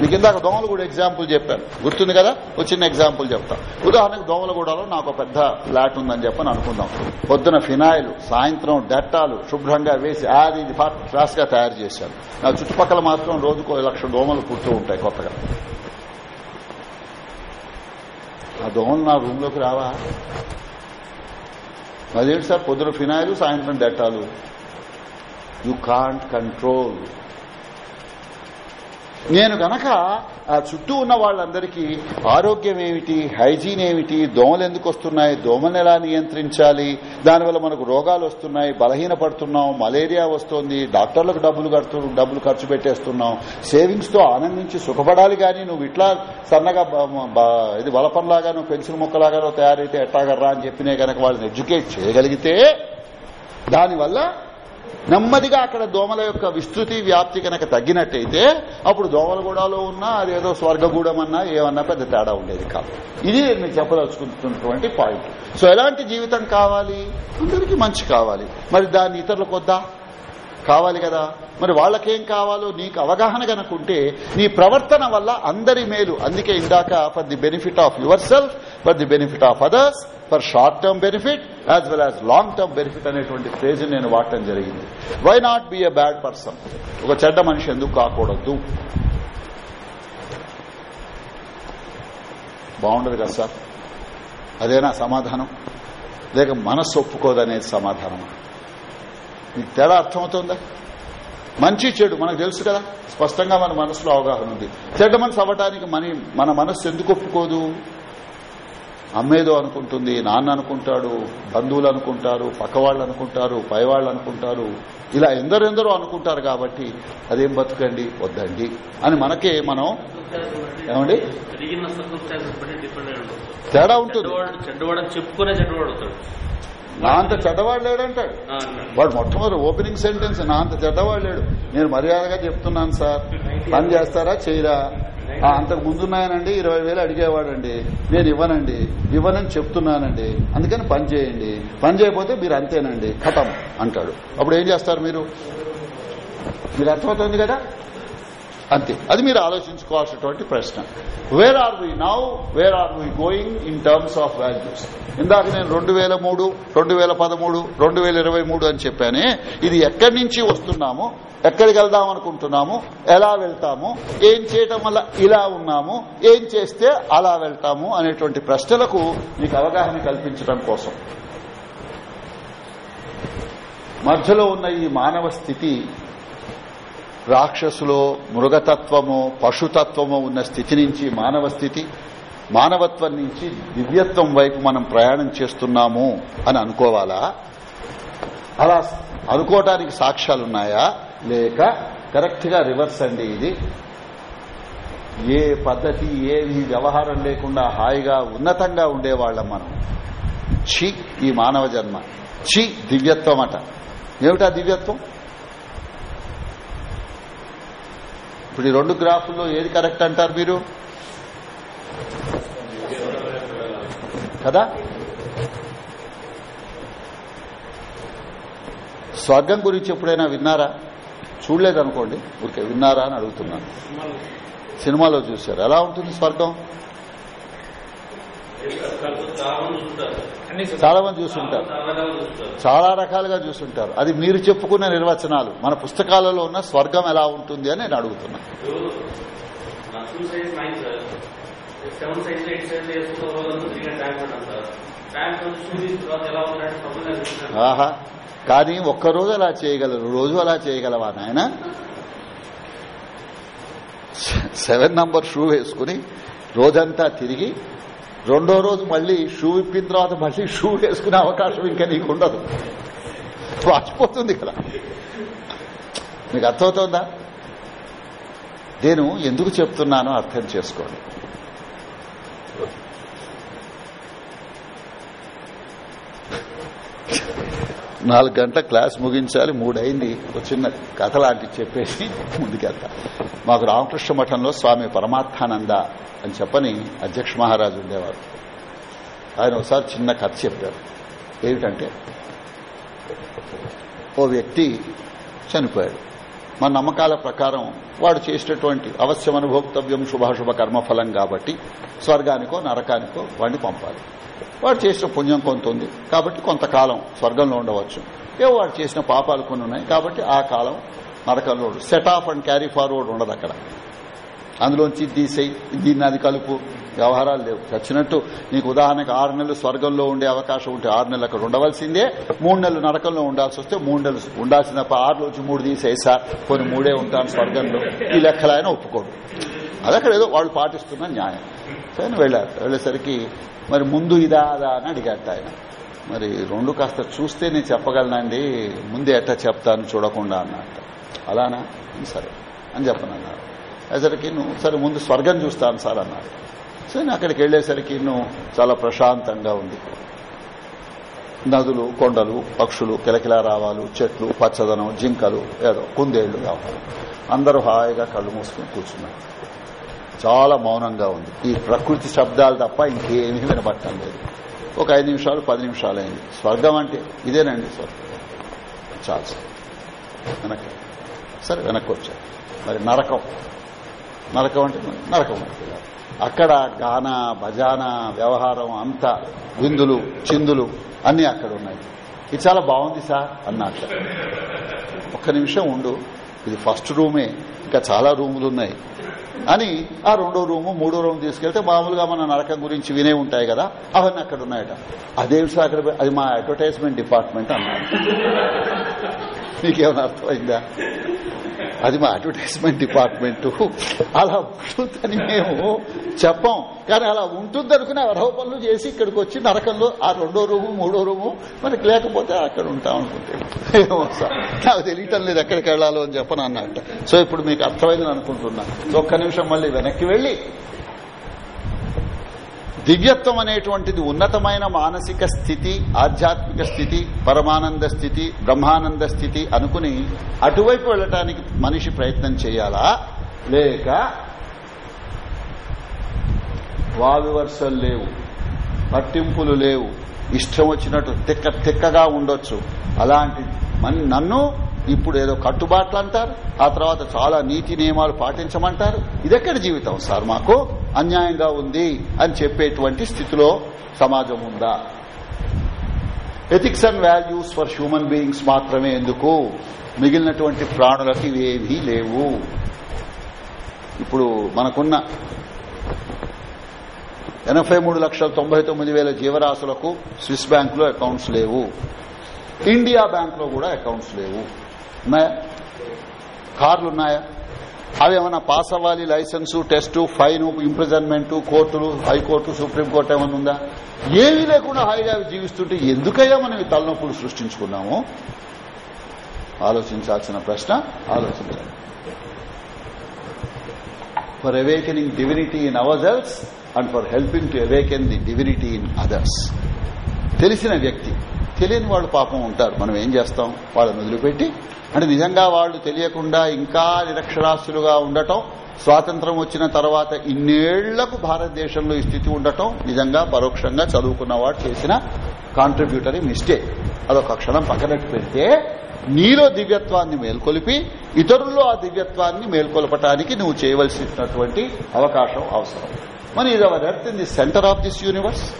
మీకు ఇందాక Domalguda example చెప్పాను. గుర్తుంది కదా? ఒక చిన్న example చెప్తా. ఉదాహరణకు దోమలగూడలో నాకు పెద్ద ఫ్లాట్ ఉందని చెప్పని అనుకుందాం. పొద్దున ఫినాయిల్ సాయంత్రం డెట్టాలు శుభ్రంగా వేసి అది ఇది ఫాస్ట్గా తయారు చేశాను. నా చుట్టుపక్కల మాత్రం రోజుకు లక్ష దోమలు పుడుతూ ఉంటాయి కొత్తగా. ఆ దోమలు నా రూమ్లోకి రావా? అదేంటి సార్ పొద్దున ఫినాయిల్ సాయంత్రం డెట్టాలు యు కాంట్ కంట్రోల్ నేను గనక ఆ చుట్టూ ఉన్న వాళ్ళందరికీ ఆరోగ్యం ఏమిటి? హైజీన్ ఏమిటి? దోమలు ఎందుకు వస్తున్నాయి? దోమలను ఎలా నియంత్రించాలి? దానివల్ల మనకు రోగాలు వస్తున్నాయి బలహీన పడుతున్నాం మలేరియా వస్తోంది డాక్టర్లకు డబ్బులు కడుతు డబ్బులు ఖర్చు పెట్టేస్తున్నాం. సేవింగ్స్తో ఆనందించి సుఖపడాలి కానీ నువ్వు ఇట్లా సన్నగా ఇది వలపంలాగా నువ్వు పెన్సిల్ ముక్కలాగానో తయారైతే ఎట్టాగర్రా అని చెప్పినే కనుక వాళ్ళని ఎడ్యుకేట్ చేయగలిగితే దానివల్ల నెమ్మదిగా అక్కడ దోమల యొక్క విస్తృతి వ్యాప్తి కనుక తగ్గినట్టయితే అప్పుడు దోమలగూడలో ఉన్నా అదేదో స్వర్గగూడెం అన్నా ఏమన్నా పెద్ద తేడా ఉండేది కాదు. ఇది నేను మీకు చెప్పదలుచుకుంటున్నటువంటి పాయింట్. సో ఎలాంటి జీవితం కావాలి? అందరికీ మంచి కావాలి. మరి దాన్ని ఇతరులకు వద్దా? కావాలి కదా. మరి వాళ్ళకేం కావాలో నీకు అవగాహన కనుకుంటే నీ ప్రవర్తన వల్ల అందరి మేలు. అందుకే ఇందాక for the benefit of yourself for the benefit of others for short term benefit as well as long term benefit అనేటువంటి ఫ్రేజ్ నేను వాడటం జరిగింది. Why not be a bad person ఒక చెడ్డ మనిషి ఎందుకు కాకూడదు? బాగుండదు కదా సార్? అదేనా సమాధానం? లేక మనస్సు ఒప్పుకోదనేది సమాధానమా? మీకు తేడా అర్థమవుతుందా? మంచి చెడు మనకు తెలుసు కదా? స్పష్టంగా మన మనసులో అవగాహన ఉంది. చెడ్డ మనసు అవ్వటానికి మన మన మనస్సు ఎందుకు ఒప్పుకోదు? అమ్మేదో అనుకుంటుంది నాన్న అనుకుంటాడు బంధువులు అనుకుంటారు పక్క వాళ్ళు అనుకుంటారు పై వాళ్ళు అనుకుంటారు. ఇలా ఎందరెందరో అనుకుంటారు కాబట్టి అదేం బతుకండి? వద్దండి. అని మనకే మనం ఏమండి? తేడా ఉంటుంది. చెప్పుకునే నా అంత చెడ్డవాడు లేడంటాడు. వాడు మొట్టమొదటి ఓపెనింగ్ సెంటెన్స్ నా అంత చెడ్డవాడు లేడు. నేను మర్యాదగా చెప్తున్నాను సార్. పని చేస్తారా? చేయరా? అంతకు ముందున్నాయనండి ఇరవై వేలు అడిగేవాడండి. నేను ఇవ్వనండి ఇవ్వనని చెప్తున్నానండి. అందుకని పని చేయండి. పని చేయకపోతే మీరు అంతేనండి కథం అంటాడు. అప్పుడు ఏం చేస్తారు మీరు? మీరు అర్థమవుతుంది కదా? అంతే. అది మీరు ఆలోచించుకోవాల్సినటువంటి ప్రశ్న. Where are we now where are we going in terms of values ఇందాక నేను రెండు వేల మూడు రెండు వేల పదమూడు రెండు వేల ఇరవై మూడు అని చెప్పానే ఇది ఎక్కడి నుంచి వస్తున్నాము? ఎక్కడికి వెళ్దాం అనుకుంటున్నాము? ఎలా వెళ్తాము? ఏం చేయటం వల్ల ఇలా ఉన్నాము? ఏం చేస్తే అలా వెళ్తాము? అనేటువంటి ప్రశ్నలకు మీకు అవగాహన కల్పించడం కోసం. మధ్యలో ఉన్న ఈ మానవ స్థితి రాక్షసులో మృగతత్వము పశుతత్వము ఉన్న స్థితి నుంచి మానవ స్థితి మానవత్వం నుంచి దివ్యత్వం వైపు మనం ప్రయాణం చేస్తున్నాము అని అనుకోవాలా? అలా అనుకోవటానికి సాక్ష్యాలున్నాయా? లేక కరెక్ట్గా రివర్స్ అండి ఇది. ఏ పద్ధతి ఏవి వ్యవహారం లేకుండా హాయిగా ఉన్నతంగా ఉండేవాళ్ళం మనం. ఛీ ఈ మానవ జన్మ. ఛీ దివ్యత్వం అట. ఏమిటా దివ్యత్వం? ఇప్పుడు ఈ రెండు గ్రాఫుల్లో ఏది కరెక్ట్ అంటారు మీరు? కదా? స్వర్గం గురించి ఎప్పుడైనా విన్నారా? చూడలేదనుకోండి ఊరికే విన్నారా అని అడుగుతున్నాను. సినిమాలో. చూశారు. ఎలా ఉంటుంది స్వర్గం? చాలా మంది చూస్తుంటారు. చాలా రకాలుగా చూస్తుంటారు. అది మీరు చెప్పుకున్న నిర్వచనాలు. మన పుస్తకాలలో ఉన్న స్వర్గం ఎలా ఉంటుంది అని నేను అడుగుతున్నా. ఆహా. కానీ ఒక్కరోజు అలా చేయగలరు. రోజు అలా చేయగలవా నాయన? సెవెన్ నంబర్ షూ వేసుకుని రోజంతా తిరిగి రెండో రోజు మళ్ళీ షూ విప్పిన తర్వాత మళ్ళీ షూ వేసుకునే అవకాశం ఇంకా నీకు ఉండదు. వాచిపోతుంది కదా. మీకు అర్థమవుతోందా? నేను ఎందుకు చెప్తున్నానో అర్థం చేసుకోండి. నాలుగు గంటల క్లాస్ ముగించాలి మూడైంది. ఒక చిన్న కథ లాంటి చెప్పేసి ముందుకెళ్తా. మాకు రామకృష్ణ మఠంలో స్వామి పరమార్థానంద అని చెప్పని అధ్యక్ష మహారాజు ఉండేవారు. ఆయన ఒకసారి చిన్న కథ చెప్పారు. ఏమిటంటే ఓ వ్యక్తి చనిపోయాడు. మన నమ్మకాల ప్రకారం వాడు చేసినటువంటి అవశ్యం అనుభోక్తవ్యం శుభాశుభ కర్మఫలం కాబట్టి స్వర్గానికో నరకానికో వాడిని పంపాలి. వాడు చేసిన పుణ్యం కొంత ఉంది. కాబట్టి కొంతకాలం స్వర్గంలో ఉండవచ్చు. ఏ వాడు చేసిన పాపాలు కొన్ని ఉన్నాయి. కాబట్టి ఆ కాలం నరకంలో set off and carry forward ఉండదు అక్కడ. అందులోంచి తీసేయి దీన్ని అది కలుపు. వ్యవహారాలు లేవు. చచ్చినట్టు నీకు ఉదాహరణకు ఆరు నెలలు స్వర్గంలో ఉండే అవకాశం ఉంటే ఆరు నెలలు అక్కడ ఉండవలసిందే. మూడు నెలలు నరకంలో ఉండాల్సి వస్తే మూడు నెలలు ఉండాల్సిన ఆరులోంచి మూడు తీసేయి సార్ కొన్ని మూడే ఉంటాను స్వర్గంలో. ఈ లెక్కలు ఆయన ఒప్పుకోడు. అది అక్కడ ఏదో వాళ్ళు పాటిస్తున్న న్యాయం. సరే వెళ్ళారు. వెళ్ళేసరికి మరి ముందు ఇదా అదా అని అడిగాట ఆయన. మరి రెండు కాస్త చూస్తే నేను చెప్పగలనండి ముందే ఎట్టా చెప్తాను చూడకుండా అన్నట్ట. అలానా? సరే అని చెప్పనన్నారు. అసలుకి నువ్వు సరే ముందు స్వర్గం చూస్తాను సార్ అన్నాడు. సో నేను అక్కడికి వెళ్ళేసరికి నువ్వు చాలా ప్రశాంతంగా ఉంది. నదులు కొండలు పక్షులు కిలకిలా రావాలు చెట్లు పచ్చదనం జింకలు ఏదో కుందేళ్ళు కావాలి అందరూ హాయిగా కళ్ళు మూసుకుని కూర్చున్నారు. చాలా మౌనంగా ఉంది. ఈ ప్రకృతి శబ్దాలు తప్ప ఇంకేమీ వినపడటం లేదు. ఒక ఐదు నిమిషాలు పది నిమిషాలు అయింది స్వర్గం అంటే ఇదేనండి స్వర్గం చాలా సార్. వెనక్కి. సరే వెనక్కి వచ్చారు. మరి నరకం. నరకం అంటే నరకం అక్కడ గాన భజాన వ్యవహారం అంతా విందులు చిందులు అన్నీ అక్కడ ఉన్నాయి. ఇది చాలా బాగుంది సార్ అన్నట్లు ఒక్క నిమిషం ఉండు. ఇది ఫస్ట్ రూమే. ఇంకా చాలా రూములు ఉన్నాయి. అని ఆ రెండో రూము మూడో రూమ్ తీసుకెళ్తే మామూలుగా మన నరకం గురించి వినే ఉంటాయి కదా అవన్నీ అక్కడ ఉన్నాయట. అదేమి సార్ అక్కడ అది మా అడ్వర్టైజ్మెంట్ డిపార్ట్మెంట్ అన్నాడు. నీకేమైనా అర్థమైందా అది మా అడ్వర్టైజ్మెంట్ డిపార్ట్మెంట్ అలా ఉంటుందని మేము చెప్పాం. కానీ అలా ఉంటుంది అనుకుని అరవ పనులు చేసి ఇక్కడికి వచ్చి నరకంలో ఆ రెండో రూము మూడో రూము మనకి లేకపోతే అక్కడ ఉంటాం అనుకుంటే. ఏమో సార్. నాకు తెలియటం లేదు ఎక్కడికి వెళ్ళాలో అని చెప్పను అన్నట్టు సో ఇప్పుడు మీకు అర్థమైందని అనుకుంటున్నా. సో ఒక్క నిమిషం మళ్ళీ వెనక్కి వెళ్ళి దివ్యత్వం అనేటువంటిది ఉన్నతమైన మానసిక స్థితి ఆధ్యాత్మిక స్థితి పరమానంద స్థితి బ్రహ్మానంద స్థితి అనుకుని అటువైపు వెళ్ళటానికి మనిషి ప్రయత్నం చేయాలా? లేక వావివర్షలు లేవు పట్టింపులు లేవు ఇష్టం వచ్చినట్టు తిక్క తిక్కగా ఉండొచ్చు. అలాంటి మన్- నన్ను ఇప్పుడు ఏదో కట్టుబాట్లు అంటారు ఆ తర్వాత చాలా నీతి నియమాలు పాటించమంటారు. ఇదెక్కడ జీవితం సార్ మాకు? అన్యాయంగా ఉంది అని చెప్పేటువంటి స్థితిలో సమాజం ఉందా? Ethics and values for human beings మాత్రమే ఎందుకు? మిగిలినటువంటి ప్రాణులకు ఇవేమీ లేవు. ఇప్పుడు మనకున్న ఎనభై మూడు లక్షల తొంభై తొమ్మిది వేల జీవరాశులకు స్విస్ బ్యాంకులో అకౌంట్స్ లేవు. ఇండియా బ్యాంకులో కూడా అకౌంట్స్ లేవు. ఉన్నాయా కార్లు ఉన్నాయా? అవి ఏమైనా పాస్ అవ్వాలి లైసెన్సు టెస్టు ఫైన్ ఇంప్రిజన్మెంట్ కోర్టులు హైకోర్టు సుప్రీంకోర్టు ఏమైనా ఉందా? ఏమీ లేకుండా హాయిగా జీవిస్తుంటే ఎందుకయ్యా మనం ఈ తలనొప్పులు సృష్టించుకున్నాము? ఆలోచించాల్సిన ప్రశ్న ఆలోచించాలి. For awakening divinity in our cells and for helping to awaken the divinity in others తెలిసిన వ్యక్తి. తెలియని వాళ్ళు పాపం ఉంటారు. మనం ఏం చేస్తాం? వాళ్ళని వదిలిపెట్టి. అంటే నిజంగా వాళ్ళు తెలియకుండా ఇంకా నిరక్షరాస్యులుగా ఉండటం స్వాతంత్రం వచ్చిన తర్వాత ఇన్నేళ్ళకు భారతదేశంలో ఈ స్థితి ఉండటం నిజంగా పరోక్షంగా చదువుకున్నవాడు చేసిన కాంట్రిబ్యూటరీ మిస్టేక్ అదొక క్షణం పక్కనట్టు పెడితే నీలో దివ్యత్వాన్ని మేల్కొలిపి ఇతరుల్లో ఆ దివ్యత్వాన్ని మేల్కొల్పటానికి నువ్వు చేయవలసినటువంటి అవకాశం అవసరం. మన ఇది our earth in the centre of this universe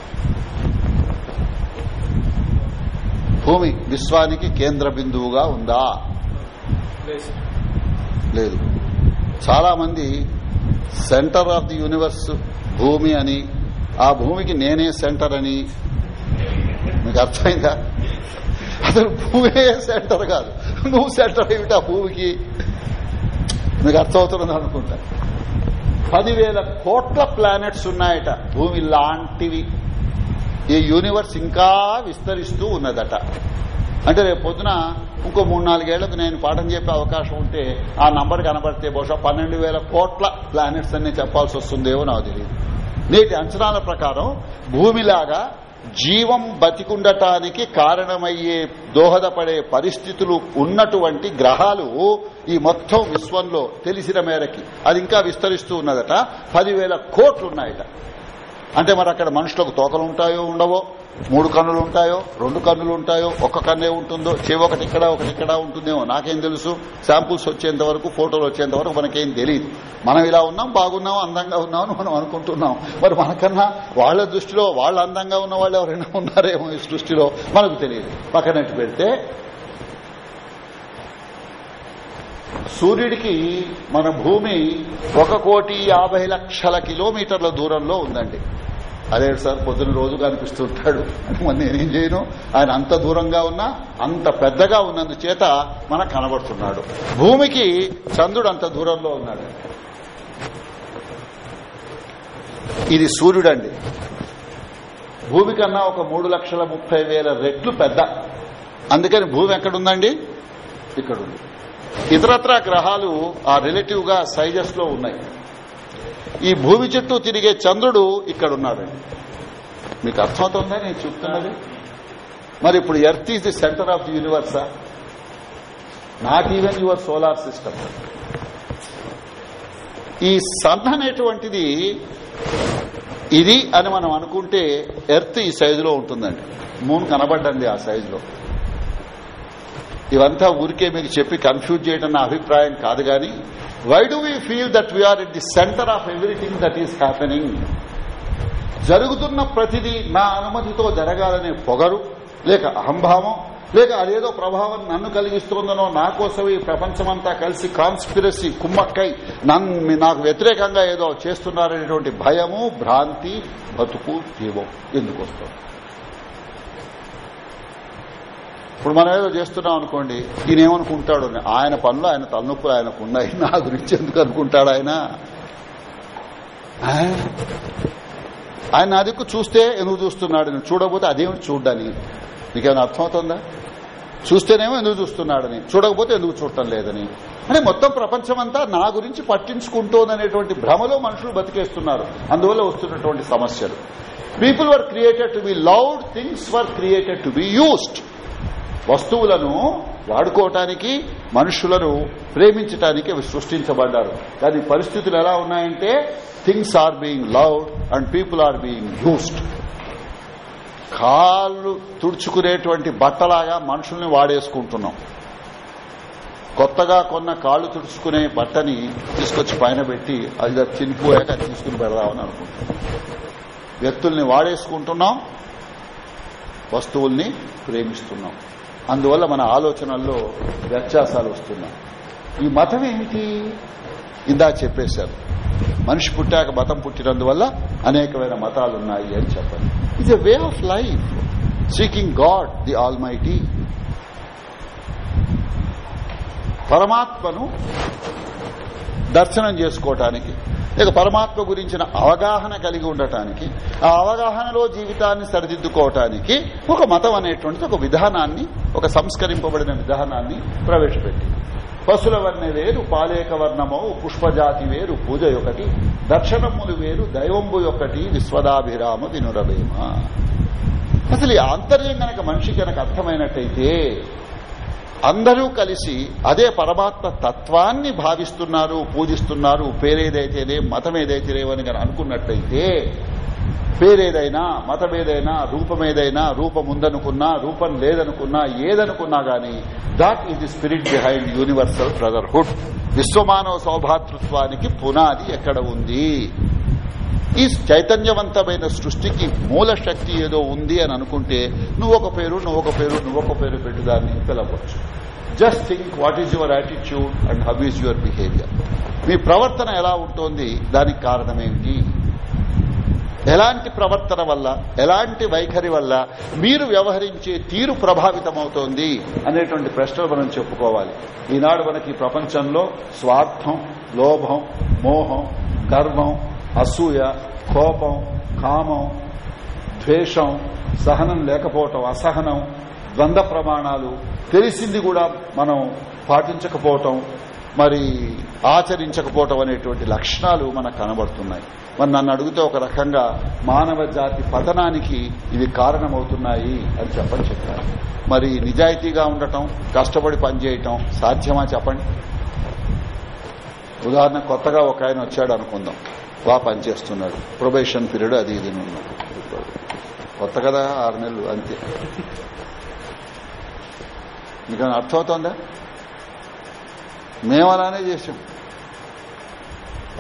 భూమి విశ్వానికి కేంద్ర బిందువుగా ఉందా? లేదు. చాలా మంది సెంటర్ ఆఫ్ ది యూనివర్స్ భూమి అని ఆ భూమికి నేనే సెంటర్ అని. మీకు అర్థమైందా? అసలు భూమే సెంటర్ కాదు. నువ్వు సెంటర్ ఏమిటి ఆ భూమికి? మీకు అర్థమవుతున్నది అనుకుంటా. పదివేల కోట్ల ప్లానెట్స్ ఉన్నాయట. భూమి లాంటివి. ఈ యూనివర్స్ ఇంకా విస్తరిస్తూ ఉన్నదట. అంటే రేపు పొద్దున ఇంకో మూడు నాలుగేళ్ళకు నేను పాఠం చెప్పే అవకాశం ఉంటే ఆ నంబర్ కనబడితే బహుశా పన్నెండు వేల కోట్ల ప్లానెట్స్ అన్ని చెప్పాల్సి వస్తుందేమో నాకు తెలియదు. నేటి అంచనాల ప్రకారం భూమిలాగా జీవం బతికుండటానికి కారణమయ్యే దోహదపడే పరిస్థితులు ఉన్నటువంటి గ్రహాలు ఈ మొత్తం విశ్వంలో తెలిసిన మేరకి అది ఇంకా విస్తరిస్తూ ఉన్నదట. పదివేల కోట్లున్నాయట అంటే మరి అక్కడ మనుషులకు తోకలు ఉంటాయో ఉండవో? మూడు కన్నులు ఉంటాయో? రెండు కన్నులు ఉంటాయో? ఒక్క కన్నే ఉంటుందో? చెవి ఒకటి ఇక్కడ ఒకటి ఇక్కడ ఉంటుందేమో? నాకేం తెలుసు? శాంపుల్స్ వచ్చేంత వరకు ఫోటోలు వచ్చేంత వరకు మనకేం తెలియదు మనం ఇలా ఉన్నాం బాగున్నాం అందంగా ఉన్నాం మనం అనుకుంటున్నాం. మరి మనకన్నా వాళ్ళ దృష్టిలో వాళ్ళ అందంగా ఉన్న వాళ్ళు ఎవరైనా ఉన్నారేమో ఈ సృష్టిలో? మనకు తెలియదు పక్కనట్టు పెడితే సూర్యుడికి మన భూమి ఒక కోటి యాభై లక్షల కిలోమీటర్ల దూరంలో ఉందండి. అదే సార్ పొద్దున రోజు కనిపిస్తుంటాడు నేనేం చేయను? ఆయన అంత దూరంగా ఉన్నా అంత పెద్దగా ఉన్నందుచేత మనకు కనబడుతున్నాడు. భూమికి చంద్రుడు అంత దూరంలో ఉన్నాడు. ఇది సూర్యుడండి. భూమి కన్నా ఒక మూడు లక్షల ముప్పై వేల రెట్లు పెద్ద. అందుకని భూమి ఎక్కడుందండి? ఇక్కడుంది. ఇతరత్ర గ్రహాలు ఆ రిలేటివ్గా సైజెస్లో ఉన్నాయి. ఈ భూమి చుట్టూ తిరిగే చంద్రుడు ఇక్కడున్నాడండి మీకు అర్థమవుతుందా నేను చెప్తున్నది? మరి ఇప్పుడు earth is the centre of the universe not even your solar system ఈ సన్ అనేటువంటిది ఇది అని మనం అనుకుంటే ఎర్త్ ఈ సైజులో ఉంటుందండి. మూన్ కనబడ్డండి ఆ సైజులో ఇవంతా ఊరికే మీకు చెప్పి కన్ఫ్యూజ్ చేయడం నా అభిప్రాయం కాదు కానీ why do we feel that we are at the centre of everything that is happening జరుగుతున్న ప్రతిదీ నా అనుమతితో జరగాలనే పొగరు లేక అహంభావం లేక అదేదో ప్రభావం నన్ను కలిగిస్తుందనో నా కోసం ఈ ప్రపంచమంతా కలిసి కాన్స్పిరసీ కుమ్మక్కై నన్ను నాకు వ్యతిరేకంగా ఏదో చేస్తున్నారనేటువంటి భయము భ్రాంతి బతుకు జీవం ఎందుకు వస్తుంది? ఇప్పుడు మనం ఏదో చేస్తున్నాం అనుకోండి ఈయన ఏమనుకుంటాడు? ఆయన పనులు ఆయన తలనొప్పులు ఆయనకు ఉన్నాయి. నా గురించి ఎందుకు అనుకుంటాడు ఆయన? ఆయన నా దిక్కు చూస్తే ఎందుకు చూస్తున్నాడు? నేను చూడకపోతే అదేమిటి చూడ్డాని? నీకేమైనా అర్థమవుతుందా? చూస్తేనేమో ఎందుకు చూస్తున్నాడని? చూడకపోతే ఎందుకు చూడటం లేదని? అంటే మొత్తం ప్రపంచమంతా నా గురించి పట్టించుకుంటోందనేటువంటి భ్రమలో మనుషులు బతికేస్తున్నారు. అందువల్ల వస్తున్నటువంటి సమస్యలు. People were created to be loved things were created to be used వస్తువులను వాడుకోవటానికి మనుషులను ప్రేమించటానికి అవి సృష్టించబడ్డారు. కానీ పరిస్థితులు ఎలా ఉన్నాయంటే things are being loved and people are being used కాళ్ళు తుడుచుకునేటువంటి బట్టలాగా మనుషుల్ని వాడేసుకుంటున్నాం. కొత్తగా కొన్న కాళ్ళు తుడుచుకునే బట్టని తీసుకొచ్చి పైన పెట్టి అది చినిపోయాక అది తీసుకుని పెడదామని అనుకుంటున్నాం. వ్యక్తుల్ని వాడేసుకుంటున్నాం వస్తువుల్ని ప్రేమిస్తున్నాం. అందువల్ల మన ఆలోచనల్లో వ్యత్యాసాలు వస్తున్నాయి. ఈ మతం ఏమిటి? ఇందా చెప్పేశారు. మనిషి పుట్టాక మతం పుట్టినందువల్ల అనేకమైన మతాలు ఉన్నాయి అని చెప్పాలి it's a way of life seeking God the almighty పరమాత్మను దర్శనం చేసుకోవటానికి లేక పరమాత్మ గురించిన అవగాహన కలిగి ఉండటానికి ఆ అవగాహనలో జీవితాన్ని సరిదిద్దుకోవటానికి ఒక మతం అనేటువంటిది ఒక విధానాన్ని ఒక సంస్కరింపబడిన విధానాన్ని ప్రవేశపెట్టింది. పశుల వర్ణ వేరు పాలేక వర్ణమో పుష్పజాతి వేరు పూజ ఒకటి దర్శనములు వేరు దైవంబు ఒకటి విశ్వదాభిరామ వినురవేమ. అసలు ఈ ఆంతర్యం గనక మనిషి గనక అర్థమైనట్టయితే అందరూ కలిసి అదే పరమాత్మ తత్వాన్ని భావిస్తున్నారు పూజిస్తున్నారు పేరేదైతేనే మతం ఏదైతేనేవని కానీ అనుకున్నట్లయితే పేరేదైనా మతం ఏదైనా రూపం ఏదైనా రూపం ఉందనుకున్నా రూపం లేదనుకున్నా ఏదనుకున్నా గాని that is the spirit behind universal brotherhood విశ్వమానవ సౌభాతృత్వానికి పునాది ఎక్కడ ఉంది? ఈ చైతన్యవంతమైన సృష్టికి మూల శక్తి ఏదో ఉంది అని అనుకుంటే నువ్వు ఒక పేరు నువ్వు ఒక పేరు నువ్వు ఒక పేరు పెట్టుదాన్ని పిలవచ్చు just think what is your attitude and how is your behaviour మీ ప్రవర్తన ఎలా ఉంటోంది? దానికి కారణమేమిటి ఎలాంటి ప్రవర్తన వల్ల ఎలాంటి వైఖరి వల్ల మీరు వ్యవహరించే తీరు ప్రభావితమవుతోంది అనేటువంటి ప్రశ్నలు మనం చెప్పుకోవాలి. ఈనాడు మనకి ప్రపంచంలో స్వార్థం లోభం మోహం గర్వం అసూయ కోపం కామం ద్వేషం సహనం లేకపోవటం అసహనం ద్వంద్వ ప్రమాణాలు తెలిసింది కూడా మనం పాటించకపోవటం మరి ఆచరించకపోవటం అనేటువంటి లక్షణాలు మనకు కనబడుతున్నాయి. మరి నన్ను అడిగితే ఒక రకంగా మానవ జాతి పతనానికి ఇవి కారణమవుతున్నాయి అని చెప్పని చెప్పారు. మరి నిజాయితీగా ఉండటం కష్టపడి పనిచేయటం సాధ్యమా చెప్పండి? ఉదాహరణ కొత్తగా ఒక ఆయన వచ్చాడు అనుకుందాం. బా పనిచేస్తున్నాడు. ప్రొబేషన్ పీరియడ్ అది ఇది ఉన్నాడు. కొత్త కదా ఆరు నెలలు అంతే. మీకు ఏమైనా అర్థమవుతోందా? మేము అలానే చేసాం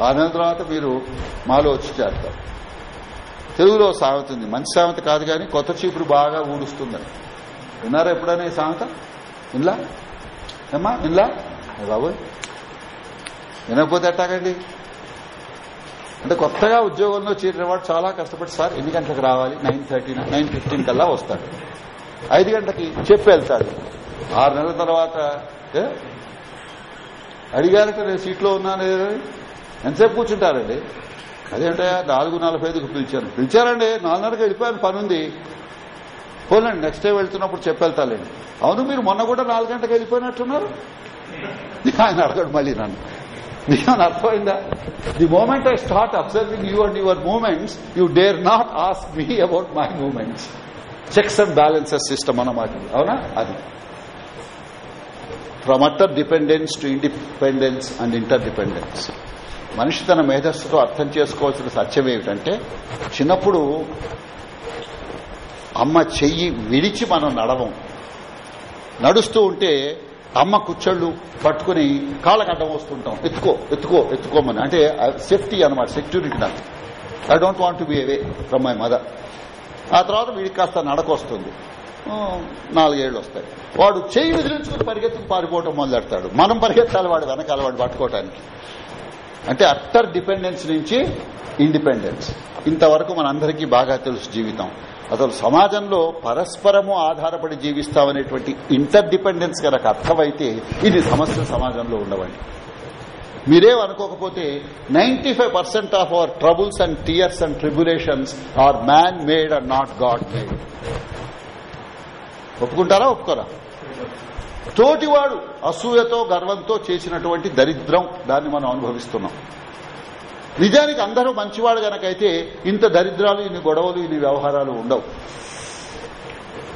ఆరు నెలల తర్వాత మీరు మాలో వచ్చి చేస్తారు తెలుగులో సామెతుంది మంచి సామెత కాదు కానీ కొత్త చీపురు బాగా ఊడుస్తుందని. విన్నారా ఎప్పుడైనా ఈ సామెత? ఇన్లా ఏమ్మా ఇన్లా బాబు వినకపోతే ఎట్టాగండి? అంటే కొత్తగా ఉద్యోగంలో చేరిన వాడు చాలా కష్టపడి సార్ ఎన్ని గంటలకు రావాలి? నైన్ థర్టీ నైన్ ఫిఫ్టీన్ కల్లా వస్తాడు. ఐదు గంటలకి చెప్పి వెళ్తాడు. ఆరు నెలల తర్వాత ఏ? అడిగారట నేను సీట్లో ఉన్నాను ఎంతసేపు కూర్చుంటారండి? అదేంటయా నాలుగు నలభై ఐదుకు పిలిచాను. పిలిచారండి నాలుగున్నరకు వెళ్ళిపోయాను పని ఉంది పోలండి నెక్స్ట్ డే వెళ్తున్నప్పుడు చెప్పెళ్తాలేండి అవును మీరు మొన్న కూడా నాలుగు గంటకు వెళ్ళిపోయినట్టున్నారు? [LAUGHS] ఆయన అడగడు మళ్ళీ నన్ను. నీకు అర్థమైందా? The moment I start observing you and your moments you dare not ask me about my moments checks and balances system అన్నమాట అవునా? అది. From utter dependence to independence and interdependence మనిషి తన మేధస్సుతో అర్థం చేసుకోవాల్సిన సత్యం ఏమిటంటే చిన్నప్పుడు అమ్మ చెయ్యి విడిచి మనం నడవం. నడుస్తూ ఉంటే అమ్మ కుచ్చళ్ళు పట్టుకుని కాళ్ళకు అడ్డం వస్తుంటాం ఎత్తుకో ఎత్తుకో ఎత్తుకోమని అంటే సేఫ్టీ అనమాట సెక్యూరిటీ నాకు. I don't want to be away from my mother ఆ తర్వాత వీడికి కాస్త నడకొస్తుంది నాలుగేళ్ళు వస్తాయి. వాడు చేయి విదిలించుకుని పరిగెత్తుకు పారిపోవటం మొదలెడతాడు. మనం పరిగెత్తాలి వాడు వెనకాల వాడు పట్టుకోవటానికి. అంటే అట్టర్ డిపెండెన్స్ నుంచి ఇండిపెండెన్స్. ఇంతవరకు మనందరికీ బాగా తెలుసు జీవితం. అసలు సమాజంలో పరస్పరము ఆధారపడి జీవిస్తామనేటువంటి ఇంటర్ డిపెండెన్స్ కనుక అర్థమైతే ఇది సమస్యలు సమాజంలో ఉండవండి. మీరేం అనుకోకపోతే ninety five percent of our troubles and tears and tribulations are man made and not God made. ఒప్పుకుంటారా? ఒప్పుకోరా? తోటివాడు అసూయతో గర్వంతో చేసినటువంటి దరిద్రం దాన్ని మనం అనుభవిస్తున్నాం. నిజానికి అందరూ మంచివాడు గనకైతే ఇంత దరిద్రాలు ఇన్ని గొడవలు ఇన్ని వ్యవహారాలు ఉండవు.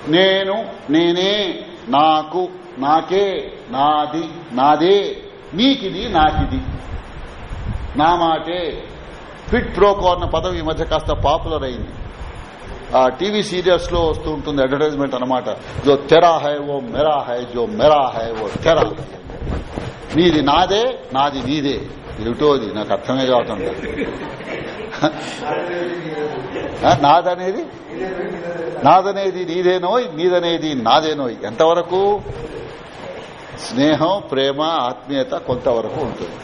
నేను నేనే నాకు నాకే నాది నాదే నీకిది నాకిది. నా మాటే. ఫిట్ ప్రోకో అన్న పదం ఈ మధ్య కాస్త పాపులర్ అయింది. టీవీ సీరియల్స్లో వస్తూ ఉంటుంది అడ్వర్టైజ్మెంట్ అనమాట జో తెరా హై ఓ మెరా హై జో మెరా హై ఓ తెరా నీది నాదే నాది నీదే. ఏమిటోది నాకు అర్థమే కావటం లేదు. నాదనేది? నాదనేది నీదేనోయ్ నీదనేది నాదేనోయ్ ఎంతవరకు? స్నేహం ప్రేమ ఆత్మీయత కొంతవరకు ఉంటుంది.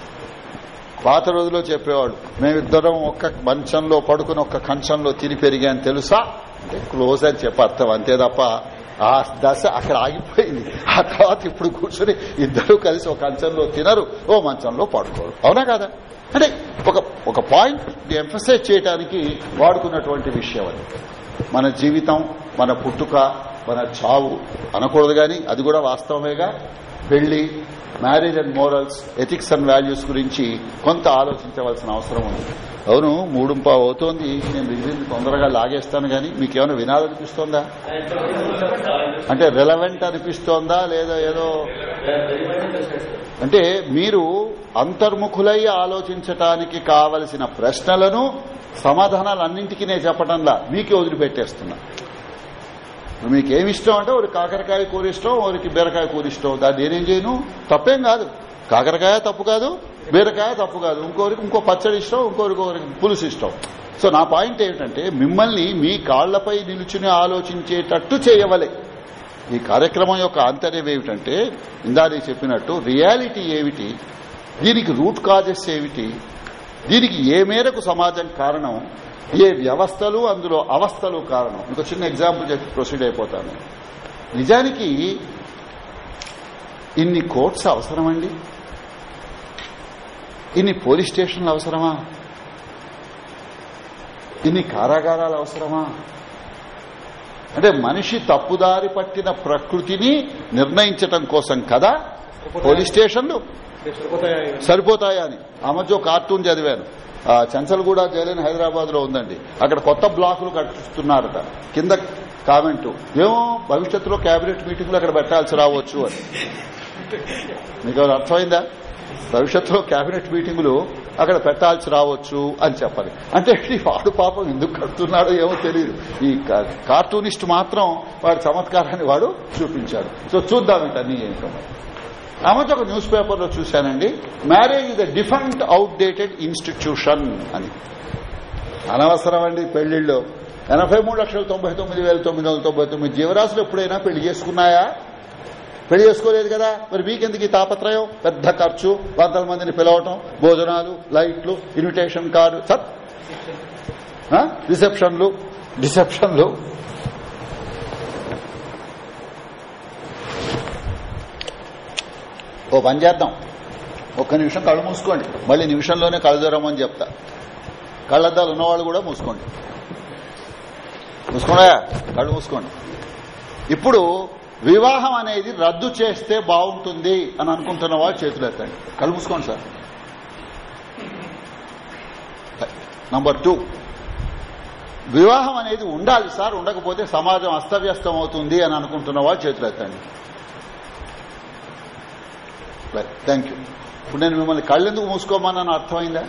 పాత రోజుల్లో చెప్పేవాడు మేమిద్దరం ఒక్క మంచంలో పడుకుని ఒక్క కంచంలో తిని పెరిగాను తెలుసా? అంటే క్లోజ్ అని చెప్పి అర్థం అంతే తప్ప ఆ దశ అక్కడ ఆగిపోయింది. ఆ తర్వాత ఇప్పుడు కూర్చొని ఇద్దరు కలిసి ఒక కంచంలో తినరు ఓ మంచంలో పడుకోరు. అవునా కదా? అంటే ఒక ఒక పాయింట్ ఎంఫసైజ్ చేయడానికి వాడుకున్నటువంటి విషయం అది. మన జీవితం మన పుట్టుక మన చావు అనకూడదు గాని అది కూడా వాస్తవమేగా. పెళ్ళి marriage and morals ethics and values గురించి కొంత ఆలోచించవలసిన అవసరం ఉంది. అవును మూడుంపా అవుతోంది. నేను రిజల్ట్ తొందరగా లాగేస్తాను గాని మీకేమైనా వినాలనిపిస్తోందా? అంటే రిలవెంట్ అనిపిస్తోందా? లేదా ఏదో? అంటే మీరు అంతర్ముఖులై ఆలోచించటానికి కావలసిన ప్రశ్నలను సమాధానాలన్నింటికీ నేను చెప్పడంలా మీకే వదిలిపెట్టేస్తున్నా. మీకేమి మీకు ఏమి ఇష్టం అంటే ఒకటి కాకరకాయ కూర ఇష్టం ఒకరికి బీరకాయ కూర ఇష్టం. దాన్ని నేనేం చేయను? తప్పేం కాదు. కాకరకాయ తప్పు కాదు బీరకాయ తప్పు కాదు. ఇంకోరికి ఇంకో పచ్చడి ఇష్టం ఇంకోరికి ఒకరికి పులుసు ఇష్టం. సో నా పాయింట్ ఏమిటంటే మిమ్మల్ని మీ కాళ్ళపై నిలుచుని ఆలోచించేటట్టు చేయవలే. ఈ కార్యక్రమం యొక్క ఆంతర్యం ఏమిటంటే ఇందాక చెప్పినట్టు రియాలిటీ ఏమిటి? దీనికి రూట్ కాజెస్ ఏమిటి? దీనికి ఏ మేరకు సమాజం కారణం? ఏ వ్యవస్థలు అందులో అవస్థలు కారణం. ఇంకో చిన్న ఎగ్జాంపుల్ చెప్పి ప్రొసీడ్ అయిపోతాను. నిజానికి ఇన్ని కోర్ట్స్ అవసరమండి? ఇన్ని పోలీస్ స్టేషన్లు అవసరమా? ఇన్ని కారాగారాలు అవసరమా? అంటే మనిషి తప్పుదారి పట్టిన ప్రకృతిని నిర్ణయించటం కోసం కదా పోలీస్ స్టేషన్లు? సరిపోతాయా అని. ఆ మధ్య ఒక కార్టూన్ చదివాను. చంచల్గూడ జైలు హైదరాబాద్లో ఉందండి. అక్కడ కొత్త బ్లాకులు కట్టుతున్నారట కింద కామెంట్ ఏమో భవిష్యత్తులో కేబినెట్ మీటింగ్లు అక్కడ పెట్టాల్సి రావచ్చు అని. మీకు అర్థమైందా? భవిష్యత్తులో కేబినెట్ మీటింగులు అక్కడ పెట్టాల్సి రావచ్చు అని చెప్పాలి. అంటే ఈ వాడు పాపం ఎందుకు కడుతున్నాడో ఏమో తెలియదు ఈ కార్టూనిస్ట్ మాత్రం వాడి చమత్కారాన్ని వాడు చూపించాడు. సో చూద్దాం ఇటన్నీ ఏంటో. మరి. ఒక న్యూస్ పేపర్లో చూశానండి. Marriage is the different outdated institution అని. అనవసరం అండి పెళ్ళిళ్ళు ఎనభై మూడు లక్షల తొంభై తొమ్మిది వేల తొమ్మిది వందల తొంభై తొమ్మిది జీవరాశులు ఎప్పుడైనా పెళ్ళి చేసుకున్నాయా? పెళ్ళి చేసుకోలేదు కదా. మరి మీకెందుకు ఈ తాపత్రయం? పెద్ద ఖర్చు వందల మందిని పిలవటం భోజనాలు లైట్లు ఇన్విటేషన్ కార్డు సత్. రిసెప్షన్లు రిసెప్షన్లు డిసెప్షన్లు. ఓ పని చేద్దాం. ఒక్క నిమిషం కళ్ళు మూసుకోండి. మళ్ళీ నిమిషంలోనే కళ్ళదూరమని చెప్తా. కళ్ళద్దాలు ఉన్నవాళ్ళు కూడా మూసుకోండి. మూసుకోండా? కళ్ళు మూసుకోండి. ఇప్పుడు వివాహం అనేది రద్దు చేస్తే బాగుంటుంది అని అనుకుంటున్న వాళ్ళు చేతులు ఎత్తండి. కళ్ళు మూసుకోండి సార్. Number two. వివాహం అనేది ఉండాలి సార్. ఉండకపోతే సమాజం అస్తవ్యస్తం అవుతుంది అని అనుకుంటున్న వాళ్ళు చేతులు ఎత్తండి. థ్యాంక్ యూ ఇప్పుడు నేను మిమ్మల్ని కళ్ళెందుకు మూసుకోమన్నాను అర్థమైందా?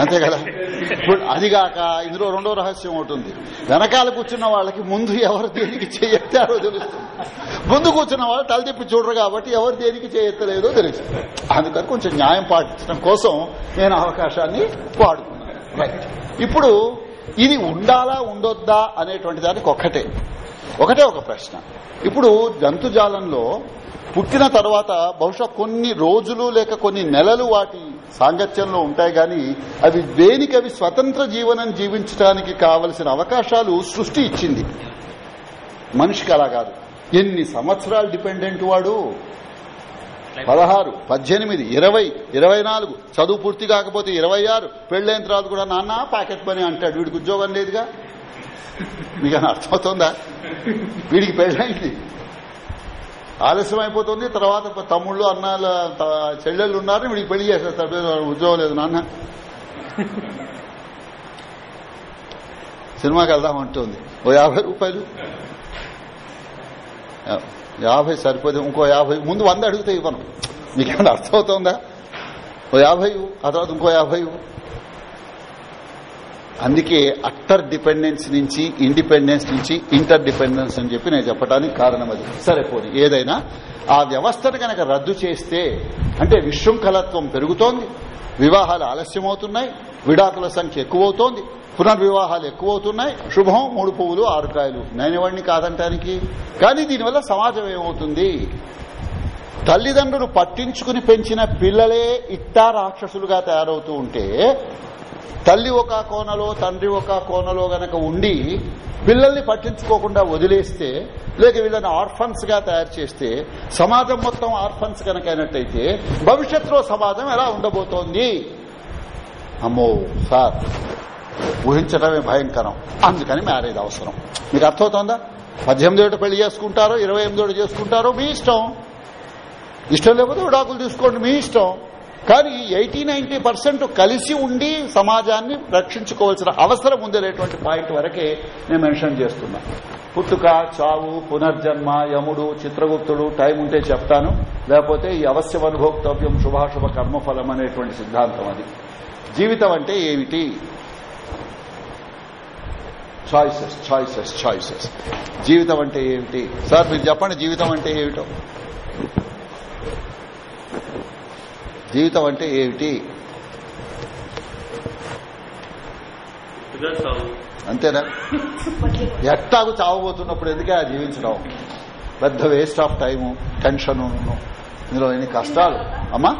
అంతే కదా? ఇప్పుడు అదిగాక ఇందులో రెండో రహస్యం ఉంటుంది వెనకాల కూర్చున్న వాళ్ళకి ముందు ఎవరు దేనికి చేయెత్తారో తెలుస్తుంది. ముందు కూర్చున్న వాళ్ళు తలతిప్పి చూడరు కాబట్టి ఎవరు దేనికి చేయెత్తలేదో తెలుస్తుంది. అందుకని కొంచెం న్యాయం పాటించడం కోసం నేను అవకాశాన్ని వాడుకున్నాను. రైట్ ఇప్పుడు ఇది ఉండాలా ఉండొద్దా అనేటువంటి దానికి ఒక్కటే. ఒకటే ఒక ప్రశ్న. ఇప్పుడు జంతుజాలంలో పుట్టిన తర్వాత బహుశా కొన్ని రోజులు లేక కొన్ని నెలలు వాటి సాంగత్యంలో ఉంటాయి గాని అవి దేనికి అవి స్వతంత్ర జీవనం జీవించడానికి కావలసిన అవకాశాలు సృష్టి ఇచ్చింది. మనిషికి అలా కాదు. ఎన్ని సంవత్సరాలు డిపెండెంట్ వాడు? పదహారు పద్దెనిమిది ఇరవై ఇరవై నాలుగు. చదువు పూర్తి కాకపోతే ఇరవై ఆరు. పెళ్ళైన తర్వాత కూడా నాన్న ప్యాకెట్ పని అంటాడు. వీడికి ఉద్యోగం లేదుగా? మీకు అర్థమవుతుందా? వీడికి పెళ్ళైంది. ఆలస్యం అయిపోతుంది తర్వాత తమ్ముళ్ళు అన్నాల చెల్లెళ్ళు ఉన్నారని వీడికి పెళ్ళి చేసేస్తాడు ఉద్యోగం లేదు నాన్న. సినిమాకి వెళ్దాం అంటుంది. ఓ యాభై రూపాయలు. యాభై సరిపోతే ఇంకో యాభై ముందు వంద అడిగితే ఇవ్వను. మీకేమైనా అర్థమవుతుందా? ఓ యాభై ఆ తర్వాత ఇంకో యాభై అందుకే అట్టర్ డిపెండెన్స్ నుంచి ఇండిపెండెన్స్ నుంచి ఇంటర్ డిపెండెన్స్ అని చెప్పి నేను చెప్పడానికి కారణం అది. సరిపోదు ఏదైనా ఆ వ్యవస్థను కనుక రద్దు చేస్తే అంటే విశృంఖలత్వం పెరుగుతోంది వివాహాలు ఆలస్యమవుతున్నాయి విడాకుల సంఖ్య ఎక్కువవుతోంది పునర్వివాహాలు ఎక్కువవుతున్నాయి శుభం మూడు పువ్వులు ఆరు కాయలు నేనేవాడిని కాదంటానికి? కానీ దీనివల్ల సమాజం ఏమవుతుంది? తల్లిదండ్రులు పట్టించుకుని పెంచిన పిల్లలే ఇట్టా రాక్షసులుగా తయారవుతూ ఉంటే తల్లి ఒక కోనలో తండ్రి ఒక కోనలో గనక ఉండి పిల్లల్ని పట్టించుకోకుండా వదిలేస్తే లేక వీళ్ళని ఆర్ఫన్స్గా తయారు చేస్తే సమాజం మొత్తం ఆర్ఫన్స్ కనుక అయినట్టయితే భవిష్యత్తులో సమాజం ఎలా ఉండబోతోంది? అమ్మో సార్ ఊహించడమే భయంకరం. అందుకని మ్యారేజ్ అవసరం. మీకు అర్థమవుతోందా? పద్దెనిమిది ఏడు పెళ్ళి చేసుకుంటారో ఇరవై ఎనిమిది చేసుకుంటారో మీ ఇష్టం. ఇష్టం లేకపోతే విడాకులు తీసుకోండి మీ ఇష్టం. కానీ ఎయిటీ నైన్టీ పర్సెంట్ కలిసి ఉండి సమాజాన్ని రక్షించుకోవాల్సిన అవసరం ఉందనేటువంటి పాయింట్ వరకే నేను మెన్షన్ చేస్తున్నా. పుట్టుక చావు పునర్జన్మ యముడు చిత్రగుప్తుడు టైం ఉంటే చెప్తాను. లేకపోతే ఈ అవశ్యం అనుభోక్తవ్యం శుభాశుభ కర్మఫలం అనేటువంటి సిద్ధాంతం అది. జీవితం అంటే ఏమిటి? చాయిసెస్ చాయిసెస్ చాయిసెస్ జీవితం అంటే ఏమిటి? సార్ మీరు చెప్పండి జీవితం అంటే ఏమిటో? జీవితం అంటే ఏమిటి? అంతేనా? [LAUGHS] ఎట్టాగు చావబోతున్నప్పుడు ఎందుకే ఆ జీవించడం? పెద్ద వేస్ట్ ఆఫ్ టైము టెన్షన్ ఇందులో ఎన్ని కష్టాలు. అమ్మా?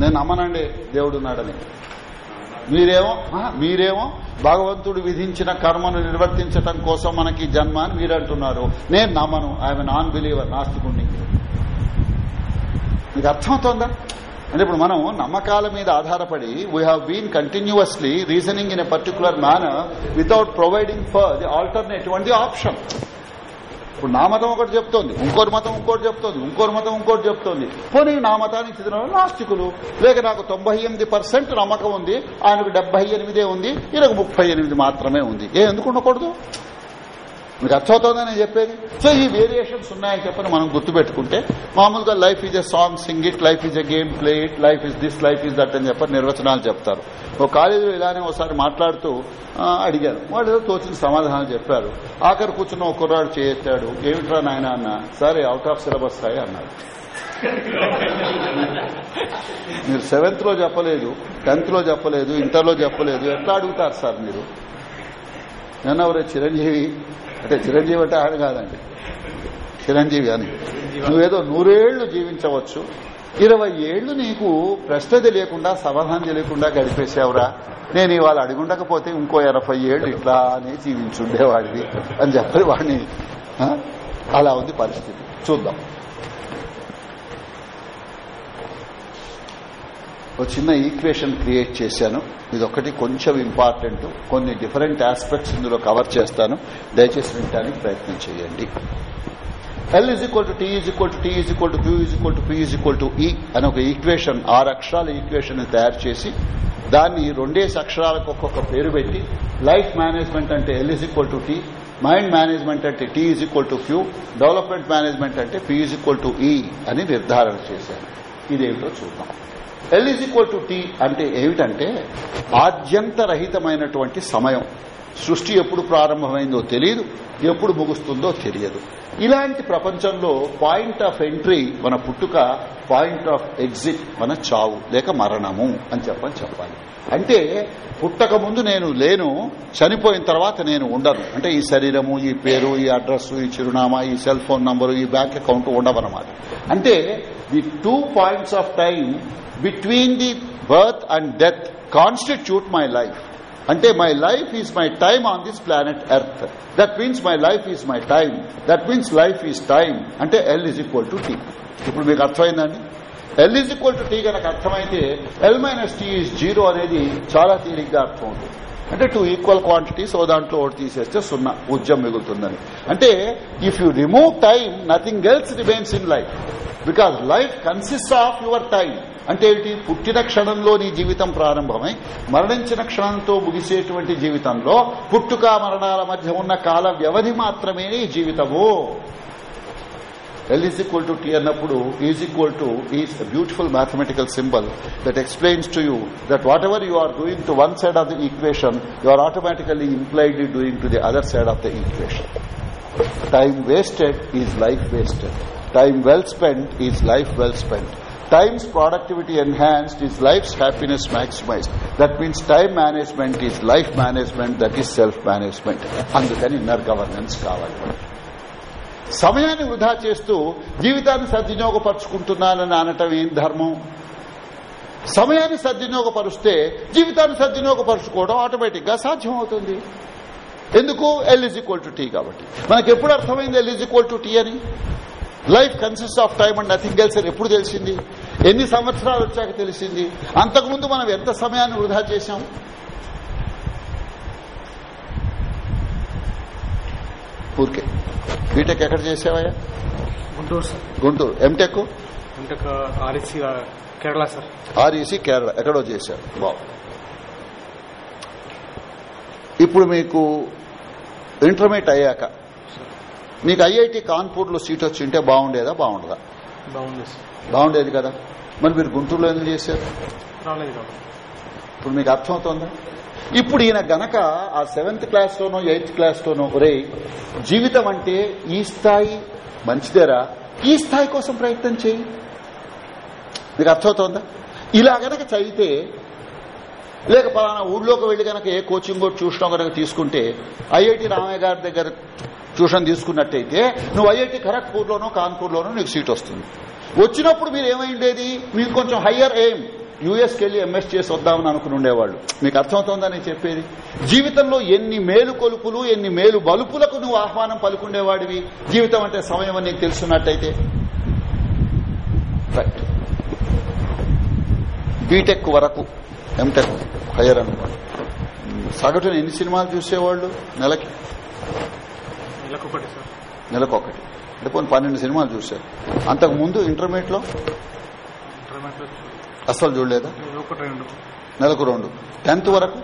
నేను నమ్మనండి దేవుడున్నాడని మీరేమో మీరేమో భగవంతుడు విధించిన కర్మను నిర్వర్తించటం కోసం మనకి జన్మ అని మీరు అంటున్నారు నేను నమ్మను. ఐఎమ్ నాన్ బిలీవర్ నాస్తికుణ్ణి. మీకు అర్థమవుతోందా? అంటే ఇప్పుడు మనం నమ్మకాల మీద ఆధారపడి we have been continuously reasoning in a particular manner without providing for the alternative and the option ఇప్పుడు నా మతం ఒకటి చెప్తోంది ఇంకోటి మతం ఇంకోటి చెప్తోంది ఇంకోటి మతం ఇంకోటి చెప్తోంది. పోనీ నా మతానికి చెందిన నాస్తికులు. లేక నాకు తొంభై ఎనిమిది పర్సెంట్ నమ్మకం ఉంది ఆయనకు డెబ్బై ఎనిమిదే ఉంది ఈయనకు ముప్పై ఎనిమిది మాత్రమే ఉంది. ఏ ఎందుకు ఉండకూడదు? మీకు అర్థమవుతోందని నేను చెప్పేది? సో ఈ వేరియేషన్స్ ఉన్నాయని చెప్పని మనం గుర్తుపెట్టుకుంటే మామూలుగా life is a song sing it life is a game play it life is this life is that అని చెప్పని నిర్వచనాలు చెప్తారు. ఒక కాలేజీలో ఇలానే ఒకసారి మాట్లాడుతూ అడిగారు. అడిగాను వాళ్ళు ఏదో తోచిన సమాధానాలు చెప్పారు. ఆఖరి కూర్చున్న ఒక కుర్రాడు చేయెత్తాడు. ఏమిట్రా నాయన అన్న? సరే అవుట్ ఆఫ్ సిలబస్ స్థాయి అన్నారు మీరు సెవెంత్లో చెప్పలేదు టెన్త్లో చెప్పలేదు ఇంటర్లో చెప్పలేదు. ఎట్లా అడుగుతారు సార్ మీరు? ఎవరే చిరంజీవి అంటే చిరంజీవి అంటే ఆయన కాదండి. చిరంజీవి అని. నువ్వేదో నూరేళ్ళు జీవించవచ్చు. ఇరవై ఏళ్ళు నీకు ప్రశ్న తెలియకుండా సమాధానం తెలియకుండా గడిపేసావురా నేను ఇవాళ అడుగుండకపోతే ఇంకో ఎనభై ఏళ్ళు ఇట్లానే జీవించుండేవాడివి అని చెప్పి వాడిని అలా ఉంది పరిస్థితి. చూద్దాం. ఒక చిన్న ఈక్వేషన్ క్రియేట్ చేశాను. ఇది ఒకటి కొంచెం ఇంపార్టెంట్. కొన్ని డిఫరెంట్ ఆస్పెక్ట్స్ ఇందులో కవర్ చేస్తాను. దయచేసి వినడానికి ప్రయత్నం చేయండి. L is equal to T is equal to T is equal to Q is equal to P is equal to E అని ఒక ఈక్వేషన్ ఆరు అక్షరాల ఈక్వేషన్ తయారు చేసి దాన్ని రెండేసి అక్షరాలకు ఒక్కొక్క పేరు పెట్టి లైఫ్ మేనేజ్మెంట్ అంటే L is equal to T mind management అంటే T is equal to Q development management అంటే P is equal to E అని నిర్ధారణ చేశాను. ఇదేమిటో చూద్దాం. L is equal to T అంటే ఏమిటంటే ఆద్యంతరహితమైనటువంటి సమయం. సృష్టి ఎప్పుడు ప్రారంభమైందో తెలియదు ఎప్పుడు ముగుస్తుందో తెలియదు. ఇలాంటి ప్రపంచంలో పాయింట్ ఆఫ్ ఎంట్రీ మన పుట్టుక పాయింట్ ఆఫ్ ఎగ్జిట్ మన చావు లేక మరణము అని చెప్పని చెప్పాలి. అంటే పుట్టక ముందు నేను లేను చనిపోయిన తర్వాత నేను ఉండను. అంటే ఈ శరీరము ఈ పేరు ఈ అడ్రస్ ఈ చిరునామా ఈ సెల్ ఫోన్ నంబరు ఈ బ్యాంక్ అకౌంట్ ఉండవన్నమాట. అంటే the two points of time between the birth and death constitute my life అంటే my life is my time on this planet earth that means my life is my time that means life is time అంటే L is equal to T ఇప్పుడు మీకు అర్థమైందండి? L is equal to T కనుక అర్థమైతే L minus T is zero అనేది చాలా తేలిగ్గా అర్థం అవుతుంది. అంటే టూ ఈక్వల్ క్వాంటిటీస్ ఓ దాంట్లో ఒకటి తీసేస్తే సున్నా ఉద్యమం మిగులుతుందని. అంటే if you remove time nothing else remains in life because life consist of your time అంటే ఏమిటి పుట్టిన క్షణంలో నీ జీవితం ప్రారంభమై మరణించిన క్షణంతో ముగిసేటువంటి జీవితంలో పుట్టుక మరణాల మధ్య ఉన్న కాల వ్యవధి మాత్రమే నీ జీవితము. L is equal to T అన్నప్పుడు is equal to is beautiful mathematical symbol that explains to you that whatever you are doing to one side of the equation you are automatically impliedly doing to the other side of the equation time wasted is life wasted time well spend is life well spend time's productivity enhanced is life's happiness maximized. That means time management is life management that is self management అందుకని inner governance కావాలి. సమయాన్ని వృధా చేస్తూ జీవితాన్ని సద్వినియోగపరుచుకుంటున్నానని అనటం ఏం ధర్మం? సమయాన్ని సద్వినియోగపరుస్తే జీవితాన్ని సద్వినియోగపరుచుకోవడం ఆటోమేటిక్గా సాధ్యం అవుతుంది ఎందుకు? L is equal to T కాబట్టి. మనకెప్పుడు అర్థమైంది L is equal to T అని? Life consist of time and nothing else అని ఎప్పుడు తెలిసింది? ఎన్ని సంవత్సరాలు వచ్చాక తెలిసింది? అంతకుముందు మనం ఎంత సమయాన్ని వృధా చేశాం? ఊరికే. బీటెక్ ఎక్కడ చేసావయ్యా? Guntur sir. Guntur. M Tech RSC Kerala sir. REC Kerala ఎక్కడో చేశారు. బాగు ఇప్పుడు మీకు ఇంటర్మీడియట్ అయ్యాక మీకు ఐఐటి కాన్పూర్లో సీట్ వచ్చి ఉంటే బాగుండేదా? బాగుండదా? బాగుండేది కదా. మరి మీరు గుంటూరులో ఎందుకు చేశారు? ఇప్పుడు మీకు అర్థమవుతోందా? ఇప్పుడు ఈయన గనక ఆ సెవెంత్ క్లాస్ లోనో ఎయిత్ క్లాస్ లోనో ఒరే జీవితం అంటే ఈ స్థాయి మంచిదేరా? ఈ స్థాయి కోసం ప్రయత్నం చేయి. మీకు అర్థమవుతోందా? ఇలా గనక చదివితే లేక పలానా ఊళ్ళోకి వెళ్ళి గనక ఏ కోచింగ్ కూడా ట్యూషన్ కనుక తీసుకుంటే ఐఐటి రామయ్య గారి దగ్గర ట్యూషన్ తీసుకున్నట్టయితే నువ్వు ఐఐటి ఖరగ్పూర్ లోనో కాన్పూర్ నీకు సీట్ వస్తుంది. వచ్చినప్పుడు మీరు ఏమైండేది? మీకు కొంచెం హయ్యర్ ఎయిమ్ యూఎస్కి వెళ్ళి ఎంఎస్ చేసి వద్దామని అనుకుని ఉండేవాళ్ళు. మీకు అర్థమవుతోందా నేను చెప్పేది? జీవితంలో ఎన్ని మేలు కొలుపులు ఎన్ని మేలు బలుపులకు నువ్వు ఆహ్వానం పలుకుండేవాడివి జీవితం అంటే సమయం అని నీకు తెలుసున్నట్టయితే. రైట్ బీటెక్ వరకు ఎంటెక్ హయ్యర్ అనుకోండి. సగటున ఎన్ని సినిమాలు చూసేవాళ్ళు? నెలకి? నెలకొకటి నెలకొకటి. అంటే పోనీ పన్నెండు సినిమాలు చూశారు. అంతకు ముందు ఇంటర్మీడియట్లో అసలు చూడలేదా? నెలకు రెండు. టెన్త్ వరకు?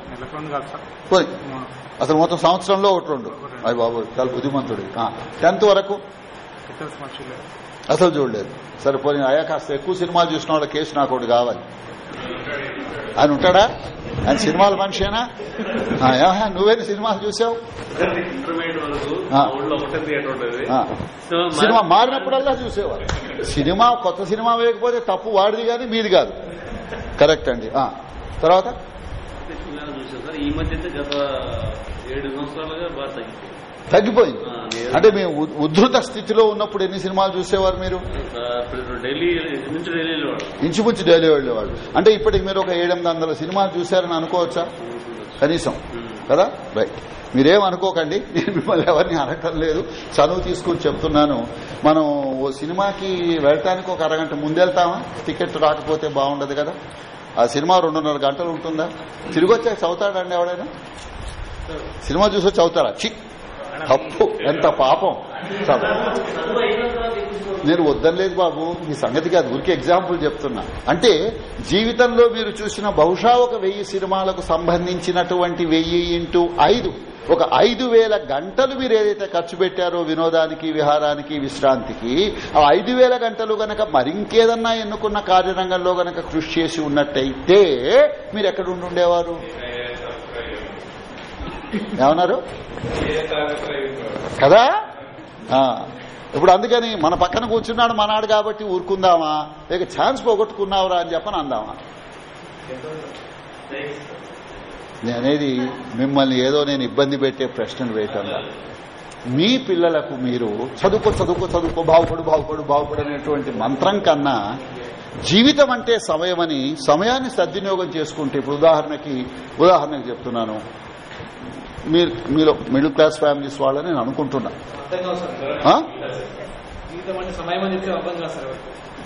అసలు మొత్తం సంవత్సరంలో ఒకటి రెండు. అయ్యి బాబు చాలా బుద్ధిమంతుడు టెన్త్ వరకు? అసలు చూడలేదు. సరే పోనీ అయ్యా కాస్త ఎక్కువ సినిమాలు చూసిన వాళ్ళ కేసు నాకు ఒకటి కావాలి? ఆయన ఉంటాడా? ఆయన సినిమాల మనిషేనా? నువ్వేని సినిమాలు చూసావు? సినిమా మారినప్పుడల్లా చూసేవారు. సినిమా కొత్త సినిమా వేయకపోతే తప్పు వాడిది కాదు మీది కాదు. కరెక్ట్ అండి. తర్వాత? ఈ మధ్య గత ఏడు సంవత్సరాలుగా బాగా తగ్గిపోయింది తగ్గిపోయింది. అంటే మీ ఉ- ఉద్ధృత స్థితిలో ఉన్నప్పుడు ఎన్ని సినిమాలు చూసేవారు మీరు? ఇంచుమించు డైలీ వెళ్ళేవాళ్ళు. అంటే ఇప్పటికి మీరు ఒక ఏడెనిమిది వందల సినిమాలు చూశారని అనుకోవచ్చా? కనీసం. కదా? రైట్. మీరేం అనుకోకండి. నేను మిమ్మల్ని ఎవరిని అనటం లేదు. చనువు తీసుకుని చెప్తున్నాను. మనం ఓ సినిమాకి వెళ్ళటానికి ఒక అరగంట ముందెళ్తామా? టికెట్ రాకపోతే బాగుండదు కదా. ఆ సినిమా రెండున్నర గంటలు ఉంటుందా? తిరిగి వచ్చాక చదువుతాడండి ఎవడైనా సినిమా చూసి చదువుతారా చి తప్పు ఎంత పాపం. చదువు. నేను వద్దనలేదు బాబు మీ సంగతి కాదు ఊరికే ఎగ్జాంపుల్ చెప్తున్నా. అంటే జీవితంలో మీరు చూసిన బహుశా ఒక వెయ్యి సినిమాలకు సంబంధించినటువంటి వెయ్యి ఇంటూ ఐదు. ఒక ఐదు వేల గంటలు మీరు ఏదైతే ఖర్చు పెట్టారో వినోదానికి విహారానికి విశ్రాంతికి ఆ ఐదు వేల గంటలు గనక మరింకేదన్నా ఎన్నుకున్న కార్యరంగంలో గనక కృషి చేసి ఉన్నట్టయితే మీరు ఎక్కడ ఏమన్నారు? కదా? ఇప్పుడు అందుకని మన పక్కన కూర్చున్నాడు మనాడు కాబట్టి ఊరుకుందామా? లేక ఛాన్స్ పోగొట్టుకున్నావురా అని చెప్పని అందామా? నేనేది మిమ్మల్ని ఏదో నేను ఇబ్బంది పెట్టే ప్రశ్నలు వేయటంలా. మీ పిల్లలకు మీరు చదువుకో చదువుకో చదువుకో బాగుపడు బాగుపడు బాగుపడు అనేటువంటి మంత్రం కన్నా జీవితం అంటే సమయమని సమయాన్ని సద్వినియోగం చేసుకుంటే ఇప్పుడు ఉదాహరణకి ఉదాహరణకి చెప్తున్నాను. మీరు మీలో మిడిల్ క్లాస్ ఫ్యామిలీస్ వాళ్ళని నేను అనుకుంటున్నా.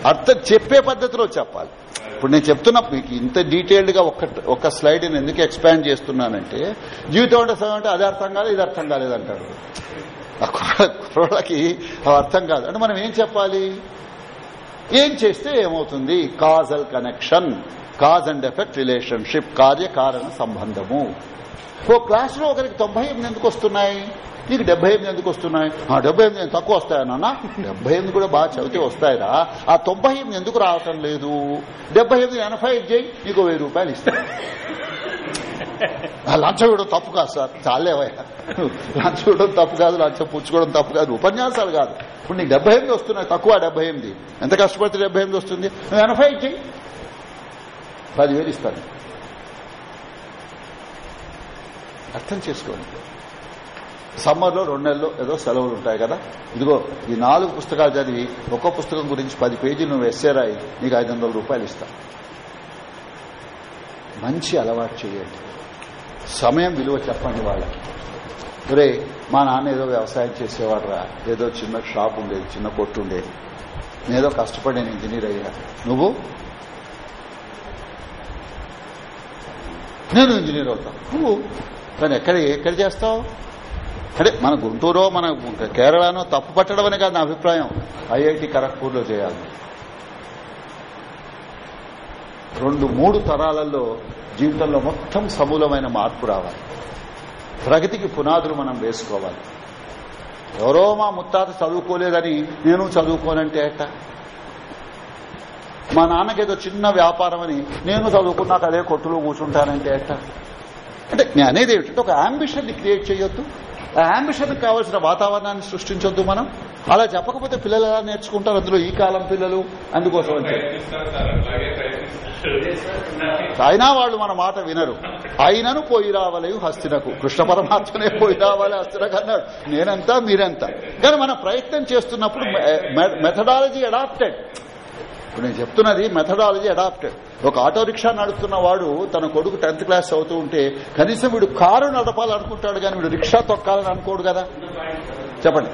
అర్థం చెప్పే పద్ధతిలో చెప్పాలి. ఇప్పుడు నేను చెప్తున్నా మీకు ఇంత డీటెయిల్డ్గా ఒక ఒక స్లైడ్ నేను ఎందుకు ఎక్స్పాండ్ చేస్తున్నానంటే జీవితం అంటే సమయం అంటే అది అర్థం కాదు ఇది అర్థం కుర్ర- కుర్రోళ్ళకి అవి అర్థం కాదు. అంటే మనం ఏం చెప్పాలి? ఏం చేస్తే ఏమవుతుంది? Causal connection cause and effect relationship కార్యకారణ సంబంధము. ఓ క్లాస్లో ఒకరికి తొంభై ఎనిమిది ఎందుకు వస్తున్నాయి? నీకు డెబ్బై ఎనిమిది ఎందుకు వస్తున్నాయి? ఆ డెబ్బై ఎనిమిది తక్కువ వస్తాయా నాన్న? డెబ్బై ఎనిమిది కూడా బాగా చదివితే వస్తాయిరా. ఆ తొంభై ఎనిమిది ఎందుకు రావటం లేదు? డెబ్బై ఎనిమిది ఎనభై ఐదు చేయి నీకు వెయ్యి రూపాయలు ఇస్తాను ఆ లంచం ఇవ్వడం తప్పు కాదు సార్. చాలేవయ్యా. లంచం ఇవ్వడం తప్పు కాదు లంచం పుచ్చుకోవడం తప్పు కాదు. ఉపన్యాసాలు కాదు. ఇప్పుడు నీకు డెబ్బై ఎనిమిది వస్తున్నాయి తక్కువ డెబ్బై ఎనిమిది. ఎంత కష్టపడితే డెబ్బై ఎనిమిది వస్తుంది? నువ్వు ఎనభై చేయి. పదివేలు ఇస్తాను. అర్థం చేసుకోండి. సమ్మర్లో రెండు నెలలో ఏదో సెలవులు ఉంటాయి కదా? ఇదిగో ఈ నాలుగు పుస్తకాలు చదివి ఒక్కో పుస్తకం గురించి పది పేజీలు నువ్వు ఎస్సే రాయి నీకు ఐదు వందల రూపాయలు ఇస్తా. మంచి అలవాటు చేయండి. సమయం విలువ చెప్పండి వాళ్ళకి. ఒరే మా నాన్న ఏదో వ్యవసాయం చేసేవాడురా ఏదో చిన్న షాప్ ఉండేది చిన్న కొట్టు ఉండేది నేదో కష్టపడి నేను ఇంజనీర్ అయ్యా. నువ్వు? నేను ఇంజనీర్ అవుతాను నువ్వు? కానీ ఎక్కడ ఎక్కడ చేస్తావు? అంటే మన గుంటూరో మన కేరళనో తప్పు పట్టడం అనే కాదు నా అభిప్రాయం. ఐఐటి ఖరగ్పూర్లో చేయాలి. రెండు మూడు తరాలలో జీవితంలో మొత్తం సమూలమైన మార్పు రావాలి. ప్రగతికి పునాదులు మనం వేసుకోవాలి. ఎవరో మా ముత్తాత చదువుకోలేదని నేను చదువుకోనంటే ఎట్ట? మా నాన్నకేదో చిన్న వ్యాపారం అని నేను చదువుకున్నాక అదే కొట్టులో కూర్చుంటానంటే ఎట్ట? అంటే నేను అనేది ఏమిటంటే ఒక అంబిషన్ని క్రియేట్ చేయొద్దు. ఆ అంబిషన్ కావాల్సిన వాతావరణాన్ని సృష్టించొద్దు మనం. అలా చెప్పకపోతే పిల్లలు ఎలా నేర్చుకుంటారు? అందులో ఈ కాలం పిల్లలు అందుకోసం అయినా వాళ్ళు మన మాట వినరు. అయినను పోయి రావలేవు హస్తినకు. కృష్ణ పరమాత్మనే పోయి రావాలి హస్తినకు అన్నాడు. నేనంతా మీరంతా. కానీ మనం ప్రయత్నం చేస్తున్నప్పుడు మెథడాలజీ అడాప్టెడ్ ఇప్పుడు నేను చెప్తున్నది మెథడాలజీ అడాప్టెడ్ ఒక ఆటో రిక్షా నడుపుతున్న వాడు తన కొడుకు టెన్త్ క్లాస్ అవుతూ ఉంటే కనీసం వీడు కారు నడపాలనుకుంటాడు కానీ వీడు రిక్షా తొక్కాలని అనుకోడు కదా. చెప్పండి.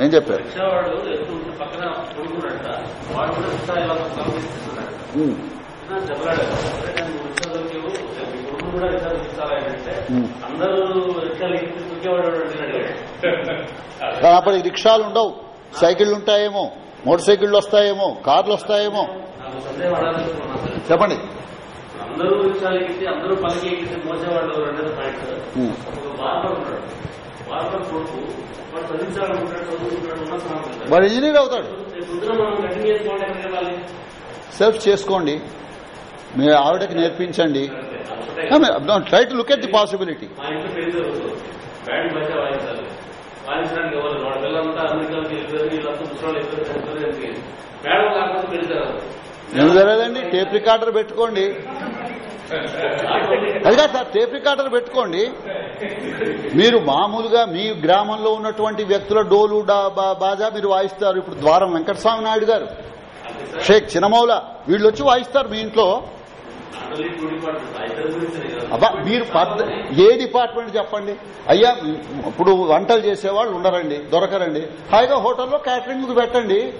ఏం చెప్పారు? రిక్షావాడు ఎత్తుంటే పక్కన కొడుకున్నాడట వాడు కూడా రిక్షా ఇలా సమర్పిస్తున్నాడు ఉమ్, చెప్పలాడు "అరే, నేను రిక్షా దొరికేవు మీ కొడుకు కూడా రిక్షా దొరికిస్తారా అంటే ఉమ్. అందరూ రిక్షాలు ఎక్కి దొరికేవాడు అని అడిగాడు కానీ అప్పటికి రిక్షాలు ఉండవు. సైకిళ్ళు ఉంటాయేమో మోటార్ సైకిళ్ళు వస్తాయేమో కార్లు వస్తాయేమో చెప్పండి వాడు ఇంజనీర్ అవుతాడు. సెల్ఫ్ చేసుకోండి. మీ ఆవిడకి నేర్పించండి. Try to look at the possibility వాయించడానికి ఎవరు వాడు పిల్లలంతా అమెరికాకి వెళ్ళిపోయారు వీళ్ళంతా వెళ్ళిపోయారు మేడం పెళ్ళి జరగదు ఎందుకు జరగదండి? టేప్ రికార్డర్ పెట్టుకోండి. అది కాదు సార్ టేప్ రికార్డర్ పెట్టుకోండి. మీరు మామూలుగా మీ గ్రామంలో ఉన్నటువంటి వ్యక్తుల డోలు బాజా మీరు వాయిస్తారు. ఇప్పుడు ద్వారం వెంకటస్వామి నాయుడు గారు. షేక్ చినమౌల వీళ్ళు వచ్చి వాయిస్తారు మీ ఇంట్లో. అబ్బా మీరు పద్ద- ఏ డిపార్ట్మెంట్ చెప్పండి? అయ్యా ఇప్పుడు వంటలు చేసేవాళ్ళు ఉండరండి దొరకరండి. హాయిగా హోటల్లో క్యాటరింగ్ పెట్టండి.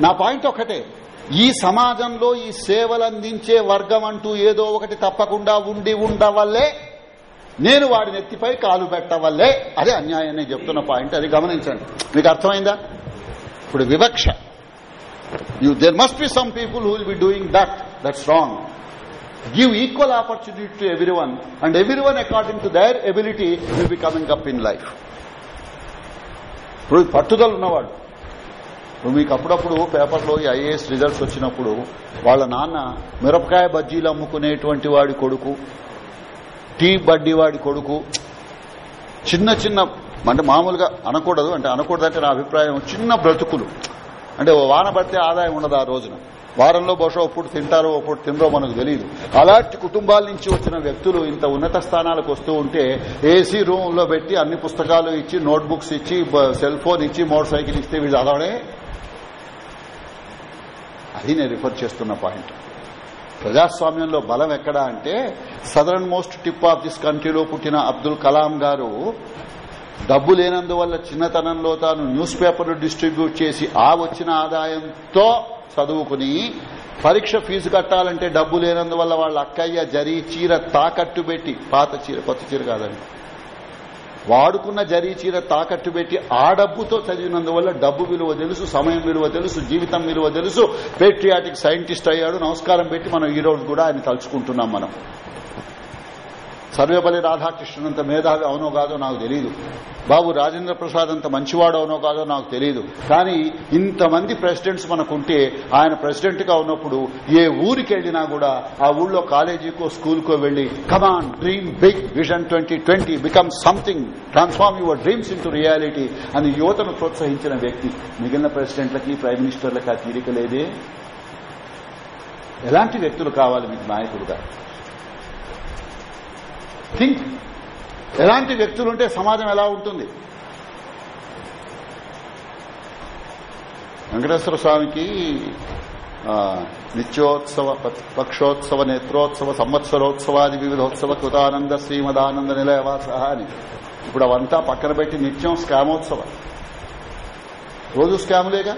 నా పాయింట్ ఒకటే ఈ సమాజంలో ఈ సేవలు అందించే వర్గం అంటూ ఏదో ఒకటి తప్పకుండా ఉండి ఉండవల్లే నేను వాడి నెత్తిపై కాలు పెట్టవల్లే. అదే అన్యాయం నేను చెప్తున్న పాయింట్ అది గమనించండి. మీకు అర్థమైందా? ఇప్పుడు వివక్ష. You there must be some people who will be doing that That's wrong. give equal opportunity to everyone and everyone according to their ability will be coming up in life. ఇప్పుడు పట్టుదల ఉన్నవాడు. ఇప్పుడు మీకు అప్పుడప్పుడు పేపర్లో ఈ ఐఏఎస్ రిజల్ట్స్ వచ్చినప్పుడు వాళ్ళ నాన్న మిరపకాయ బజ్జీలు అమ్ముకునేటువంటి వాడి కొడుకు టీ బడ్డీ వాడి కొడుకు చిన్న చిన్న అంటే మామూలుగా అనకూడదు అంటే అనకూడదంటే నా అభిప్రాయం చిన్న బ్రతుకులు. అంటే ఓ వాన పడితే ఆదాయం ఉండదు ఆ రోజున. వారంలో బహుశా ఒప్పుడు తింటారో ఒప్పుడు తినరో మనకు తెలియదు అలాంటి కుటుంబాల నుంచి వచ్చిన వ్యక్తులు ఇంత ఉన్నత స్థానాలకు వస్తూ ఉంటే ఏసీ రూమ్లో పెట్టి అన్ని పుస్తకాలు ఇచ్చి నోట్బుక్స్ ఇచ్చి సెల్ ఫోన్ ఇచ్చి మోటార్ సైకిల్ ఇస్తే వీళ్ళు చదవడే అది నేను రిఫర్ చేస్తున్న పాయింట్. ప్రజాస్వామ్యంలో బలం ఎక్కడా అంటే southernmost tip of this కంట్రీలో పుట్టిన అబ్దుల్ కలాం గారు డబ్బు లేనందువల్ల చిన్నతనంలో తాను న్యూస్ పేపర్ డిస్ట్రిబ్యూట్ చేసి ఆ వచ్చిన ఆదాయంతో చదువుకుని పరీక్ష ఫీజు కట్టాలంటే డబ్బు లేనందువల్ల వాళ్ళ అక్కయ్య జరీ చీర తాకట్టు పెట్టి పాత చీర కొత్త చీర కాదండి. వాడుకున్న జరీ చీర తాకట్టు పెట్టి ఆ డబ్బుతో చదివినందువల్ల డబ్బు విలువ తెలుసు సమయం విలువ తెలుసు జీవితం విలువ తెలుసు. పేట్రియాటిక్ సైంటిస్ట్ అయ్యాడు. నమస్కారం పెట్టి మనం ఈ రోజు కూడా ఆయన తలుచుకుంటున్నాం మనం. సర్వేపల్లి రాధాకృష్ణన్ అంత మేధావి అవునో కాదో నాకు తెలియదు బాబు రాజేంద్ర ప్రసాద్ అంత మంచివాడు అవునో కాదో నాకు తెలియదు కానీ ఇంతమంది ప్రెసిడెంట్స్ మనకుంటే ఆయన ప్రెసిడెంట్గా ఉన్నప్పుడు ఏ ఊరికి వెళ్ళినా కూడా ఆ ఊళ్ళో కాలేజీకో స్కూల్కో వెళ్ళి come on dream big vision twenty twenty become something transform your dreams in reality అని యువతను ప్రోత్సహించిన వ్యక్తి. మిగిలిన ప్రెసిడెంట్లకి ప్రైమ్ మినిస్టర్లకి ఆ తీరిక లేదే. ఎలాంటి వ్యక్తులు కావాలి మీకు నాయకులుగా థింక్. ఎలాంటి వ్యక్తులు ఉంటే సమాజం ఎలా ఉంటుంది? వెంకటేశ్వర స్వామికి నిత్యోత్సవ పక్షోత్సవ నేత్రోత్సవ సంవత్సరోత్సవాది వివిధోత్సవ కృతానంద శ్రీమదానంద నిలయవాస అని. ఇప్పుడు అవంతా పక్కన పెట్టి నిత్యం స్కామోత్సవం. రోజు స్కాములేగా?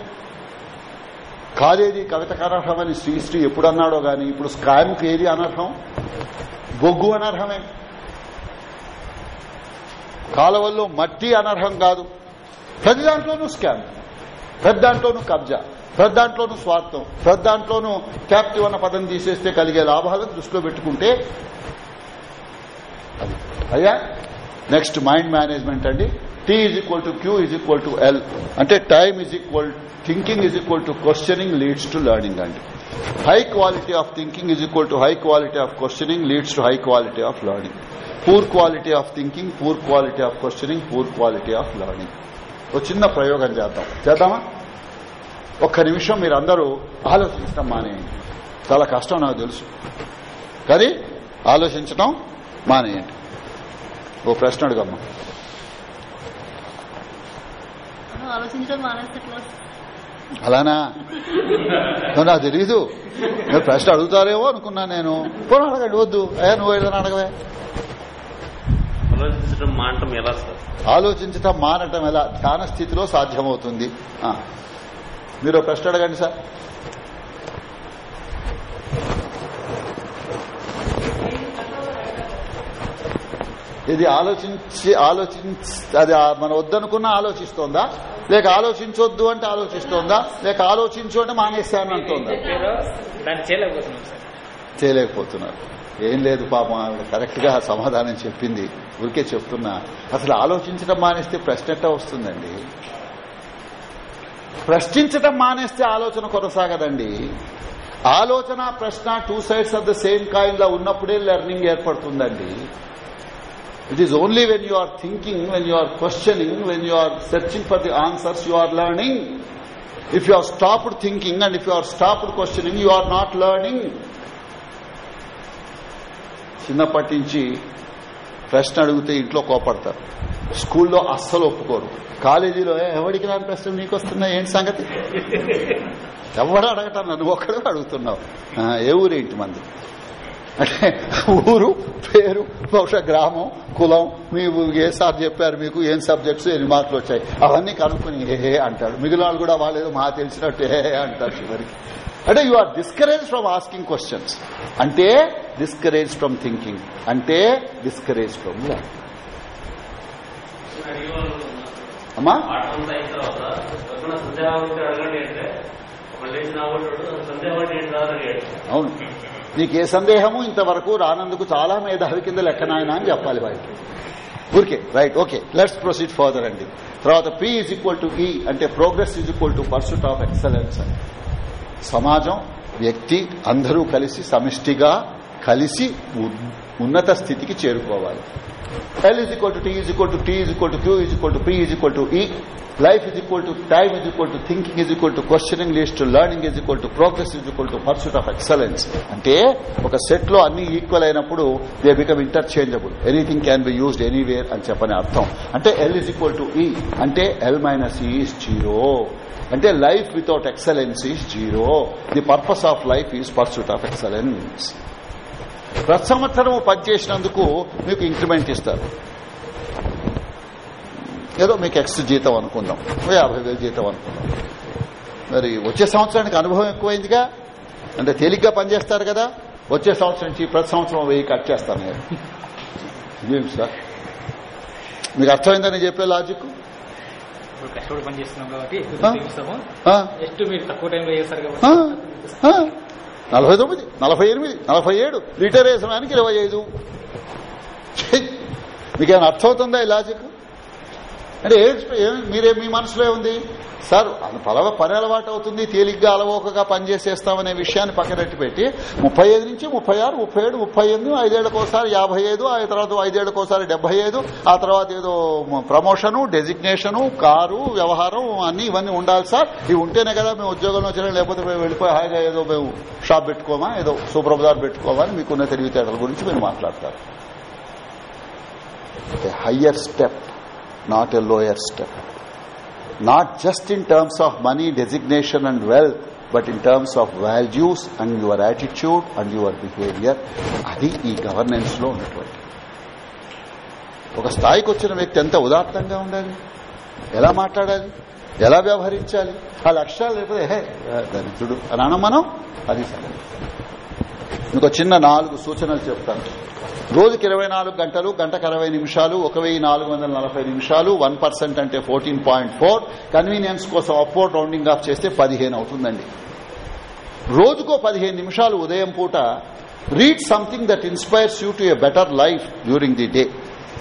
కాదేది కవితకు అనర్హమని శ్రీశ్రీ ఎప్పుడు అన్నాడో గాని ఇప్పుడు స్కామ్కి ఏది అనర్హం? బొగ్గు అనర్హమే. కాలువల్లో మట్టి అనర్హం కాదు. ప్రతి దాంట్లోనూ స్కామ్. ప్రతి దాంట్లోనూ కబ్జా. ప్రతి దాంట్లోనూ స్వార్థం. ప్రతి దాంట్లోనూ క్యాప్టివ్ అన్న పదం తీసేస్తే కలిగే లాభాలను దృష్టిలో పెట్టుకుంటే అది. అయ్యా? నెక్స్ట్ మైండ్ మేనేజ్మెంట్ అండి. T is equal to Q is equal to L అంటే time is equal thinking is equal to questioning leads to learning అండి. High quality of thinking is equal to high quality of questioning leads to high quality of learning poor quality of thinking poor quality of questioning poor quality of learning ఒక చిన్న ప్రయోగం చేద్దాం. చేద్దామా? ఒక్క నిమిషం మీరందరూ ఆలోచించడం మానేయండి. చాలా కష్టం నాకు తెలుసు. కానీ ఆలోచించడం మానేయండి. ఓ ప్రశ్న అడుగమ్మా? అలానా? నాకు తెలీదు. మీరు ప్రశ్న అడుగుతారేమో అనుకున్నా నేను. పోనీ అడగండి వద్దు. అయ్యా నువ్వు ఏదైనా అడగవే. ఆలోచించడం మానటం ఎలా సార్? ఆలోచించటం మానటం ఎలా? ధ్యాన స్థితిలో సాధ్యమవుతుంది. మీరు ప్రశ్న అడగండి సార్. ఇది ఆలోచించి ఆలోచించి అది మన వద్దనుకున్న ఆలోచిస్తోందా? లేక ఆలోచించొద్దు అంటే ఆలోచిస్తోందా? లేక ఆలోచించు అంటే మానేస్తాను అంటోందా? చేయలేకపోతున్నారు. ఏం లేదు పాపం ఆవిడ కరెక్ట్గా సమాధానం చెప్పింది. ఊరికే చెప్తున్నా. అసలు ఆలోచించడం మానేస్తే ప్రశ్న వస్తుందండి? ప్రశ్నించడం మానేస్తే ఆలోచన కొనసాగదండి. ఆలోచన ప్రశ్న two sides of the same coin లా ఉన్నప్పుడే learning ఏర్పడుతుందండి. It is only when you are thinking when you are questioning when you are searching for the answers you are learning if you are stopped thinking and if you are stopped questioning you are not learning చిన్నప్పటి నుంచి ప్రశ్న అడిగితే ఇంట్లో కోపడతారు. స్కూల్లో అస్సలు ఒప్పుకోరు. కాలేజీలో ఎవడికి రాని ప్రశ్నలు నీకు వస్తున్నాయి? ఏంటి సంగతి? ఎవడు అడగటం నన్ను ఒక్కడే అడుగుతున్నావు. ఏ ఊరేంటి మంది? అంటే ఊరు పేరు బహుశా గ్రామం కులం మీ ఏ సార్ చెప్పారు మీకు ఏం సబ్జెక్ట్స్ ఎన్ని మార్కులు వచ్చాయి? అవన్నీ కనుక్కుని ఏ అంటాడు. మిగిలిన వాళ్ళు కూడా వాళ్ళేదో మా తెలిసినట్టు ఏ అంటారు చివరికి. అంటే you are discourage from asking questions అంటే డిస్కరేజ్ ఫ్రమ్ థింకింగ్ అంటే డిస్కరేజ్ ఫ్రమ్ లైఫ్ అమ్మా? అవును. నీకే సందేహము ఇంతవరకు రానందుకు చాలా మేధావి కింద లెక్కనాయన అని చెప్పాలి వాడికి. ఊరికే. Right okay let's proceed further అండి తర్వాత P is equal to E అంటే progress is equal to pursuit of excellence అని సమాజం వ్యక్తి అందరూ కలిసి సమిష్టిగా కలిసి ఉ- ఉన్నత స్థితికి చేరుకోవాలి. L is equal to T is equal to T is equal to Q is equal to P is equal to E life is equal to time is equal to thinking is equal to questioning leads to learning is equal to progress is equal to pursuit of excellence అంటే ఒక సెట్లో అన్ని equal అయినప్పుడు they become interchangeable anything can be used anywhere అని చెప్పని అర్థం. అంటే L is equal to E అంటే ఎల్ మైనస్ ఈజ్ జీరో అంటే life without excellence is zero the purpose of life is pursuit of excellence ప్రతి సంవత్సరం పనిచేసినందుకు మీకు ఇంక్రిమెంట్ ఇస్తారు. ఏదో మీకు ఎక్స్ జీతం అనుకుందాం. యాభై వేలు జీతం అనుకుందాం. మరి వచ్చే సంవత్సరానికి అనుభవం ఎక్కువైందిగా? అంటే తేలిగ్గా పనిచేస్తారు కదా? వచ్చే సంవత్సరం నుంచి ప్రతి సంవత్సరం వెయ్యి కట్ చేస్తాను నేను ఇదేం సార్ మీకు అర్థమైందని చెప్పే లాజిక్? నలభై తొమ్మిది నలభై ఎనిమిది నలభై ఏడు. రిటైర్ అయ్యే సమయానికి ఇరవై ఐదు! మీకేమైనా అర్థమవుతుందా ఈ లాజిక్ అంటే మీరే మీ మనసులో ఉంది సార్ పలవ పని అలవాటు అవుతుంది తేలిగ్గా అలవోకగా పనిచేసేస్తామనే విషయాన్ని పక్కనెట్టి పెట్టి ముప్పై ఐదు నుంచి ముప్పై ఆరు ముప్పై ఏడు ముప్పై ఎనిమిది ఐదేళ్ళకోసారి యాభై ఐదు ఆ తర్వాత ఐదేళ్ళకోసారి డెబ్బై ఐదు ఆ తర్వాత ఏదో ప్రమోషను డెసిగ్నేషను కారు వ్యవహారం అన్ని ఇవన్నీ ఉండాలి సార్. ఇవి ఉంటేనే కదా మేము ఉద్యోగంలో వచ్చినా లేకపోతే మేము వెళ్ళిపోయి హాయిగా ఏదో మేము షాప్ పెట్టుకోమా ఏదో సూపర్ బజార్ పెట్టుకోమా అని మీకున్న తెలివితేటల గురించి మీరు మాట్లాడతారు. Higher step. Not a lower step not just in terms of money designation and wealth but in terms of values and your attitude and your behaviour అది ఈ గవర్నెన్స్లో ఉన్నటువంటి. ఒక స్థాయికి వచ్చిన వ్యక్తి ఎంత ఉదాత్తంగా ఉండాలి? ఎలా మాట్లాడాలి? ఎలా వ్యవహరించాలి? ఆ లక్ష్యాలు దరిద్రుడు అని అనం మనం అది సరే మీకు చిన్న నాలుగు సూచనలు చెప్తాను. రోజుకి ఇరవై నాలుగు గంటలు గంటకు అరవై నిమిషాలు ఒక వెయ్యి నాలుగు వందల నలభై నిమిషాలు వన్ పర్సెంట్ అంటే ఫోర్టీన్ పాయింట్ ఫోర్. కన్వీనియన్స్ కోసం అప్వర్డ్ రౌండింగ్ ఆఫ్ చేస్తే పదిహేను అవుతుందండి. రోజుకో పదిహేను నిమిషాలు ఉదయం పూట read something that inspires you to a better life during the day.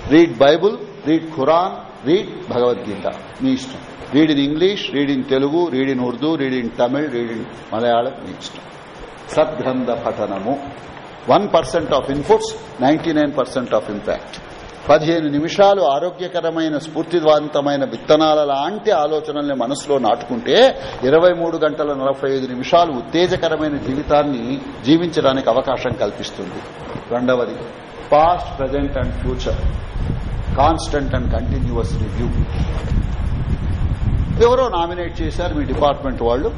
Read Bible read Quran read Bhagavad Gita. మీ ఇష్టం. Read in English read in Telugu read in Urdu read in Tamil read in Malayalam మీ ఇష్టం. సద్గ్రంథ పఠనము one percent of inputs ninety nine percent of impact. పదిహేను నిమిషాలు ఆరోగ్యకరమైన స్ఫూర్తివంతమైన విత్తనాల లాంటి ఆలోచనల్ని మనసులో నాటుకుంటే ఇరవై మూడు గంటల నలభై ఐదు నిమిషాలు ఉత్తేజకరమైన జీవితాన్ని జీవించడానికి అవకాశం కల్పిస్తుంది. రెండవది past present and future constant and continuous review ఎవరో నామినేట్ చేశారు మీ డిపార్ట్మెంట్ వాళ్ళు.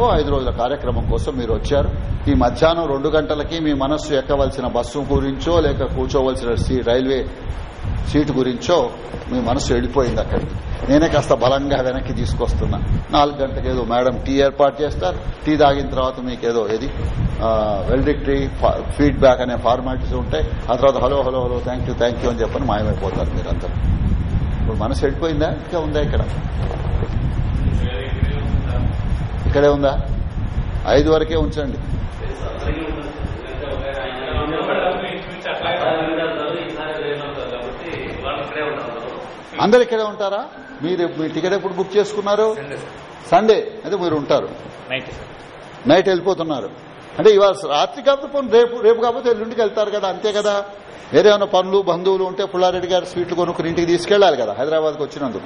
ఓ ఐదు రోజుల కార్యక్రమం కోసం మీరు వచ్చారు. ఈ మధ్యాహ్నం రెండు గంటలకి మీ మనస్సు ఎక్కవలసిన బస్సు గురించో లేక కూర్చోవలసిన రైల్వే సీటు గురించో మీ మనసు వెళ్ళిపోయింది అక్కడికి. నేనే కాస్త బలంగా వెనక్కి తీసుకొస్తున్నా. నాలుగు గంటలకు ఏదో మేడం టీ ఏర్పాటు చేస్తారు. టీ తాగిన తర్వాత మీకు ఏదో? ఏది వెల్డిక్టరీ ఫీడ్బ్యాక్ అనే ఫార్మాలిటీస్ ఉంటాయి. ఆ తర్వాత hello hello hello thank you thank you అని చెప్పని మాయమైపోతారు మీరందరూ. ఇప్పుడు మనసు వెళ్ళిపోయిందా ఇంకా ఉందా ఇక్కడ? ఇక్కడే ఉందా? ఐదు వరకే ఉంచండి. అందరు ఇక్కడే ఉంటారా? మీరు మీ టికెట్ ఎప్పుడు బుక్ చేసుకున్నారు? సండే అయితే మీరు ఉంటారు. నైట్ సార్ నైట్ వెళ్ళిపోతున్నారు. అంటే ఇవాళ రాత్రి కాకపోతే రేపు రేపు కాకపోతే ఎల్లుండికి వెళ్తారు కదా అంతే కదా? వేరేమైనా పనులు బంధువులు ఉంటే పుల్లారెడ్డి గారు స్వీట్లు కొనుక్కుని ఇంటికి తీసుకెళ్ళాలి కదా హైదరాబాద్కి వచ్చినందుకు.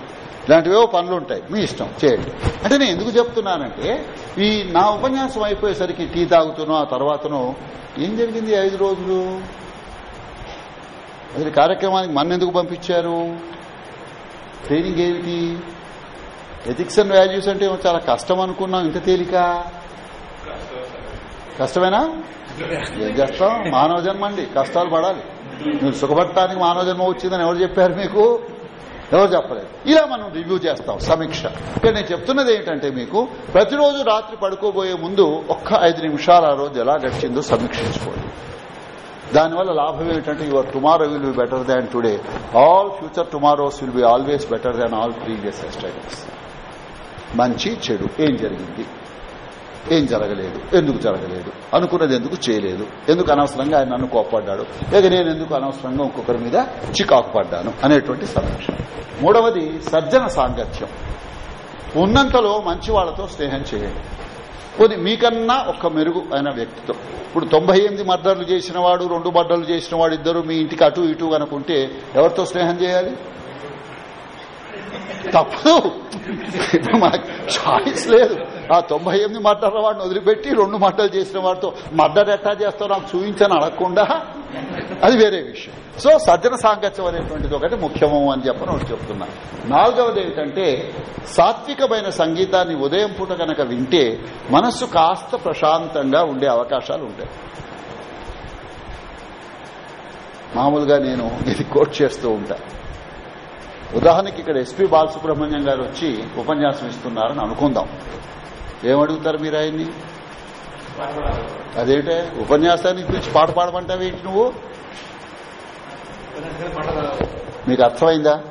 ఇలాంటివేవో పనులు ఉంటాయి. మీ ఇష్టం. చేయండి. అంటే నేను ఎందుకు చెప్తున్నానంటే ఈ నా ఉపన్యాసం అయిపోయేసరికి టీ తాగుతున్నా ఆ తర్వాతనో ఏం జరిగింది ఐదు రోజులు? అసలు కార్యక్రమానికి మన ఎందుకు పంపించారు? ట్రైనింగ్ ఏమిటి? ఎథిక్స్ అండ్ వాల్యూస్ అంటే ఏమో చాలా కష్టం అనుకున్నాం ఇంత తేలిక. కష్టమేనా? ఏం చేస్తాం? మానవ జన్మ అండి కష్టాలు పడాలి. మీరు సుఖపడటానికి మానవ జన్మ వచ్చిందని ఎవరు చెప్పారు మీకు? ఎవరు చెప్పలేదు. ఇలా మనం రివ్యూ చేస్తాం. సమీక్ష. ఇక్కడ నేను చెప్తున్నది ఏంటంటే మీకు ప్రతిరోజు రాత్రి పడుకోబోయే ముందు ఒక్క ఐదు నిమిషాలు ఆ రోజు ఎలా గడిచిందో సమీక్షించుకోండి దానివల్ల లాభం ఏమిటంటే your tomorrow will be better than today all future tomorrows will be always better than all previous styles మంచి చెడు. ఏం జరిగింది? ఏం జరగలేదు. ఎందుకు జరగలేదు? అనుకున్నది ఎందుకు చేయలేదు? ఎందుకు అనవసరంగా ఆయన నన్ను కోప్పడ్డాడు? లేక నేను ఎందుకు అనవసరంగా ఇంకొకరి మీద చికాకు పడ్డాను? అనేటువంటి సమీక్ష. మూడవది సజ్జన సాంగత్యం. ఉన్నంతలో మంచి వాళ్ళతో స్నేహం చేయండి. పోనీ మీకన్నా ఒక్క మెరుగు అయిన వ్యక్తితో. ఇప్పుడు తొంభై ఎనిమిది మర్డర్లు చేసిన వాడు రెండు మర్డర్లు చేసిన వాడు ఇద్దరు మీ ఇంటికి అటు ఇటు కనుకుంటే ఎవరితో స్నేహం చేయాలి? తప్పు. ఇప్పుడు మనకు చాయిస్ లేదు. ఆ తొంభై ఎనిమిది మర్డర్ల వాడిని వదిలిపెట్టి రెండు మర్డర్లు చేసిన వాడితో మర్డర్ ఎట్లా చేస్తారో నాకు చూపించని అడగకుండా. అది వేరే విషయం. సో సజ్జన సాంగత్యం అనేటువంటిది ఒకటి ముఖ్యము అని చెప్పని ఒకటి చెప్తున్నా. నాలుగవది ఏంటంటే సాత్వికమైన సంగీతాన్ని ఉదయం పూట కనుక వింటే మనస్సు కాస్త ప్రశాంతంగా ఉండే అవకాశాలు ఉంటాయి. మామూలుగా నేను ఇది కోట్ చేస్తూ ఉంటాను ఉదాహరణకి ఇక్కడ ఎస్పీ బాలసుబ్రహ్మణ్యం గారు వచ్చి ఉపన్యాసం ఇస్తున్నారని అనుకుందాం. ఏమడుగుతారు మీరు ఆయన్ని? అదేంటే ఉపన్యాసానికి పిలిచి పాట పాడమంటావేంటి నువ్వు? మీకు అర్థమైందా?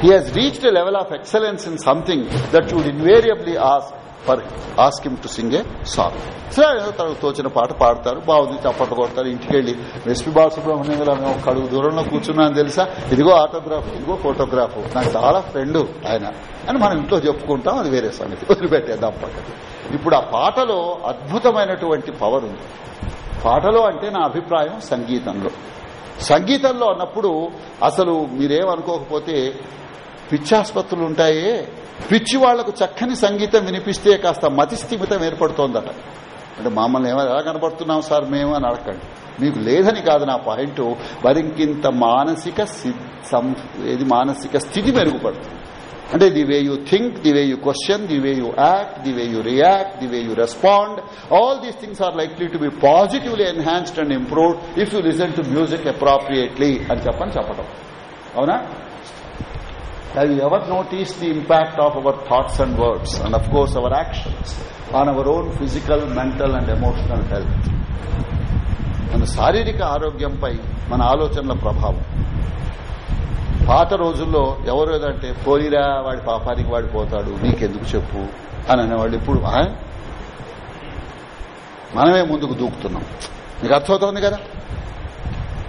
He has reached level of excellence in something that would invariably as for ask him to sing a song సరే తనకు తోచిన పాట పాడతారు బాగుంది చప్పట్లు కొడతారు ఇంటికి వెళ్ళి ఎస్పీ బాలసుబ్రహ్మణ్యం గారు ఆమె ఒక అడుగు దూరంలో కూర్చున్నాను తెలుసా? ఇదిగో ఆటోగ్రాఫ్ ఇదిగో ఫోటోగ్రాఫ్ నాకు చాలా ఫ్రెండ్ ఆయన. అని మనం ఇంట్లో చెప్పుకుంటాం అది వేరే సంగతి. వదిలిపెట్టేద్దాం పక్కకి. ఇప్పుడు ఆ పాటలో అద్భుతమైనటువంటి పవర్ ఉంది. పాటలో అంటే నా అభిప్రాయం సంగీతంలో. సంగీతంలో అన్నప్పుడు అసలు మీరేమనుకోకపోతే పిచ్చాసుపత్రులు ఉంటాయే? పిచ్చి వాళ్ళకు చక్కని సంగీతం వినిపిస్తే కాస్త మతి స్థిమితం ఏర్పడుతోందట. అంటే మమ్మల్ని ఏమైనా ఎలా కనబడుతున్నాం సార్ మేము అని అడగండి మీకు లేదని కాదు నా పాయింట్. మరింకింత మానసిక సి- సం- ఏది మానసిక స్థితి మెరుగుపడుతుంది. అంటే the way you think the way you question the way you act the way you react the way you respond. All these things are likely to be positively enhanced and improved if you listen to music appropriately అని చెప్పని చెప్పడం అవునా? Have you ever noticed the impact of our thoughts and words and of course our actions on our own physical, mental and emotional health? మన శారీరక ఆరోగ్యంపై మన ఆలోచనల ప్రభావం పాత రోజుల్లో ఎవరు ఏదంటే పోలిరా వాడి పాపానికి వాడి పోతాడు నీకెందుకు చెప్పు అని అనేవాళ్ళు ఇప్పుడు మనమే ముందుకు దూకుతున్నాం నీకు అర్థమవుతోంది కదా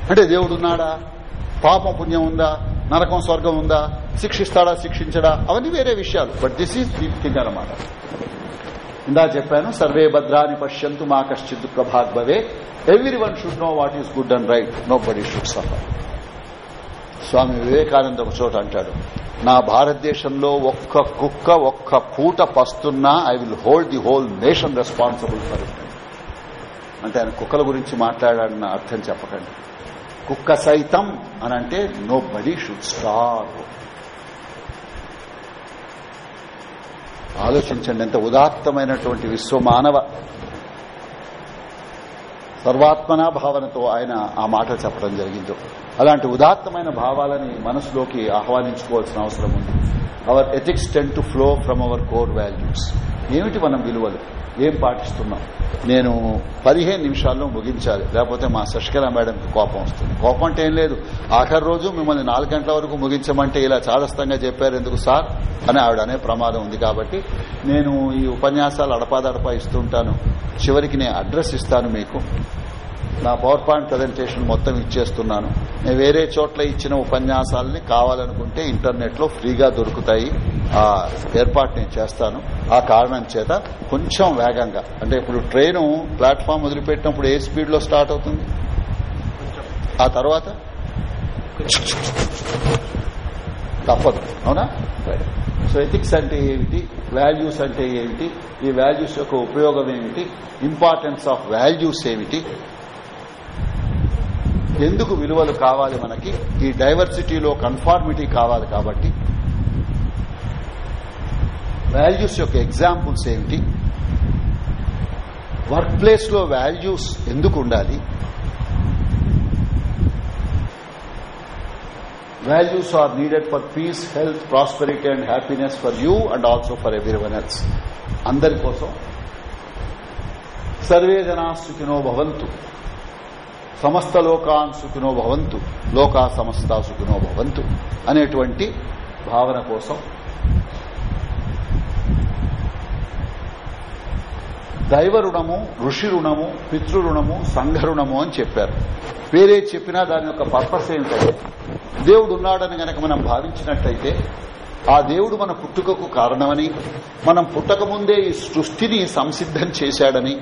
అంటే దేవుడున్నాడా పాపం పుణ్యం ఉందా నరకం స్వర్గం ఉందా శిక్షిస్తాడా? శిక్షించడా? అవన్నీ వేరే విషయాలు. But this is the thing అనమాట ఇందా చెప్పాను సర్వే భద్రాన్ని పశ్యంతు మా కశ్చిత్ ప్రభాగ్ భవే. Every one should know what is good and right nobody should suffer Swami Vivekananda ఒక చోట అంటాడు నా భారతదేశంలో ఒక్క కుక్క ఒక్క పూట పస్తున్నా I will hold the whole nation responsible for it అంటే ఆయన కుక్కల గురించి మాట్లాడాడన్న అర్థం చెప్పకండి. కుక్క సైతం అని అంటే నో బడీ షుడ్ స్టార్ ఆలోచించండి ఎంత ఉదాత్తమైనటువంటి విశ్వమానవ సర్వాత్మనా భావనతో ఆయన ఆ మాటలు చెప్పడం జరిగిందో. అలాంటి ఉదాత్తమైన భావాలని మనసులోకి ఆహ్వానించుకోవాల్సిన అవసరం ఉంది. Our ethics tend to flow from our core values ఏమిటి మనం విలువలు? ఏం పాటిస్తున్నాం? నేను పదిహేను నిమిషాల్లో ముగించాలి. లేకపోతే మా శశికళ మేడంకి కోపం వస్తుంది. కోపం అంటే ఏం లేదు. ఆఖరి రోజు మిమ్మల్ని నాలుగు గంటల వరకు ముగించమంటే ఇలా చాదస్తంగా చెప్పారు ఎందుకు సార్? అని ఆవిడ అనే ప్రమాదం ఉంది కాబట్టి నేను ఈ ఉపన్యాసాలు అడపాదడపా ఇస్తుంటాను. చివరికి నేను అడ్రస్ ఇస్తాను మీకు. నా పవర్ పాయింట్ ప్రజెంటేషన్ మొత్తం ఇచ్చేస్తున్నాను. నేను వేరే చోట్ల ఇచ్చిన ఉపన్యాసాలని కావాలనుకుంటే ఇంటర్నెట్లో ఫ్రీగా దొరుకుతాయి. ఆ ఏర్పాటు నేను చేస్తాను. ఆ కారణం చేత కొంచెం వేగంగా. అంటే ఇప్పుడు ట్రైను ప్లాట్ఫామ్ వదిలిపెట్టినప్పుడు ఏ స్పీడ్లో స్టార్ట్ అవుతుంది? ఆ తర్వాత? తప్పదు. అవునా? సో ఎథిక్స్ అంటే ఏమిటి? వాల్యూస్ అంటే ఏమిటి? ఈ వాల్యూస్ యొక్క ఉపయోగం ఏమిటి? ఇంపార్టెన్స్ ఆఫ్ వాల్యూస్ ఏమిటి? ఎందుకు విలువలు కావాలి మనకి? ఈ డైవర్సిటీలో కన్ఫార్మిటీ కావాలి కాబట్టి. వాల్యూస్ యొక్క ఎగ్జాంపుల్స్ ఏమిటి వర్క్ ప్లేస్లో వాల్యూస్ ఎందుకు ఉండాలి? Values are needed for peace health prosperity and happiness for you and also for every one else అందరి కోసం. సర్వే జనా సుఖినో భవంతు. సమస్త లోకాన్ సుఖినో భవంతు లోకా సమస్త సుఖినో భవంతు అనేటువంటి భావన కోసం దైవ రుణము ఋషి రుణము పితృరుణము సంఘరుణము సంఘ రుణము అని చెప్పారు. వేరే చెప్పినా దాని యొక్క పర్పస్ ఏమిటంటే దేవుడు ఉన్నాడని గనక మనం భావించినట్లయితే ఆ దేవుడు మన పుట్టుకకు కారణమని మనం పుట్టక ముందే ఈ సృష్టిని సంసిద్ధం చేశాడని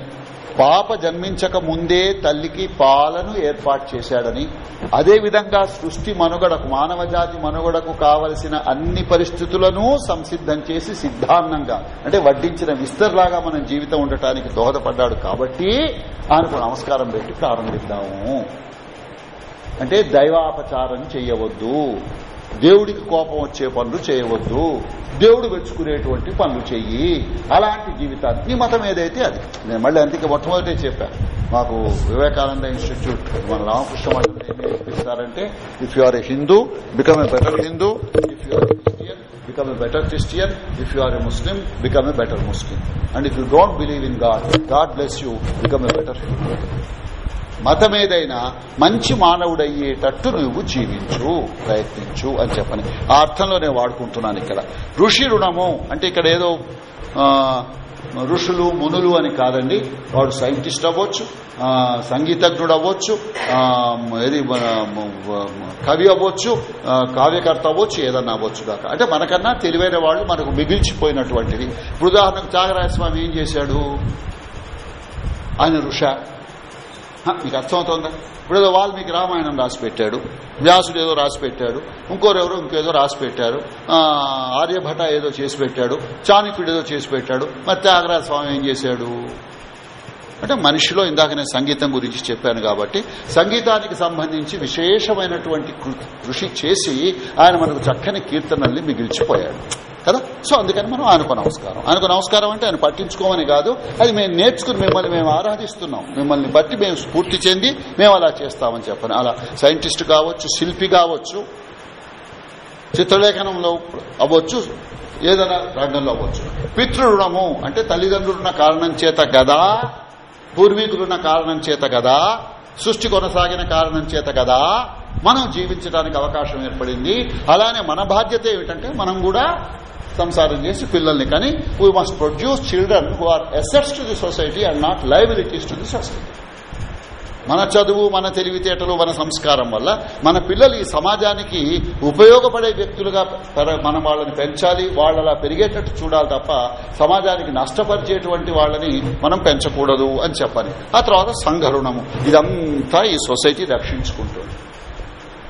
పాప జన్మించక ముందే తల్లికి పాలను ఏర్పాటు చేశాడని అదేవిధంగా సృష్టి మనుగడకు మానవ జాతి మనుగడకు కావలసిన అన్ని పరిస్థితులను సంసిద్ధం చేసి సిద్ధాన్నంగా అంటే వడ్డించిన విస్తర్లాగా మనం జీవితం ఉండటానికి దోహదపడ్డాడు కాబట్టి ఆయనకు నమస్కారం పెట్టి ప్రారంభిద్దాము. అంటే దైవాపచారం చేయవద్దు. దేవుడికి కోపం వచ్చే పనులు చేయవద్దు. దేవుడు మెచ్చుకునేటువంటి పనులు చెయ్యి. అలాంటి జీవితాన్ని నీ మతం ఏదైతే అది. నేను మళ్ళీ అందుకే మొట్టమొదటే చెప్పాను మాకు వివేకానంద ఇన్స్టిట్యూట్ మన రామకృష్ణ మండలి ఏం నేర్పిస్తారంటే if you are a Hindu become a better Hindu if you are Christian become a better Christian if you are a Muslim become a better Muslim and if you don't believe in God God bless you become a better Hindu మతం ఏదైనా మంచి మానవుడయ్యేటట్టు నువ్వు జీవించు ప్రయత్నించు అని చెప్పని ఆ అర్థంలో నేను వాడుకుంటున్నాను ఇక్కడ. ఋషి రుణము అంటే ఇక్కడ ఏదో ఋషులు మునులు అని కాదండి. వాడు సైంటిస్ట్ అవ్వచ్చు సంగీతజ్ఞుడు అవ్వచ్చు ఏది కవి అవ్వచ్చు కావ్యకర్త అవ్వచ్చు ఏదన్నా అవ్వచ్చు కాక అంటే మనకన్నా తెలివైన వాళ్ళు మనకు మిగిల్చిపోయినటువంటిది ఉదాహరణకు త్యాగరాజస్వామి ఏం చేశాడు? ఆయన ఋష. మీకు అర్థమవుతోందా? ఇప్పుడు ఏదో వాల్మీకి రామాయణం రాసి పెట్టాడు వ్యాసుడు ఏదో రాసి పెట్టాడు ఇంకోరెవరో ఇంకేదో రాసి పెట్టారు ఆర్యభట ఏదో చేసి పెట్టాడు చాణక్యుడు ఏదో చేసి పెట్టాడు మరి త్యాగరాజ స్వామి ఏం చేశాడు? అంటే మనిషిలో ఇందాక నేను సంగీతం గురించి చెప్పాను కాబట్టి సంగీతానికి సంబంధించి విశేషమైనటువంటి కృ- కృషి చేసి ఆయన మనకు చక్కని కీర్తనల్ని మిగిల్చిపోయాడు. కదా? సో అందుకని మనం ఆయనకు నమస్కారం. ఆయనకు నమస్కారం అంటే ఆయన పట్టించుకోమని కాదు. అది మేము నేర్చుకుని మిమ్మల్ని మేము ఆరాధిస్తున్నాం. మిమ్మల్ని బట్టి మేము స్ఫూర్తి చెంది మేము అలా చేస్తామని చెప్పని. అలా సైంటిస్ట్ కావచ్చు శిల్పి కావచ్చు చిత్రలేఖనంలో అవ్వచ్చు ఏదైనా రంగంలో అవ్వచ్చు. పితృరుణము అంటే తల్లిదండ్రులున్న కారణం చేత గదా పూర్వీకులున్న కారణం చేత గదా సృష్టి కొనసాగిన కారణం చేత కదా? మనం జీవించడానికి అవకాశం ఏర్పడింది. అలానే మన బాధ్యత ఏమిటంటే మనం కూడా సంసారం చేసి పిల్లల్ని కానీ we must produce children who are assets to the society and not liabilities to the society మన చదువు మన తెలివితేటలు మన సంస్కారం వల్ల మన పిల్లలు ఈ సమాజానికి ఉపయోగపడే వ్యక్తులుగా మనం వాళ్ళని పెంచాలి వాళ్ళలా పెరిగేటట్టు చూడాలి తప్ప సమాజానికి నష్టపరిచేటువంటి వాళ్ళని మనం పెంచకూడదు అని చెప్పాలి. ఆ తర్వాత సంఘరుణము. ఇదంతా ఈ సొసైటీ రక్షించుకుంటుంది.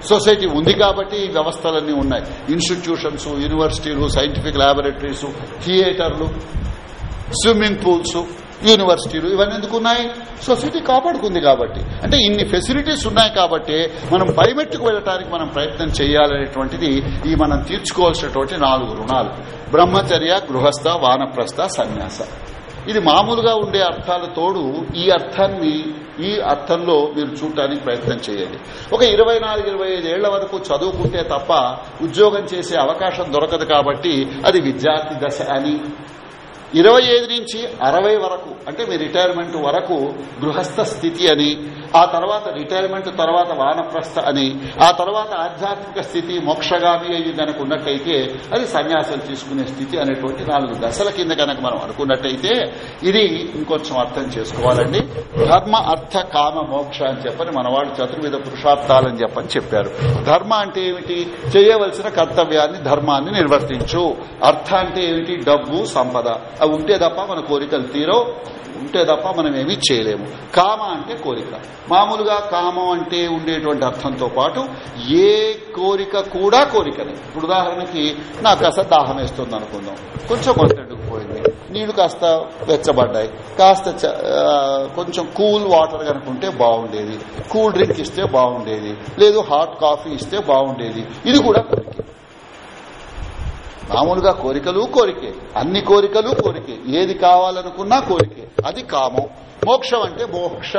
సొసైటీ ఉంది కాబట్టి ఈ వ్యవస్థలన్నీ ఉన్నాయి. ఇన్స్టిట్యూషన్స్ యూనివర్సిటీలు సైంటిఫిక్ ల్యాబొరేటరీస్ థియేటర్లు స్విమ్మింగ్ పూల్స్ యూనివర్సిటీలు ఇవన్నీ ఎందుకు ఉన్నాయి? సొసైటీ కాపాడుకుంది కాబట్టి. అంటే ఇన్ని ఫెసిలిటీస్ ఉన్నాయి కాబట్టి మనం పైమెట్టుకు వెళ్ళటానికి మనం ప్రయత్నం చేయాలనేటువంటిది ఈ మనం తీర్చుకోవాల్సినటువంటి నాలుగు రుణాలు. బ్రహ్మచర్య గృహస్థ వానప్రస్థ సన్యాస. ఇది మామూలుగా ఉండే అర్థాల తోడు ఈ అర్థాన్ని ఈ అర్థంలో మీరు చూడటానికి ప్రయత్నం చేయండి. ఒక ఇరవై నాలుగు ఇరవై ఐదేళ్ళ వరకు చదువుకుంటే తప్ప ఉద్యోగం చేసే అవకాశం దొరకదు కాబట్టి అది విద్యార్థి దశ అని ఇరవై ఐదు నుంచి అరవై వరకు అంటే మీ రిటైర్మెంట్ వరకు గృహస్థ స్థితి అని ఆ తర్వాత రిటైర్మెంట్ తర్వాత వానప్రస్థ అని ఆ తర్వాత ఆధ్యాత్మిక స్థితి మోక్షగామి అయ్యి గనక ఉన్నట్టయితే అది సన్యాసం తీసుకునే స్థితి అనేటువంటి నాలుగు దశల కింద కనుక మనం అనుకున్నట్టయితే ఇది ఇంకొంచెం అర్థం చేసుకోవాలండి. ధర్మ అర్థ కామ మోక్ష అని చెప్పని మన వాళ్ళు చతుర్విధ పురుషార్థాలని చెప్పని చెప్పారు. ధర్మ అంటే ఏమిటి? చేయవలసిన కర్తవ్యాన్ని ధర్మాన్ని నిర్వర్తించు. అర్థ అంటే ఏమిటి? డబ్బు సంపద. అవి ఉంటే తప్ప మన కోరికలు తీరవు ఉంటే తప్ప మనం ఏమీ చేయలేము. కామ అంటే కోరిక. మామూలుగా కామం అంటే ఉండేటువంటి అర్థంతో పాటు ఏ కోరిక కూడా కోరికనే ఇప్పుడు ఉదాహరణకి నాకు కాస్త దాహం వేస్తుంది అనుకుందాం. కొంచెం కొంచెం పోయింది. నీళ్ళు కాస్త వెచ్చబడ్డాయి. కాస్త చ- కొంచెం కూల్ వాటర్ కనుకుంటే బాగుండేది. కూల్ డ్రింక్ ఇస్తే బాగుండేది. లేదు హాట్ కాఫీ ఇస్తే బాగుండేది. ఇది కూడా కోరిక. మామూలుగా కోరికలు కోరికే. అన్ని కోరికలు కోరికే. ఏది కావాలనుకున్నా కోరికే. అది కామం. మోక్షం అంటే మోక్ష.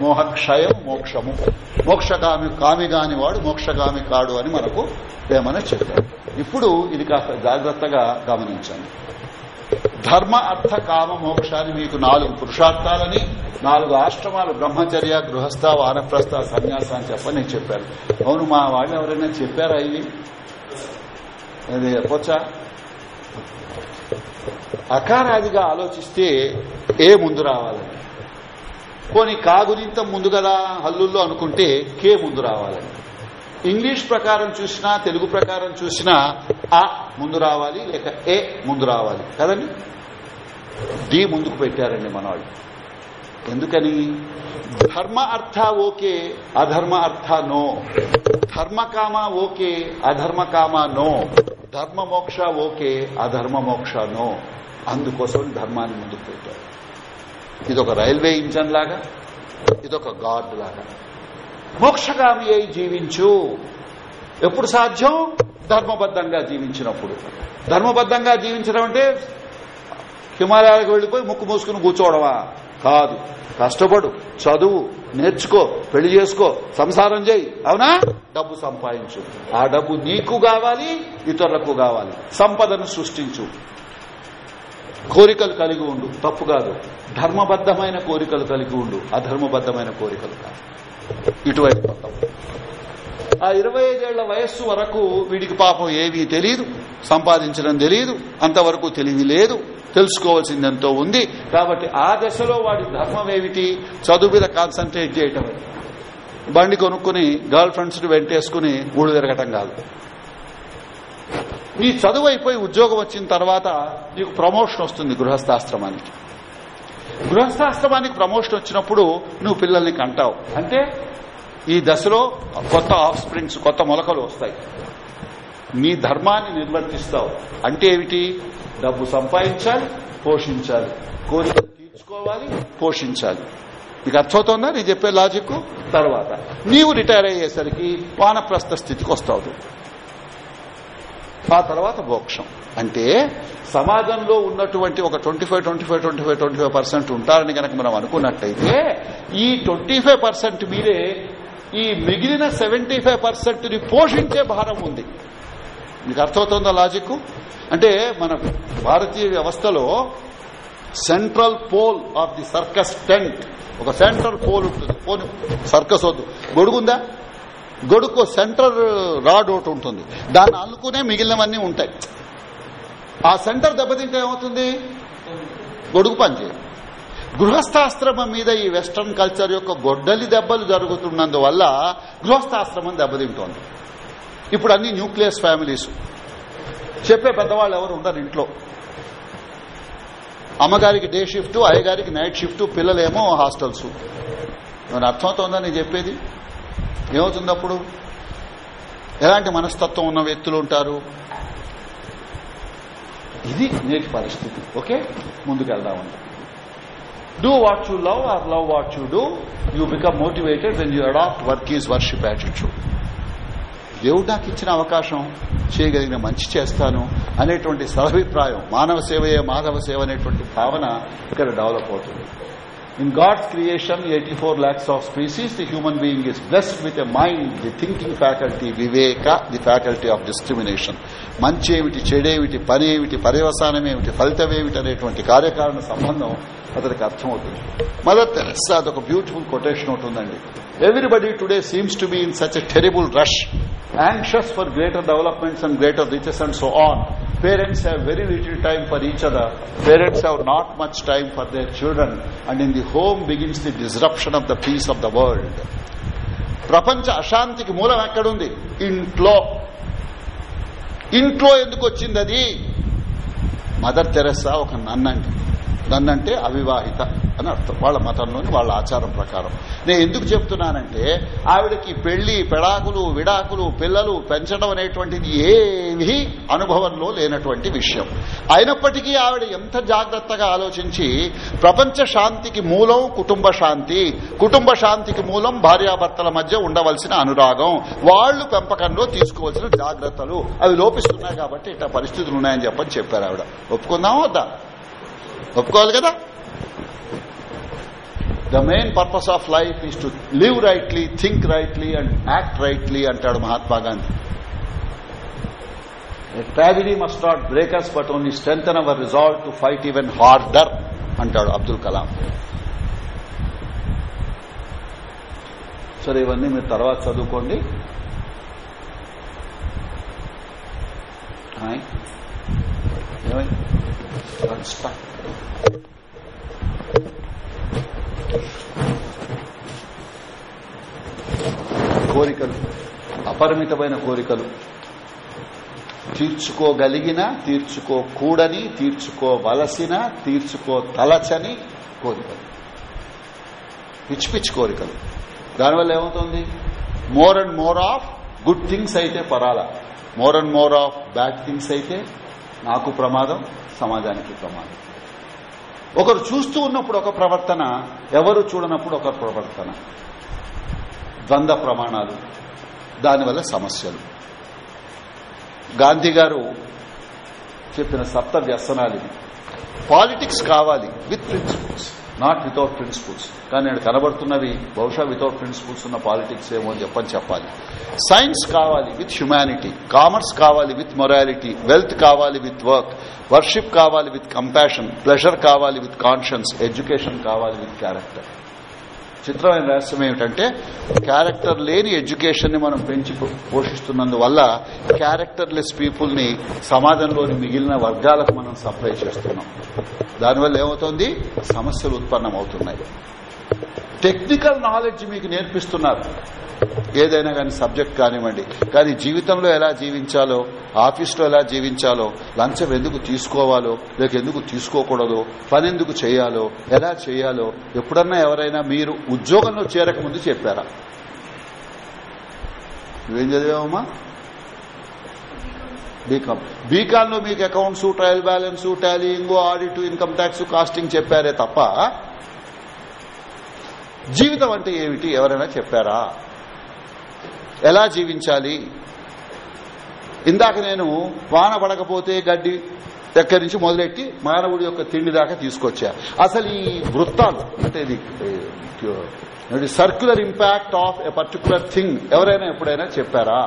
మోహక్షయం మోక్షము. మోక్షగామి కామిగాని వాడు మోక్షగామి కాడు అని మనకు వేమన చెప్పారు. ఇప్పుడు ఇది కాస్త జాగ్రత్తగా గమనించండి. ధర్మ అర్థ కామ మోక్షాన్ని మీకు నాలుగు పురుషార్థాలని నాలుగు ఆశ్రమాలు బ్రహ్మచర్య గృహస్థ వానప్రస్థ సన్యాస అని చెప్పని చెప్పారు చెప్పాను. అవును మా వాళ్ళు ఎవరైనా చెప్పారా ఇవి? అది చెప్పొచ్చా అకారాదిగా ఆలోచిస్తే ఏ ముందు రావాలని పోనీ కా గురింత ముందు కదా హల్లుల్లో అనుకుంటే కే ముందు రావాలని ఇంగ్లీష్ ప్రకారం చూసినా తెలుగు ప్రకారం చూసినా ఆ ముందు రావాలి లేక ఏ ముందు రావాలి? కదండి? డి ముందుకు పెట్టారండి మన వాళ్ళు ఎందుకని? ధర్మ అర్థ ఓకే అధర్మ అర్థ నో. ధర్మకామ ఓకే అధర్మకామ నో. ధర్మ మోక్ష ఓకే అధర్మ మోక్ష నో. అందుకోసం ధర్మాన్ని ముందుకు పెట్టారు. ఇదొక రైల్వే ఇంజన్ లాగా ఇదొక గాడ్ లాగా. మోక్షగామి అయి జీవించు. ఎప్పుడు సాధ్యం? ధర్మబద్ధంగా జీవించినప్పుడు. ధర్మబద్ధంగా జీవించడం అంటే హిమాలయాలకు వెళ్ళిపోయి ముక్కు మూసుకుని కూర్చోవడమా? కాదు. కష్టపడు చదువు నేర్చుకో పెళ్ళి చేసుకో సంసారం చేయి. అవునా? డబ్బు సంపాదించు. ఆ డబ్బు నీకు కావాలి ఇతరులకు కావాలి. సంపదను సృష్టించు. కోరికలు కలిగి ఉండు. తప్పు కాదు. ధర్మబద్ధమైన కోరికలు కలిగి ఉండు. అధర్మబద్ధమైన కోరికలు కాదు. ఇటువైపు ఆ ఇరవై ఐదేళ్ళ వయస్సు వరకు వీడికి పాపం ఏమీ తెలియదు సంపాదించడం తెలియదు అంతవరకు తెలివి లేదు. తెలుసుకోవాల్సింది ఎంతో ఉంది. కాబట్టి ఆ దశలో వాడి ధర్మం ఏమిటి? చదువు మీద కాన్సన్ట్రేట్ చేయటం. బండి కొనుక్కుని గర్ల్ ఫ్రెండ్స్ వెంటేసుకుని గూడు తిరగటం కాదు. నీ చదువు అయిపోయి ఉద్యోగం వచ్చిన తర్వాత నీకు ప్రమోషన్ వస్తుంది గృహస్థాశ్రమానికి. గృహస్థాశ్రమానికి ప్రమోషన్ వచ్చినప్పుడు నువ్వు పిల్లల్ని కంటావు. అంటే ఈ దశలో కొత్త ఆఫ్ స్ప్రింగ్స్ కొత్త మొలకలు వస్తాయి. నీ ధర్మాన్ని నిర్వర్తిస్తావు. అంటే ఏమిటి? డబ్బు సంపాదించాలి పోషించాలి. కోరికలు తీర్చుకోవాలి పోషించాలి. నీకు అర్థమవుతోందా? నేను చెప్పే లాజిక్ తర్వాత. నీవు రిటైర్ అయ్యేసరికి వానప్రస్థ స్థితికి వస్తావు ఆ తర్వాత మోక్షం. అంటే సమాజంలో ఉన్నటువంటి ఒక twenty five twenty five twenty five twenty five percent ఉంటారని కనుక మనం అనుకున్నట్టయితే ఈ ట్వంటీ ఫైవ్ పర్సెంట్ మీదే ఈ మిగిలిన సెవెంటీ ఫైవ్ పర్సెంట్ని పోషించే భారం ఉంది. మీకు అర్థమవుతుందా లాజిక్? అంటే మన భారతీయ వ్యవస్థలో central pole of the circus tent. ఒక సెంట్రల్ పోల్ ఉంటుంది. పోల్ సర్కస్ వద్దు. గొడుగుందా? గొడుగు సెంటర్ రాడ్ ఒకటి ఉంటుంది. దాన్ని అల్లుకునే మిగిలినవన్నీ ఉంటాయి. ఆ సెంటర్ దెబ్బతింటే ఏమవుతుంది? గొడుగు పనిచేయదు. గృహస్థాశ్రమం మీద ఈ వెస్ట్రన్ కల్చర్ యొక్క గొడ్డలి దెబ్బలు జరుగుతున్నందువల్ల గృహస్థాశ్రమం దెబ్బతింటోంది. ఇప్పుడు అన్ని న్యూక్లియస్ ఫ్యామిలీస్. చెప్పే పెద్దవాళ్ళు ఎవరు ఉండరు ఇంట్లో. అమ్మగారికి డే షిఫ్ట్ అయ్యగారికి నైట్ షిఫ్ట్ పిల్లలేమో హాస్టల్స్. ఏమైనా అర్థమవుతోందా నేను చెప్పేది? ఏమవుతుంది అప్పుడు ఎలాంటి మనస్తత్వం ఉన్న వ్యక్తులు ఉంటారు? ఇది నేటి పరిస్థితి. Okay? ముందుకెళ్దామండి. Do what you love or love what you do you become motivated when you adapt work is worship attitude దేవుడు నాకు ఇచ్చిన అవకాశం చేయగలిగిన మంచి చేస్తాను అనేటువంటి సదభిప్రాయం మానవ సేవయే మాధవ సేవ అనేటువంటి భావన ఇక్కడ డెవలప్ అవుతుంది. In God's creation, 84 lakhs of species, the human being is blessed with a mind, the thinking faculty, viveka, the faculty of discrimination. మంచి ఏమిటి చెడేమిటి పని ఏమిటి పర్యవసానం ఏమిటి ఫలితం ఏమిటి అనేటువంటి కార్యకారణ సంబంధం అతనికి అర్థమవుతుంది. మదర్ తెరస్ అదొక బ్యూటిఫుల్ కొటేషన్ ఉంటుందండి everybody today seems to be in such a terrible rush anxious for greater developments and greater riches and so on parents have very little time for each other parents have not much time for their children and in the home begins the disruption of the peace of the world ప్రపంచ అశాంతికి మూలం ఎక్కడుంది ఇంట్లో ఇంట్లో ఎందుకు వచ్చింది అది mother Teresa ఒక నన్నండి నన్నంటే అవివాహిత అని అర్థం. వాళ్ళ మతంలోని వాళ్ళ ఆచారం ప్రకారం. నేను ఎందుకు చెప్తున్నానంటే ఆవిడకి పెళ్ళి పెడాకులు విడాకులు పిల్లలు పెంచడం అనేటువంటిది ఏమీ అనుభవంలో లేనటువంటి విషయం. అయినప్పటికీ ఆవిడ ఎంత జాగ్రత్తగా ఆలోచించి ప్రపంచ శాంతికి మూలం కుటుంబ శాంతి కుటుంబ శాంతికి మూలం భార్యాభర్తల మధ్య ఉండవలసిన అనురాగం వాళ్ళు పెంపకంలో తీసుకోవాల్సిన జాగ్రత్తలు అవి లోపిస్తున్నాయి కాబట్టి ఇట్లా పరిస్థితులు ఉన్నాయని చెప్పని చెప్పారు ఆవిడ. ఒప్పుకుందాం వద్దా? ఒప్పుకోవాలి కదా? The main purpose of life is to live rightly think rightly and act rightly అంటాడు Mahatma Gandhi. Tragedy must not break us but only strength our resolve to fight even harder అంటాడు అబ్దుల్ కలాం. సరే ఇవన్నీ మీరు తర్వాత చదువుకోండి. ఏమైంది? కోరికలు. అపరిమితమైన కోరికలు. తీర్చుకోగలిగిన తీర్చుకోకూడని తీర్చుకోవలసిన తీర్చుకోతలచని కోరికలు. పిచ్చి పిచ్చి కోరికలు. దానివల్ల ఏమవుతుంది? More and more of good things అయితే పరాల. More and more of bad things అయితే నాకు ప్రమాదం. సమాజానికి ప్రమాదం ఒకరు చూస్తూ ఉన్నప్పుడు ఒక ప్రవర్తన ఎవరు చూడనప్పుడు ఒక ప్రవర్తన. ద్వంద్వ ప్రమాణాలు దానివల్ల సమస్యలు. గాంధీ గారు చెప్పిన సప్త వ్యసనాలు. పాలిటిక్స్ కావాలి with principles. Not without principles కానీ నేను కనబడుతున్నవి బహుశా వితౌట్ ప్రిన్సిపల్స్ ఉన్న పాలిటిక్స్ ఏమో అని చెప్పని చెప్పాలి. సైన్స్ కావాలి విత్ హ్యుమానిటీ కామర్స్ కావాలి విత్ మొరాలిటీ వెల్త్ కావాలి విత్ వర్క్ వర్షిప్ కావాలి విత్ కంపాషన్ ప్లెజర్ కావాలి విత్ కాన్షియన్స్ ఎడ్యుకేషన్ కావాలి విత్ క్యారెక్టర్ చిత్రమైన రహస్యం ఏమిటంటే క్యారెక్టర్ లేని ఎడ్యుకేషన్ని మనం పెంచి పోషిస్తున్నందువల్ల క్యారెక్టర్లెస్ పీపుల్ని సమాజంలోని మిగిలిన వర్గాలకు మనం సప్లై చేస్తున్నాం. దానివల్ల ఏమవుతుంది? సమస్యలు ఉత్పన్నమవుతున్నాయి. టెక్నికల్ నాలెడ్జ్ మీకు నేర్పిస్తున్నారు. ఏదైనా కానీ సబ్జెక్ట్ కానివ్వండి. కానీ జీవితంలో ఎలా జీవించాలో ఆఫీస్లో ఎలా జీవించాలో లంచం ఎందుకు తీసుకోవాలో లేక ఎందుకు తీసుకోకూడదో పని ఎందుకు చేయాలో ఎలా చేయాలో ఎప్పుడన్నా ఎవరైనా మీరు ఉద్యోగంలో చేరకముందు చెప్పారా? నువ్వేం చదివావమ్మా? బీకామ్ బీకామ్లో మీకు accounts trial balance tallying audit income tax costing చెప్పారే తప్ప జీవితం అంటే ఏమిటి ఎవరైనా చెప్పారా ఎలా జీవించాలి ఇందాక నేను వాన పడకపోతే గడ్డి దగ్గర నుంచి మొదలెట్టి మానవుడి యొక్క తిండి దాకా తీసుకొచ్చా అసలు ఈ వృత్తాలు అంటే ఇది circular impact of a particular thing ఎవరైనా ఎప్పుడైనా చెప్పారా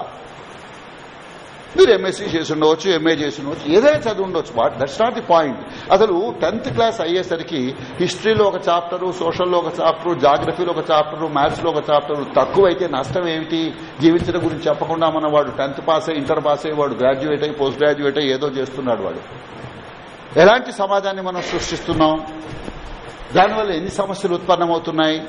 మీరు ఎంఎస్సీ చేసి ఉండవచ్చు ఎంఏ చేసి ఉండవచ్చు ఏదైనా చదివి ఉండొచ్చు. But that's not the point అసలు టెన్త్ క్లాస్ అయ్యేసరికి హిస్టరీలో ఒక చాప్టరు సోషల్లో ఒక చాప్టరు జాగ్రఫీలో ఒక చాప్టరు మ్యాథ్స్లో ఒక చాప్టరు తక్కువైతే నష్టం ఏమిటి? జీవించడం గురించి చెప్పకుండా మన వాడు టెన్త్ పాస్ అయ్యి ఇంటర్ పాస్ అయ్యి వాడు గ్రాడ్యుయేట్ అయ్యి పోస్ట్ గ్రాడ్యుయేట్ అయ్యి ఏదో చేస్తున్నాడు వాడు. ఎలాంటి సమాజాన్ని మనం సృష్టిస్తున్నాం? దానివల్ల ఎన్ని సమస్యలు ఉత్పన్నమవుతున్నాయి?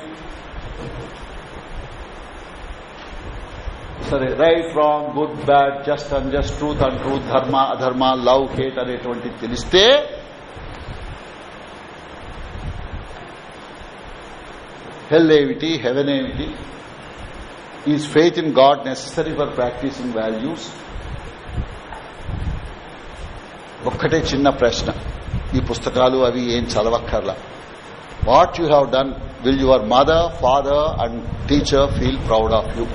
సరే right wrong good bad just and just truth and truth ధర్మ అధర్మ లవ్ హేట్ అనేటువంటి తెలిస్తే హెల్ ఏమిటి హెవెన్ ఏమిటి is faith in God necessary for practising values ఒక్కటే చిన్న ప్రశ్న. ఈ పుస్తకాలు అవి ఏం చదవక్కర్లా. What you have done will your mother father and teacher feel proud of you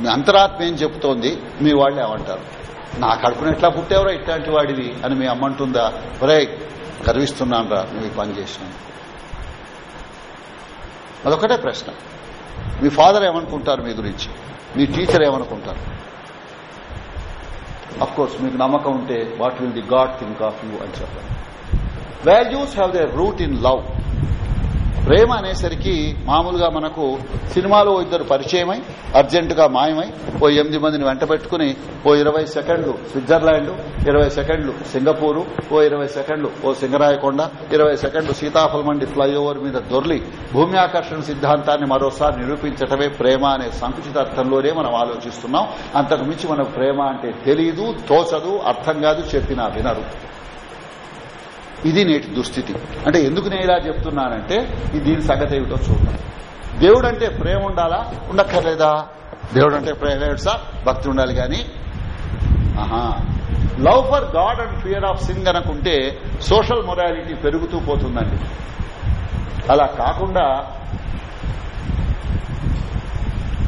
మీ అంతరాత్మ ఏం చెబుతోంది? మీ వాళ్ళు ఏమంటారు? నా కడుపున ఎట్లా పుట్టేవరా ఇట్లాంటి వాడివి? అని మీ అమ్మంటుందా ఒరే గర్విస్తున్నాను రా నువ్వు ఈ పని చేసినాను అదొకటే ప్రశ్న. మీ ఫాదర్ ఏమనుకుంటారు మీ గురించి? మీ టీచర్ ఏమనుకుంటారు? అఫ్ కోర్స్ మీకు నమ్మకం ఉంటే what will the God think of you అని చెప్పండి. Values have the root in love ప్రేమ అనేసరికి మామూలుగా మనకు సినిమాలో ఇద్దరు పరిచయమై అర్జెంటుగా మాయమై ఓ ఎనిమిది మందిని వెంట పెట్టుకుని ఓ ఇరవై సెకండ్లు స్విట్జర్లాండ్ ఇరవై సెకండ్లు సింగపూరు ఓ ఇరవై సెకండ్లు ఓ సింగరాయకొండ ఇరవై సెకండ్లు సీతాఫలమండి ఫ్లైఓవర్ మీద దొర్లి భూమి ఆకర్షణ సిద్ధాంతాన్ని మరోసారి నిరూపించటమే ప్రేమ అనే సంకుచిత అర్థంలోనే మనం ఆలోచిస్తున్నాం. అంతకు మించి మనకు ప్రేమ అంటే తెలియదు తోచదు అర్థం కాదు చెప్పినా వినరు. ఇది నేటి దుస్థితి. అంటే ఎందుకు నేను ఇలా చెప్తున్నానంటే దీని సంగతి ఏమిటో చూద్దాం. దేవుడు అంటే ప్రేమ ఉండాలా? ఉండక్కర్లేదా? దేవుడు అంటే ప్రేమ సార్? భక్తి ఉండాలి కానీ. ఆహా. Love for God and fear of sin అనుకుంటే సోషల్ మొరాలిటీ పెరుగుతూ పోతుందండి. అలా కాకుండా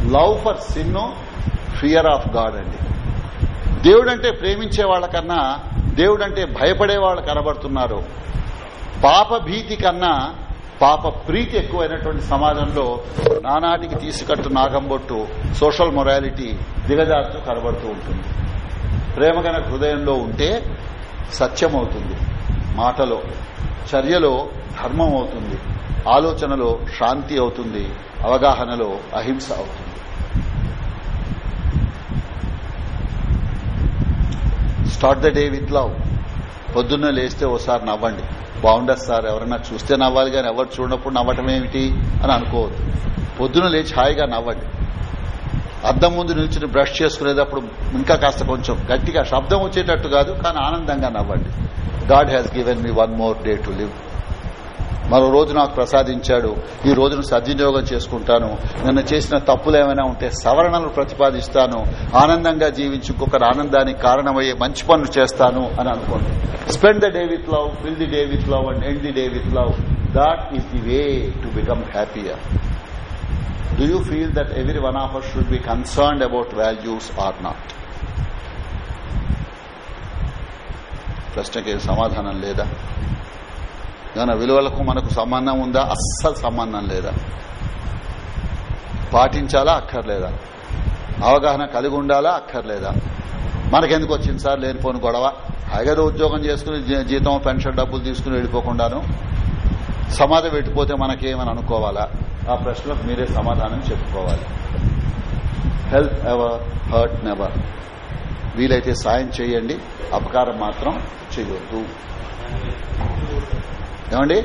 love for sin fear of God అండి. దేవుడంటే ప్రేమించే వాళ్ళకన్నా దేవుడంటే భయపడే వాళ్ళు కనబడుతున్నారు. పాప భీతి కన్నా పాప ప్రీతి ఎక్కువైనటువంటి సమాజంలో నానాటికి తీసుకట్టు నాగంబొట్టు సోషల్ మొరాలిటీ దిగజారుతూ కనబడుతూ ఉంటుంది. ప్రేమ గన హృదయంలో ఉంటే సత్యం అవుతుంది మాటలో చర్యలో ధర్మం అవుతుంది ఆలోచనలో శాంతి అవుతుంది. అవగాహనలో అహింస అవుతుంది. Start the day with love. పొద్దున్న లేస్తే ఓసారి నవ్వండి. బాగుండదు సార్? ఎవరైనా చూస్తే నవ్వాలి కానీ ఎవరు చూడనప్పుడు నవ్వటం ఏమిటి అని అనుకోవద్దు. పొద్దున లేచి హాయిగా నవ్వండి. అద్దం ముందు నిల్చుని బ్రష్ చేసుకునేటప్పుడు ఇంకా కాస్త కొంచెం గట్టిగా శబ్దం వచ్చేటట్టు కాదు కానీ ఆనందంగా నవ్వండి. God has given me one more day to live. మరో రోజు నాకు ప్రసాదించాడు. ఈ రోజును సద్వినియోగం చేసుకుంటాను. నిన్న చేసిన తప్పులు ఏమైనా ఉంటే సవరణలు ప్రతిపాదిస్తాను. ఆనందంగా జీవించి ఇంకొకరి ఆనందానికి కారణమయ్యే మంచి పనులు చేస్తాను అని అనుకోండి. Spend the day with love fill the day with love and end the day with love that is the way to become happier do you feel that every one of us should be concerned about values or not ప్రశ్నకి సమాధానం లేదా? ఏమైనా విలువలకు మనకు సంబంధం ఉందా? అస్సలు సంబంధం లేదా? పాటించాలా? అక్కర్లేదా? అవగాహన కలిగి ఉండాలా? అక్కర్లేదా? మనకెందుకు వచ్చింది సార్ లేనిపోని గొడవ? హాయిగా ఉద్యోగం చేసుకుని జీతం పెన్షన్ డబ్బులు తీసుకుని వెళ్ళిపోకుండాను సమాధి పెట్టిపోతే మనకేమని అనుకోవాలా? ఆ ప్రశ్నలకు మీరే సమాధానం చెప్పుకోవాలి. హెల్ప్ ఎవర్ హర్ట్ నెవర్ వీలైతే సాయం చేయండి. అపకారం మాత్రం చేయొద్దు. ఏమండి?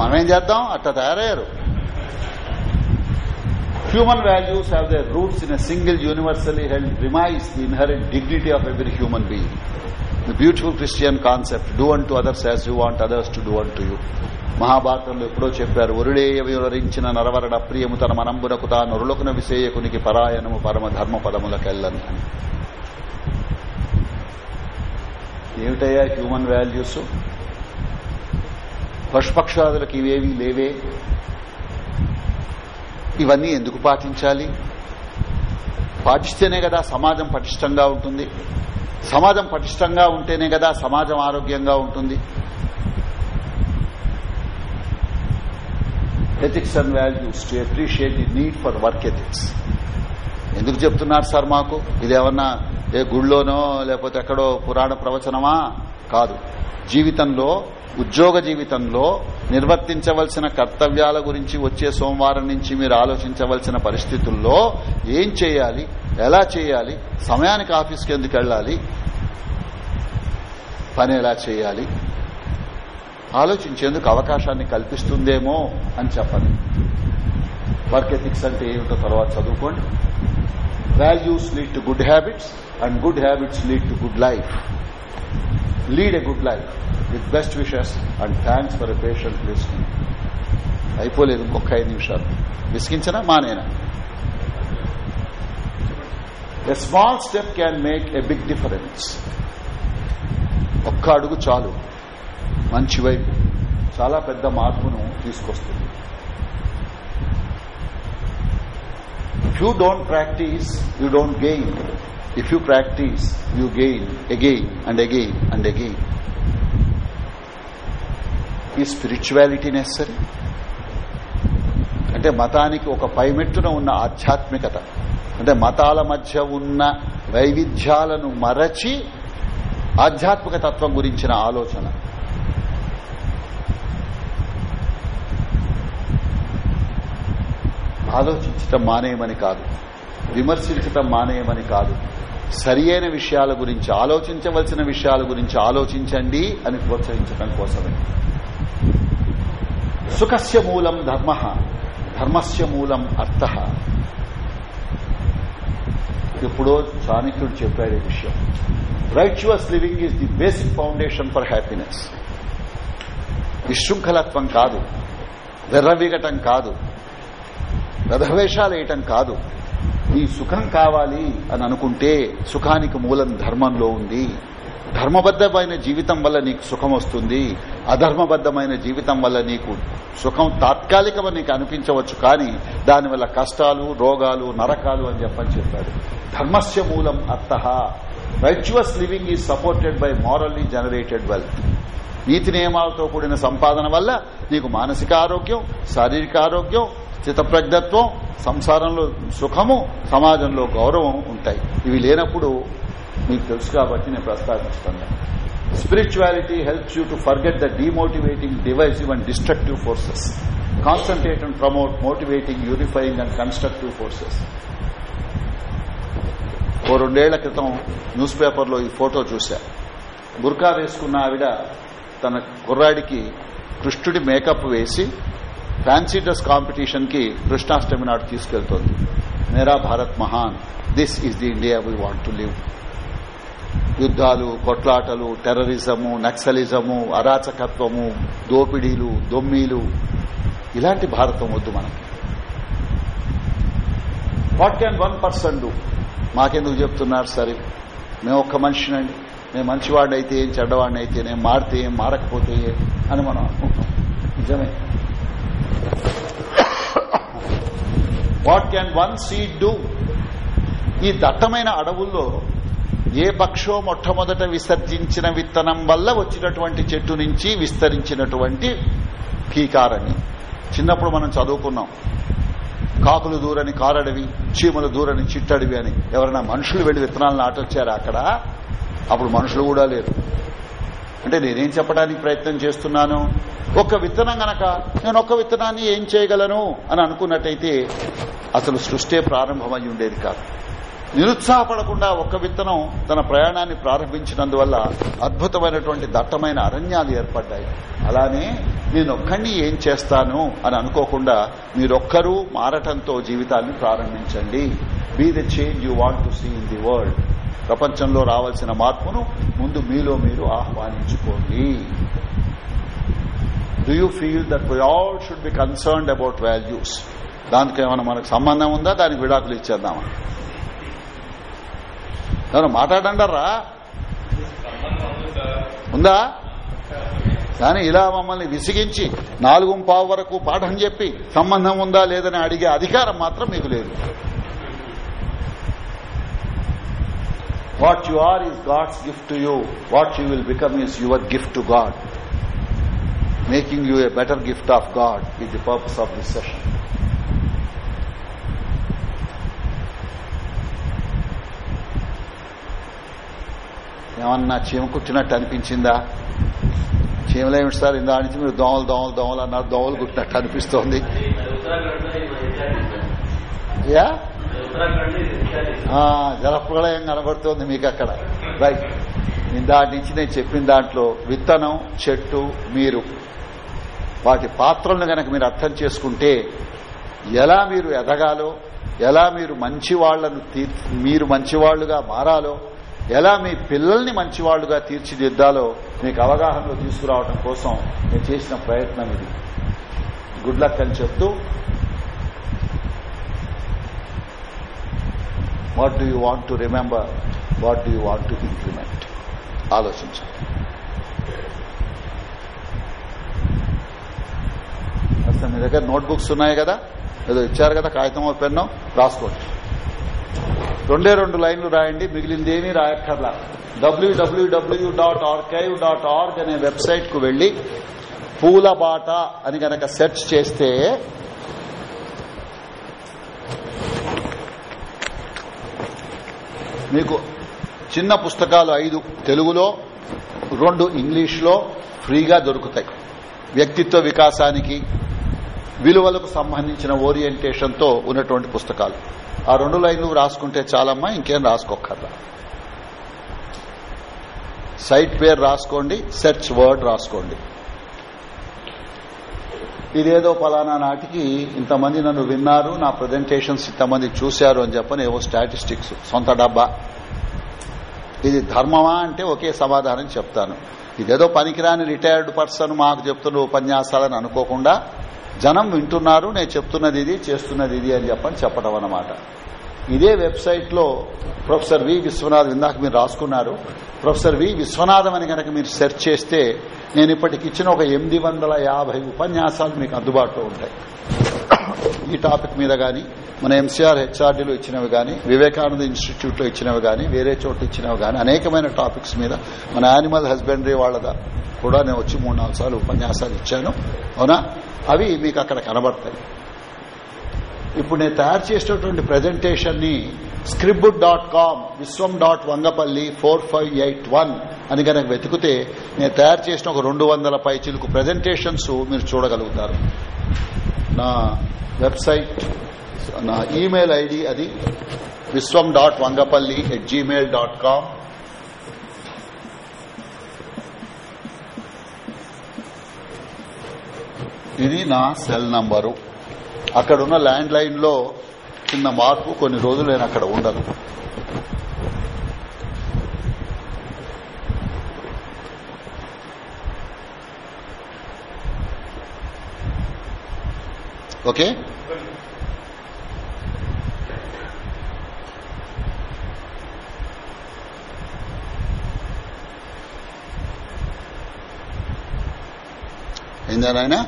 మనమేం చేద్దాం? అట్ట తయారయ్యారు. Human values have their roots in a single universally held premise the inherent dignity of every human being the beautiful Christian concept do unto others as you want others to do unto you మహాభారతంలో ఎప్పుడో చెప్పారు ఒరుడేయ వివరించిన నరవరడ ప్రియము తన మనంబునకు తా నొరులకున విసేయకునికి పరాయణము పరమ ధర్మ పదములకెళ్ళని ఏమిటయ్యా human values పశుపక్షాదులకు ఇవేవి లేవే? ఇవన్నీ ఎందుకు పాటించాలి? పాటిస్తేనే కదా సమాజం పటిష్టంగా ఉంటుంది. సమాజం పటిష్టంగా ఉంటేనే కదా సమాజం ఆరోగ్యంగా ఉంటుంది. Ethics and values to appreciate the need for work ethics ఎందుకు చెప్తున్నారు సార్ మాకు? ఇదేమన్నా ఏ గుళ్ళోనో లేకపోతే ఎక్కడో పురాణ ప్రవచనమా? కాదు. జీవితంలో ఉద్యోగ జీవితంలో నిర్వర్తించవలసిన కర్తవ్యాల గురించి వచ్చే సోమవారం నుంచి మీరు ఆలోచించవలసిన పరిస్థితుల్లో ఏం చేయాలి? ఎలా చేయాలి? సమయానికి ఆఫీస్కి ఎందుకు వెళ్ళాలి? పని ఎలా చేయాలి? ఆలోచించేందుకు అవకాశాన్ని కల్పిస్తుందేమో అని చెప్పండి. వర్క్ ఎథిక్స్ అంటే ఏమిటో తర్వాత చదువుకోండి. Values lead to good habits and good habits lead to good life lead a good life with best wishes and thanks for a patient listening. అయిపోలేదు ఇంకొక ఐదు నిమిషాలు. విసిగించనా? మానేనా? A small step can make a big difference ఒక్క అడుగు చాలు. మంచి వైపు. చాలా పెద్ద మార్పును తీసుకొస్తుంది. if you don't practice you don't gain. If you practice you gain again and again and again. ఈ స్పిరిచువాలిటీ నెసరీ అంటే మతానికి ఒక పైమెట్టున ఉన్న ఆధ్యాత్మికత. అంటే మతాల మధ్య ఉన్న వైవిధ్యాలను మరచి ఆధ్యాత్మిక తత్వం గురించిన ఆలోచన. ఆలోచించటం మానేయమని కాదు. విమర్శించటం మానేయమని కాదు. సరి అయిన విషయాల గురించి ఆలోచించవలసిన విషయాల గురించి ఆలోచించండి అని ప్రోత్సహించడం కోసమే. సుఖస్య మూలం ధర్మ ధర్మస్య మూలం అర్థ. ఎప్పుడో చాణక్యుడు చెప్పాడు ఈ విషయం. Righteous living is the basic foundation for happiness విశృంఖలత్వం కాదు. వెర్రవిగటం కాదు. రథవేషాలు వేయటం కాదు. నీ సుఖం కావాలి అని అనుకుంటే సుఖానికి మూలం ధర్మంలో ఉంది. ధర్మబద్దమైన జీవితం వల్ల నీకు సుఖం వస్తుంది. అధర్మబద్దమైన జీవితం వల్ల నీకు సుఖం తాత్కాలికమని నీకు అనిపించవచ్చు కానీ దానివల్ల కష్టాలు రోగాలు నరకాలు అని చెప్పని చెప్పాడు. ధర్మస్య మూలం అర్థ righteous living is supported by morally generated wealth నీతి నియమాలతో కూడిన సంపాదన వల్ల నీకు మానసిక ఆరోగ్యం శారీరక ఆరోగ్యం స్థితప్రజ్ఞత్వం సంసారంలో సుఖము సమాజంలో గౌరవం ఉంటాయి. ఇవి లేనప్పుడు మీకు తెలుసు కాబట్టి నేను ప్రస్తావిస్తున్నాను. Spirituality helps you to forget the demotivating divisive and destructive forces concentrate and promote motivating unifying and constructive forces ఓ రెండేళ్ళ క్రితం న్యూస్ పేపర్లో ఈ ఫోటో చూశా. బుర్కా వేసుకున్న ఆవిడ తన కుర్రాడికి కృష్ణుడి మేకప్ వేసి ఫ్యాన్సీ డ్రెస్ కాంపిటీషన్కి కృష్ణాష్టమి నాడు తీసుకెళ్తోంది మేరా భారత్ మహాన్ this is the India we want to live యుద్దాలు కొట్లాటలు టెర్రరిజము నక్సలిజము అరాచకత్వము దోపిడీలు దొమ్మీలు ఇలాంటి భారతం వద్దు మనకి what can one person do మాకెందుకు చెప్తున్నారు సరే మేము ఒక్క మనిషినండి మంచివాడిని అయితే ఏం చెడ్డవాడినైతే నేను మారితే ఏం మారకపోతే అని మనం అనుకుంటాం నిజమే what can one seed do ఈ దట్టమైన అడవుల్లో ఏ పక్షో మొట్టమొదట విసర్జించిన విత్తనం వల్ల వచ్చినటువంటి చెట్టు నుంచి విస్తరించినటువంటి కీకారని చిన్నప్పుడు మనం చదువుకున్నాం. కాకులు దూరని కారడవి చీమలు దూరని చిట్టడివి అని. ఎవరైనా మనుషులు వెళ్ళి విత్తనాలను నాటొచ్చారా అక్కడ? అప్పుడు మనుషులు కూడా లేరు. అంటే నేనేం చెప్పడానికి ప్రయత్నం చేస్తున్నాను? ఒక్క విత్తనం గనక నేను ఒక్క విత్తనాన్ని ఏం చేయగలను? అని అనుకున్నట్టయితే అసలు సృష్టే ప్రారంభమై ఉండేది కాదు. నిరుత్సాహపడకుండా ఒక్క విత్తనం తన ప్రయాణాన్ని ప్రారంభించినందువల్ల అద్భుతమైనటువంటి దట్టమైన అరణ్యాలు ఏర్పడ్డాయి. అలానే నేనొక్కడిని ఏం చేస్తాను అని అనుకోకుండా మీరొక్కరూ మారటంతో జీవితాన్ని ప్రారంభించండి. Be the change you want to see in the world ప్రపంచంలో రావాల్సిన మార్పును ముందు మీలో మీరు ఆహ్వానించుకోండి. Do you feel that we all should be concerned about values దానికి ఏమైనా మనకు సంబంధం ఉందా? దానికి విడాకులు ఇచ్చేద్దామా? ఎవరు మాట్లాడండరా ఉందా? కానీ ఇలా మమ్మల్ని విసిగించి నాలుగు పావు వరకు పాఠం చెప్పి సంబంధం ఉందా లేదని అడిగే అధికారం మాత్రం మీకు లేదు. What you are is God's gift to you what you will become is your gift to God making you a better gift of God is the purpose of this session ఏమన్నా చీమ కుట్టినట్టు అనిపించిందా? చీమలు ఏమిటి సార్? ఇందా నుంచి మీరు దోమలు దోమలు దోమలు అన్నారు. దోమలు కుట్టినట్టు అనిపిస్తోంది. యా? జలప్రళయం కనబడుతోంది మీకు అక్కడ రైట్ దాటి నుంచి నేను చెప్పిన దాంట్లో విత్తనం చెట్టు మీరు. వాటి పాత్రలను గనక మీరు అర్థం చేసుకుంటే ఎలా మీరు ఎదగాలో ఎలా మీరు మంచివాళ్ళను మీరు మంచివాళ్ళుగా మారాలో ఎలా మీ పిల్లల్ని మంచివాళ్ళుగా తీర్చిదిద్దాలో మీకు అవగాహనలో తీసుకురావడం కోసం నేను చేసిన ప్రయత్నం ఇది. గుడ్ లక్ అని చెప్తూ what do you want to remember what do you want to implement ఆలోచించండి. అసలు మీ దగ్గర నోట్బుక్స్ ఉన్నాయి కదా? ఏదో ఇచ్చారు కదా? కాగితమో పెన్ను? రాసుకోండి. రెండే రెండు లైన్లు రాయండి. మిగిలింది ఏమీ రాయక్కర్లా. WWW dot archive dot org అనే వెబ్సైట్కు వెళ్ళి పూలబాట అని గనక సెర్చ్ చేస్తే మీకు చిన్న పుస్తకాలు ఐదు తెలుగులో రెండు ఇంగ్లీష్లో ఫ్రీగా దొరుకుతాయి. వ్యక్తిత్వ వికాసానికి విలువలకు సంబంధించిన ఓరియంటేషన్తో ఉన్నటువంటి పుస్తకాలు. ఆ రెండు లైన్లు రాసుకుంటే చాలమ్మా ఇంకేం రాసుకోకర్రా సైట్ పేరు రాసుకోండి సెర్చ్ వర్డ్ రాసుకోండి. ఇదేదో పలానా నాటికి ఇంతమంది నన్ను విన్నారు నా ప్రజెంటేషన్స్ ఇంతమంది చూశారు అని చెప్పని ఏవో స్టాటిస్టిక్స్ సొంత డబ్బా. ఇది ధర్మమా అంటే ఒకే సమాధానం చెప్తాను. ఇదేదో పనికిరాని రిటైర్డ్ పర్సన్ మాకు చెప్తున్న ఉపన్యాసాలని అనుకోకుండా జనం వింటున్నారు నేను చెప్తున్నది ఇది చేస్తున్నది ఇది అని చెప్పని చెప్పడం అన్నమాట. ఇదే వెబ్సైట్లో ప్రొఫెసర్ వి విశ్వనాథ్ ఇందాక మీరు రాసుకున్నారు. ప్రొఫెసర్ వి విశ్వనాథం అని కనుక మీరు సెర్చ్ చేస్తే నేను ఇప్పటికి ఇచ్చిన ఒక ఎనిమిది వందల యాభై ఉపన్యాసాలు మీకు అందుబాటులో ఉంటాయి. ఈ టాపిక్ మీద గాని మన ఎంసీఆర్ హెచ్ఆర్డీలో ఇచ్చినవి గాని వివేకానంద ఇన్స్టిట్యూట్లో ఇచ్చినవి గాని వేరే చోట ఇచ్చినవి గాని అనేకమైన టాపిక్స్ మీద మన యానిమల్ హస్బెండరీ వాళ్ళద కూడా నేను వచ్చి మూడు నాలుగు సార్లు ఉపన్యాసాలు ఇచ్చాను. అవునా? అవి మీకు అక్కడ కనబడతాయి. ఇప్పుడు నేను తయారు చేసినటువంటి ప్రజెంటేషన్ని Scribd dot com Vishwam dot Vangapalli four five eight one అని కనుక వెతికితే నేను తయారు చేసిన ఒక రెండు వందల పై చిలుకు ప్రజెంటేషన్స్ మీరు చూడగలుగుతారు. నా వెబ్సైట్ నా ఈమెయిల్ ఐడి అది Vishwam dot Vangapalli at Gmail dot com ఇది నా సెల్ నంబరు. అక్కడున్న ల్యాండ్ లైన్లో చిన్న మార్పు కొన్ని రోజులు నేను అక్కడ ఉండను. ఓకే? ఏందా నాయనా?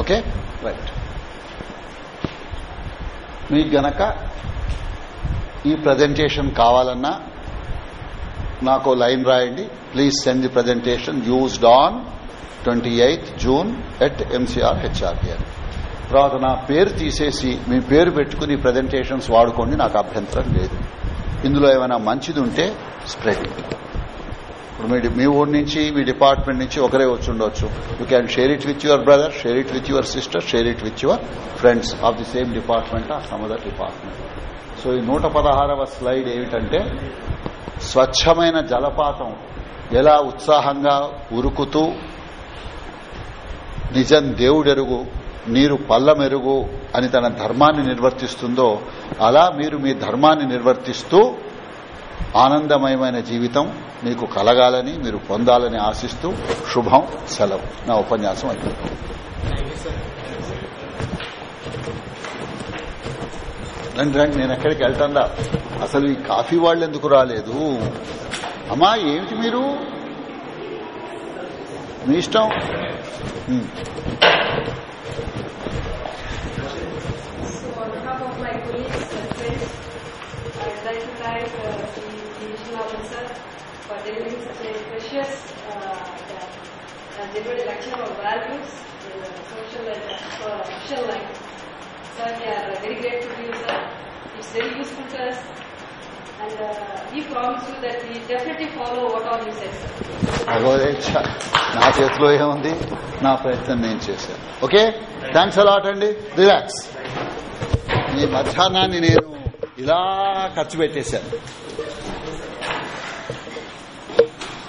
ఓకే? రైట్ మీకు గనక ఈ ప్రజెంటేషన్ కావాలన్నా నాకు లైన్ రాయండి. Please send the presentation used on twenty eighth June at MCR HRDR తర్వాత నా పేరు తీసేసి మీ పేరు పెట్టుకుని ప్రజెంటేషన్స్ వాడుకోండి. నాకు అభ్యంతరం లేదు. ఇందులో ఏమైనా మంచిది ఉంటే స్ప్రెడ్ ఇప్పుడు మీ మీ ఊరి నుంచి మీ డిపార్ట్మెంట్ నుంచి ఒకరే వచ్చి ఉండొచ్చు. You can share it with your brother share it with your sister share it with your friends of the same department of some other department so ఈ నూట పదహారవ స్లైడ్ ఏమిటంటే స్వచ్ఛమైన జలపాతం ఎలా ఉత్సాహంగా ఉరుకుతూ నిజం దేవుడెరుగు నీరు పల్లమెరుగు అని తన ధర్మాన్ని నిర్వర్తిస్తుందో అలా మీరు మీ ధర్మాన్ని నిర్వర్తిస్తూ ఆనందమయమైన జీవితం మీకు కలగాలని మీరు పొందాలని ఆశిస్తూ శుభం సెలవు. నా ఉపన్యాసం అయిపోయింది. రండి రండి నేను ఎక్కడికి వెళ్తాందా అసలు ఈ కాఫీ వాళ్ళు ఎందుకు రాలేదు? అమ్మా ఏమిటి మీరు? మీ ఇష్టం? So on behalf of my colleagues and friends, like to thank uh, the division for delivering such a precious uh, and delivered lecture on values in the social and uh, social life. Sir, we are very grateful to you, sir. It's very useful to us. And uh, we promise you that we definitely follow what all you said, sir. భగవదేచ్ఛ నా చేతిలో ఏముంది నా ప్రయత్నం నేను చేశాను okay thanks a lot అండి relax ఈ మధ్యాహ్నాన్ని నేను ఇలా ఖర్చు పెట్టేశాను